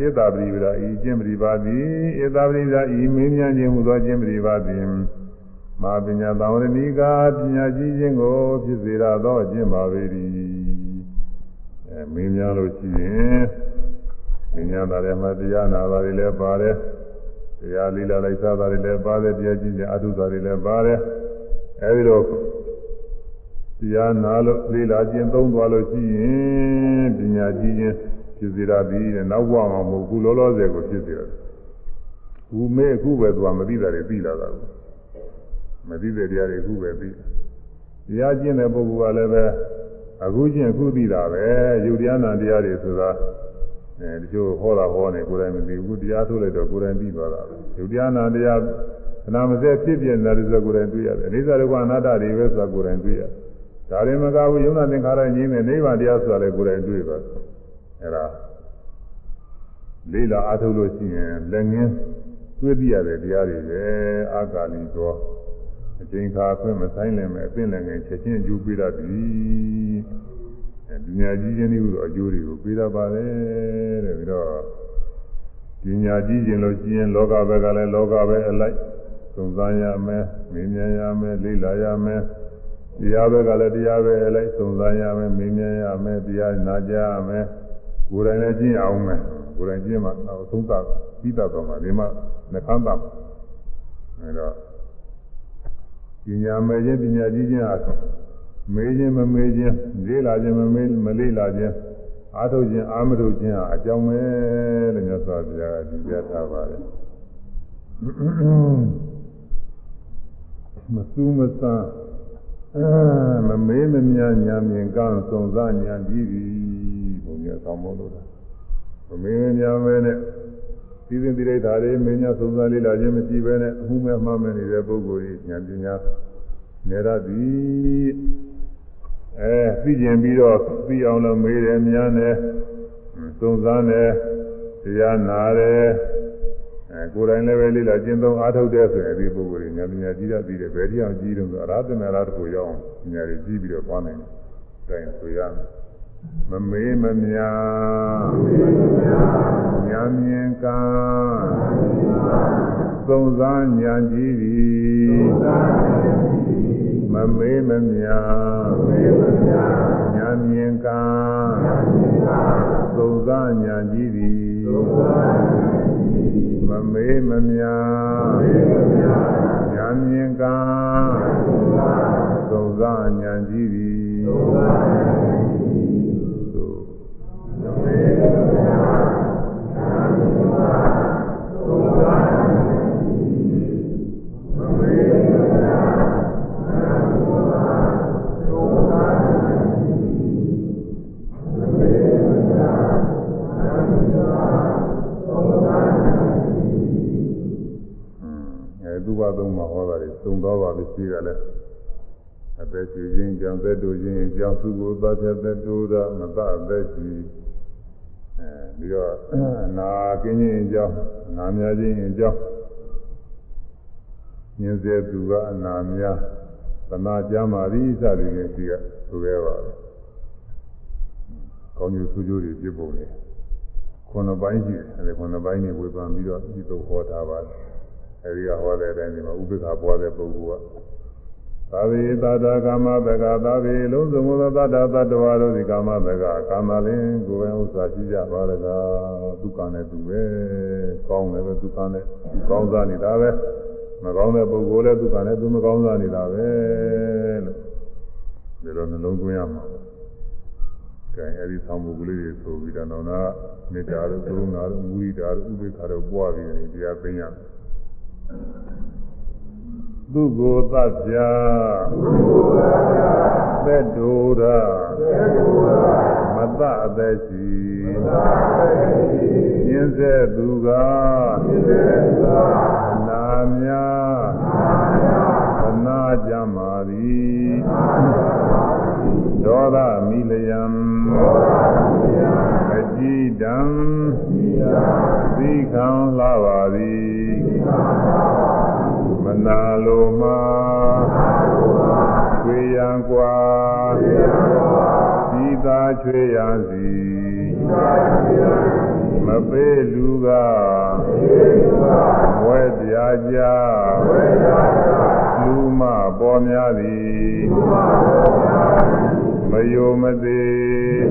ဧတပရိပရာဤကျင့်ပရိပါသည်ဧတပရိပရာဤမင်းမြန်ခြင်းဟူသောကျင့်ပရိပါသည်မာပညာသံဝရဏီကာပညာကြီးခြင်းကိုဖြစ်စေရသောအကျင့်ပါပေ၏အဲ မင်းများလို့ရှိရင်မင်းများတာလည်းမတရားနာတာတွေလည်းပါတယ်တရားလီလာလိုက်စားတာတွေလည်းပါတယ်တရားကြီးခြင်းအထုတာတွေလည်းပါတယ်အဲဒီလိုတရားနာလို့လီလာခြင်းသုံးသွားလို့ရှိရင်ပညာကြီးခြင်းဖြစ်စေရသည်တဲ့နောက်ဘဝမှာမဟုတ်ဘူးလောလောဆယ်ကိုဖြစ်စေရတယ်။ဘူးမေအခုပဲသူကမသိတာတွေသိလာတာကိုမသိတဲ့တရားတွေအခုပဲသိတရားကျင့်တဲ့ပုဂ္ဂိုလ်ကလည်းပဲ အခုချင်းအခုသိတာပဲယုတ်တရားနာတရားတွေဆိုတာအဲဒီလိုဟောတာဟောနေကိုယ်တိုင်မသိဘူးတရားထုတ်လိုက်တော့ကိုယ်တိုင်သိသွားတာပဲယုတ်တရားနာတရားခဏမစဲဖြစ်ပြနေတာဆိုကိုယ်တိုင်တွေ့ရတယ်အနိစ္စဒုက္ခအနတ္တတွေပဲဆိုတာကိုယ်တိုင်တွေ့ရတယ်ဒါရင်မကဘူးယုံနာသင်္ခါရငြင်းတဲ့နိဗ္ဗာန်တရားဆိုတာလည်းကိုယ်တိုင်တွေ့ပါအဲဒါလေးလာအားထုတ်လို့ရှိရင်လက်ငင်းတွေ့ပြရတဲ့တရားတွေပဲအာကာလီသော အချိန်ခါအခွင့်မဆိုင်လည်းမဲ့အသိလည်းငယ်ချက်ချင်းအကျိုးပေးတတ်သည်ပညာကြီးခြင်းတွေဟူသောအကျိုးတွေကိုပေးတတ်ပါတယ်တဲ့ပြီးတော့ပညာကြီးခြင်းလို့ရှိရင်လောကဘက်ကလည်းလောကပဲအလိုက်သုံးစားရမယ်မင်းမြင်ရမယ်လေ့လာရမယ်တရားဘက်ကလည်းတရားပဲအလိုက်သုံးစားရမယ်မင်းမြင်ရမယ်တရားနာကြရမယ်ကိုယ်တိုင်လည်းကျင့်အောင်မယ်ကိုယ်တိုင်ကျင့်မှနောက်သုံးသပြီးတတ်တော့မှဒီမှာနှခမ်းပါအဲတော့ ပညာမဲ့ခြင်းပညာကြီးခြင်းဟာမေးခြင်းမမေးခြင်းလေးလာခြင်းမမေးမလေးလာခြင်းအားထုတ်ခြင်းအာမထုတ်ခြင်းဟာအကြောင်းပဲလို့မြတ်စွာဘုရားကဒီပြထားပါတယ်မစူးမဆန်းမမေးမမြညာမြင်ကောင်းစုံစမ်းညာပြီးပြီဘုံရဆောင်မို့လို့မမေးမမြမဲနဲ့ဒီ စဉ်တိရိဓာတွေမင်းညာသုံးစားလေးလာခြင်းမရှိဘဲနဲ့အမှုမဲ့မှားမဲ့နေတဲ့ပုဂ္ဂိုလ်ကြီးဉာဏ်ပညာနေရသည်အဲသိကျင်ပြီးတော့သိအောင်လို့မေးတယ်များနဲ့သုံးစားနဲ့တရားနာတယ်အဲကိုယ်တိုင်လည်းပဲလေးလာကျင့်သုံးအားထုတ်တဲ့ဆိုရင်ဒီပုဂ္ဂိုလ်ကြီးဉာဏ်ပညာကြီးတတ်ပြီးတယ်ဘယ်တရားကြီးတုန်းဆိုအရဟတမေရတကိုရောက်အောင်ဉာဏ်ကြီးကြီးပြီးတော့သွားနိုင်တယ်အဲဒါဆိုရမယ် မမေးမမြာညာမြင်ကံသုံးစားညာကြည့်သည်မမေးမမြာညာမြင်ကံသုံးစားညာကြည့်သည်မမေးမမြာညာမြင်ကံသုံးစားညာကြည့်သည် ရှိကြလဲအသက်ရှင်ခြင်းကြောင့်သက်တို့ခြင်းကြောင့်သူကိုသတ်တဲ့သက်တို့ရမတအသက်ရှိအဲ ပြီးတော့နာကင်းခြင်းကြောင့်နာများခြင်းကြောင့်ညင်းစေသူကအနာများသနာကြမှာဤစသည်ဖြင့်ဒီကဆိုခဲ့ပါတယ်ကောင်းကျိုးဆိုးကျိုးတွေပြပုံလေခုနှစ်ပိုင်းရှိတယ်အဲဒီခုနှစ်ပိုင်းနေဝေဖန်ပြီးတော့ဒီလိုဟောထားပါတယ်အဲဒီကဟောတဲ့အတိုင်းဒီမှာဥပိ္ပခပွားတဲ့ပုဂ္ဂိုလ်က သာဝေသာတာကာမတကသာဝေလုံးစုံသောသတ္တသတ္တဝါတို့ဒီကာမတကကာမလင်းကိုယ်ပဲဥစ္စာရှိကြပါရကဒုက္ခနဲ့သူပဲကောင်းတယ်ပဲဒုက္ခနဲ့သူကောင်းစားနေတာပဲမကောင်းတဲ့ပုဂ္ဂိုလ်လည်းဒုက္ခနဲ့သူမကောင်းစားနေတာပဲလို့ဒီလိုနှလုံးသွင်းရမှာကဲအဲဒီသံမှုကလေးတွေဆိုပြီးတော့နောက်နာမေတ္တာတို့ကရုဏာတို့မုဒိတာတို့ဥပေက္ခတို့ပွားပြီးရင်တရားသိရမယ် သူကိုသတ်ပြသက်တူရာမတအသက်ရှိညင်းစေသူကနာများသနာကြမာသည်ဒေါသမိလယံအကြည်တံသီခံလာပါသည်မ နာလိုမှာချွေရန်กว่าဤသာချွေရန်စီမပေးလူကဝဲတရားကြလူမပေါ်များသည်မယိုမသေး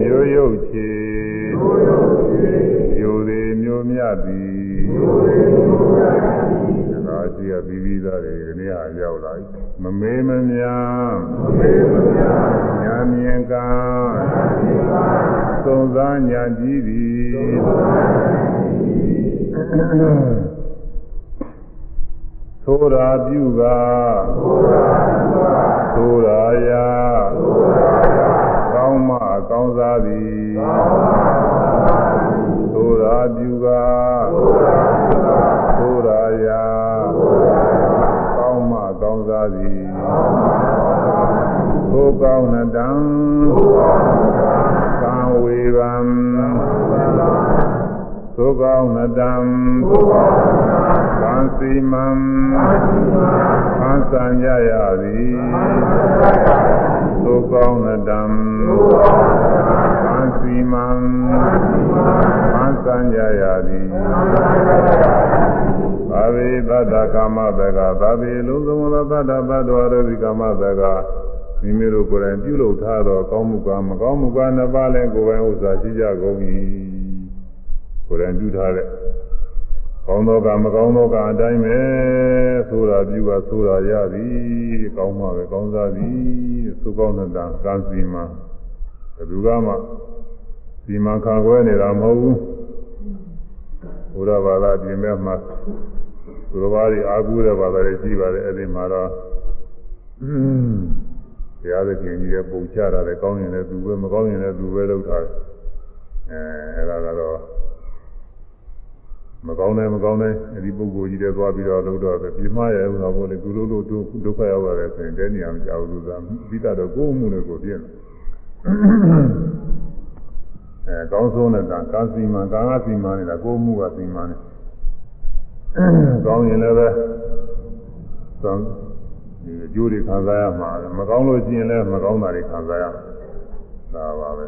မျိုးရုပ်ချေမျိုးသေးမျိုးမြသည် ဒါရှိရပြီးပြီးသားတွေဒီနေ့ဟာရောက်လာပြီမမေးမများညာမြင်ကံသုံးစားညာကြည့်သည်သိုးရာပြုကသိုးရာယာကောင်းမကောင်းစားသည်သိုးရာပြုကသိုး ကောင်းစားသည်သိုးကောင်းနတံကံဝေဗံသိုးကောင်းနတံကံစီမံသံသံရရသည်သို့ကောင်းတံကံစီမံသံသံရရသည် သာဝေသတ္တကာမတကသာဝေလုံးစုံသောသတ္တဘတ်တော်ရသည်ကာမတကမိမိတို့ကိုယ်တိုင်ပြုလုပ်ထားသောကောင်းမှုကမကောင်းမှုကနှစ်ပါးလည်းကိုယ်ပိုင်ဥစ္စာရှိကြကုန်၏ကိုယ်တိုင်ပြုထားတဲ့ကောင်းသောကမကောင်းသောကအတိုင်းပဲဆိုတာပြုပါဆိုတာရသည်ကောင်းမှာပဲကောင်းစားသည်သုကောင်းတဲ့ကံစီမံဘယ်သူကမှစီမံခါခွဲနေတာမဟုတ်ဘူးဘုရားဘာသာပြင်မဲ့မှာ သူတော်ဘာတွေအာကူတဲ့ဘာသာတွေရှိပါတယ်အဲ့ဒီမှာတော့ဘုရားသခင်ကြီးရဲ့ပုံချတာလည်းကောင်းရင်လည်းသူပဲမကောင်းရင်လည်းသူပဲလုပ်ထားတယ်အဲအဲ့ဒါကတော့မကောင်းတယ်မကောင်းတယ်အဲဒီပုဂ္ဂိုလ်ကြီးတွေသွားပြီးတော့လို့တော့ပြမရဲဘူးတော့ဘို့လေကုလို့လို့ဒုက္ခရောက်ရတယ်ဆိုရင်တဲနေအောင်ကြောက်လို့သာပြီးတော့ကိုယ်မှုနဲ့ကိုပြည့်အဲကောင်းဆုံးတဲ့ကံကာစီမံကာငါစီမံနေတာကိုယ်မှုကစီမံနေ ကောင်းရင်လည်းပဲသံဒီအကျိုးတွေခံစားရမှာမကောင်းလို့ရှိရင်လည်းမကောင်းတာတွေခံစားရမှာဒါပါပဲ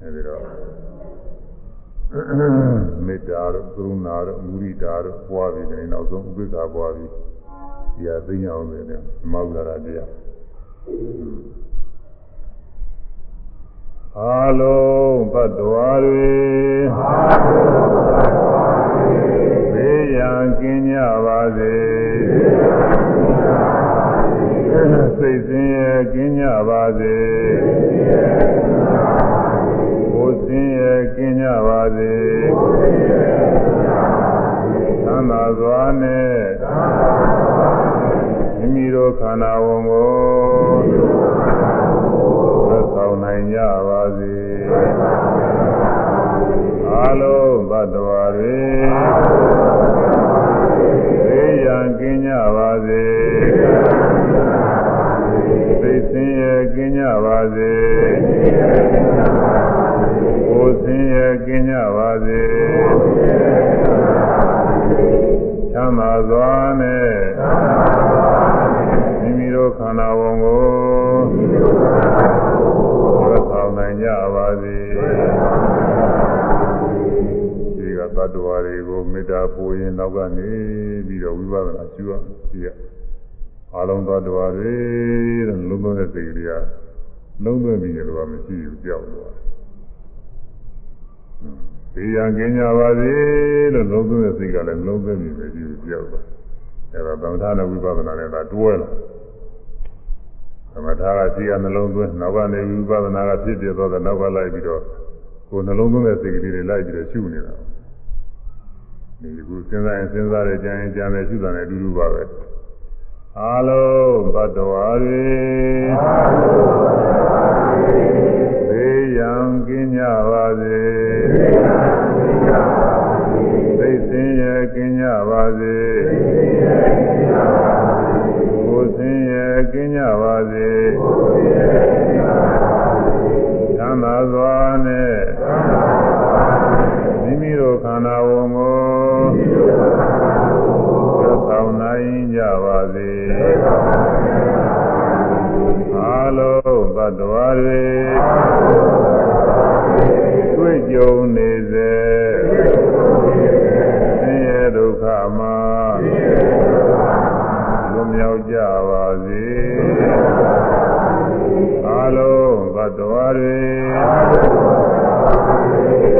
အဲဒီတော့မေတ္တာတို့ကရုဏာတို့မုရိတာတို့ပွားပြီးတယ်နောက်ဆုံးဥပိ္ပခာပွားပြီးဒီဟာသိညာအောင်တယ်မောက္ခရာတရားအာလုံးဘတ်တော်တွေဘေး ရန်ကင်းကြပါစေစိတ်ဆင်းရဲကင်းကြပါစေဆင်းရဲကင်းကြပါစေသံသာစွာနဲ့မိမိတို့ခန္ဓာဝန်ကိုသက်ဆောင်နိုင်ကြပါစေအလုံးဘ တ်တော်တွေသိရန်ကင်းကြပါစေသိဆင်းရဲကင်းကြပါစေကိုယ်ဆင်းရဲကင်းကြပါစေချမ်းသာစွာနဲ့မိမိတို့ခန္ဓာဝန်ကိုသက်ဆောင်နိုင်ကြပါစေ တ္တဝါတွေကိုမေတ္တာပို့ရင်နောက်ကနေပြီးတော့ဝိပဿနာရှုရကြည့်ရအလုံးသတ္တဝါတွေတဲ့လုံးလုံးတဲ့စိတ်ကလေးကလုံးသွင်းပြီးတော့မရှိဘူးကြောက်သွားတယ်ဒီရန်ကင်းကြပါစေလို့လုံးသွင်းတဲ့စိတ်ကလည်းလုံးသွင်းပြီးပဲဒီပြောက်သွားအဲဒါသမထနဲ့ဝိပဿနာနဲ့ဒါတွဲလာသမထကရှိရနှလုံးသွင်းနောက်ကနေဝိပဿနာကဖြစ်ပြသွားတဲ့နောက်ကလိုက်ပြီးတော့ကိုယ်နှလုံးသွင်းတဲ့စိတ်ကလေးတွေလိုက်ပြီးတော့ရှုနေတာ ဒီကူစဉ်းစားရင်စဉ်းစားတယ်ကြံရင်ကြံတယ်ရှုတာနဲ့အတူတူပါပဲအာလုံးဘတ်တော်ရီအာလုံးဘတ်တော်ရီရန်ကင်းကြပါစေသိစင်ရဲ့ကင်းကြပါစေကိုယ်စင်ရဲ့ကင်းကြပါစေချမ်းသာစွာနဲ့မိမိတို့ခန္ဓာဝ အားလုံးသတ္တဝါတွေတွေ့ကြုံနေစေဆင်းရဲဒုက္ခမှာလွန်မြောက်ကြပါစေအားလုံးသတ္တဝါတွေ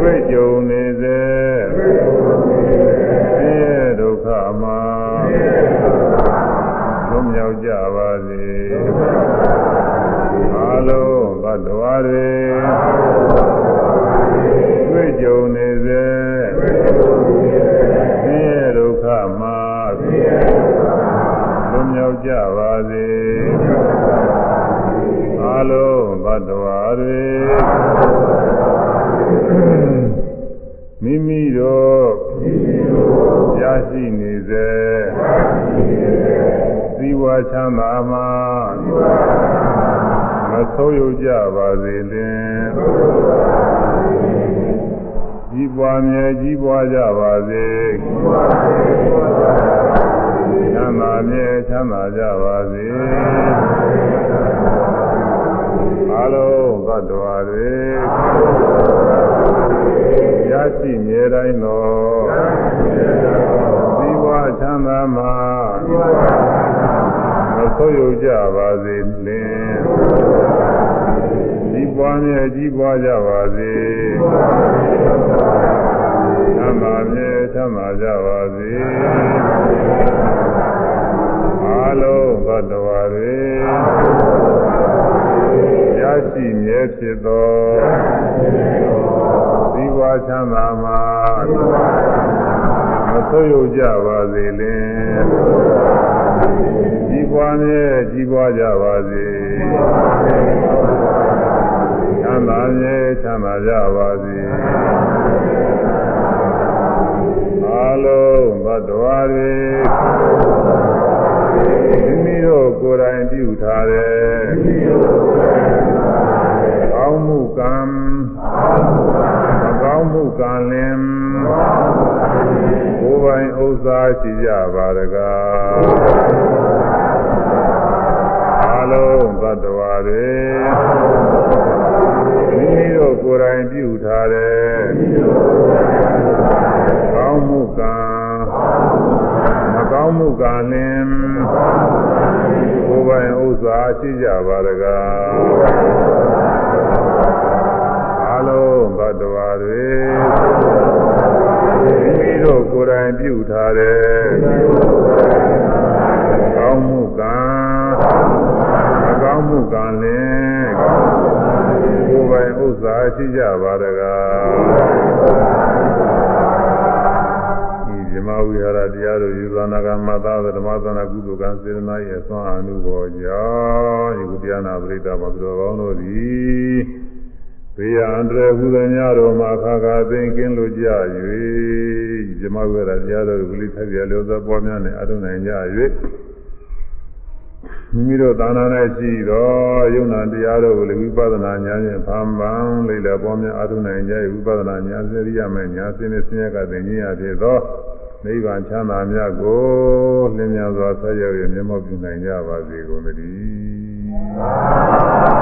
တွေ့ကြုံနေစေ မြောက်ကြပါစေအားလုံးသတ္တဝါတွေတွေ့ကြုံနေစေဆင်းရဲဒုက္ခမှာလွန်မြောက်ကြပါစေအားလုံးသတ္တဝါတွေမိမိတို့ရရှိနေစေသီ ဝချမ်းသာမှာမဆုံးယုတ်ကြပါစေလင်ကြီးပွားမြဲကြီးပွားကြပါစေချမ်းသာမြဲချမ်းသာကြပါစေအလုံးသတ္တဝါတွေရရှိမြဲတိုင်းသောသီဝချမ်းသာမှာ မဆုံးယုတ်ကြပါစေလင်ကြီးပွားမြဲကြီးပွားကြပါစေချမ်းသာမြဲချမ်းသာကြပါစေအလုံးသတ္တဝါတွေရရှိမြဲဖြစ်သောသီဝချမ်းသာမှာမဆိုးရုံကြပါစေလင်ကြီး ပွားမြဲကြီးပွားကြပါစေချမ်းသာမြဲချမ်းသာကြပါစေအလုံးဘတ်တော်တွေမိမိတို့ကိုယ်တိုင်ပြုထားတဲ့ကောင်းမှုကံမကောင်းမှုကံလင်ကိုယ်ပိုင်ဥစ္စာရှိကြပါရကားအ လုံးသတ္တဝါတွေမိမိတို့ကိုယ်တိုင်ပြုထားတဲ့ကောင်းမှုကံမကောင်းမှုကံလင်ကိုယ်ပိုင်ဥစ္စာရှိကြပါရကားအလုံးသတ္တဝါတွေမိမိတို့ကိုယ်တိုင်ပြုထားတဲ့ကောင်းမှုကံမ ကိုယ်ပိုင်ဥစ္စာရှိကြပါရကားဒီဓမ္မဝိဟာရတရားတို့ယူဇာနာကမသာဓမ္မသနာကုသိုလ်ကံစေတနာရဲ့အစွမ်းအမှုပေါ်ကြောင့်ယခုတရားနာပရိသတ်မှာသူတော်ကောင်းတို့သည်ဘေးရန်တရဟုသမျှတို့မှာခါခါသိကင်းလို့ကြ၍ဓမ္မဝိဟာရတရားတို့ကိုလိထက်ပြလို့သောပေါ်များနဲ့အထုနိုင်ကြ၍ မိမိတို့သာနာ၌ရှိသောယုံနာတရားတို့ကိုလည်းဝိပဿနာဉာဏ်ဖြင့်ဖန်ပန်လိမ့်လေပေါ်များအထုနိုင်ကြ၍ဝိပဿနာဉာဏ်စရိယမဲ့ဉာဏ်စင်းနဲ့ဆင်းရဲကသိဉာဏ်ရဖြစ်သောနိဗ္ဗာန်ချမ်းသာမြတ်ကိုလင်းမြန်စွာဆက်ရောက်ရမျက်မှောက်ပြုနိုင်ကြပါစေကုန်သတည်း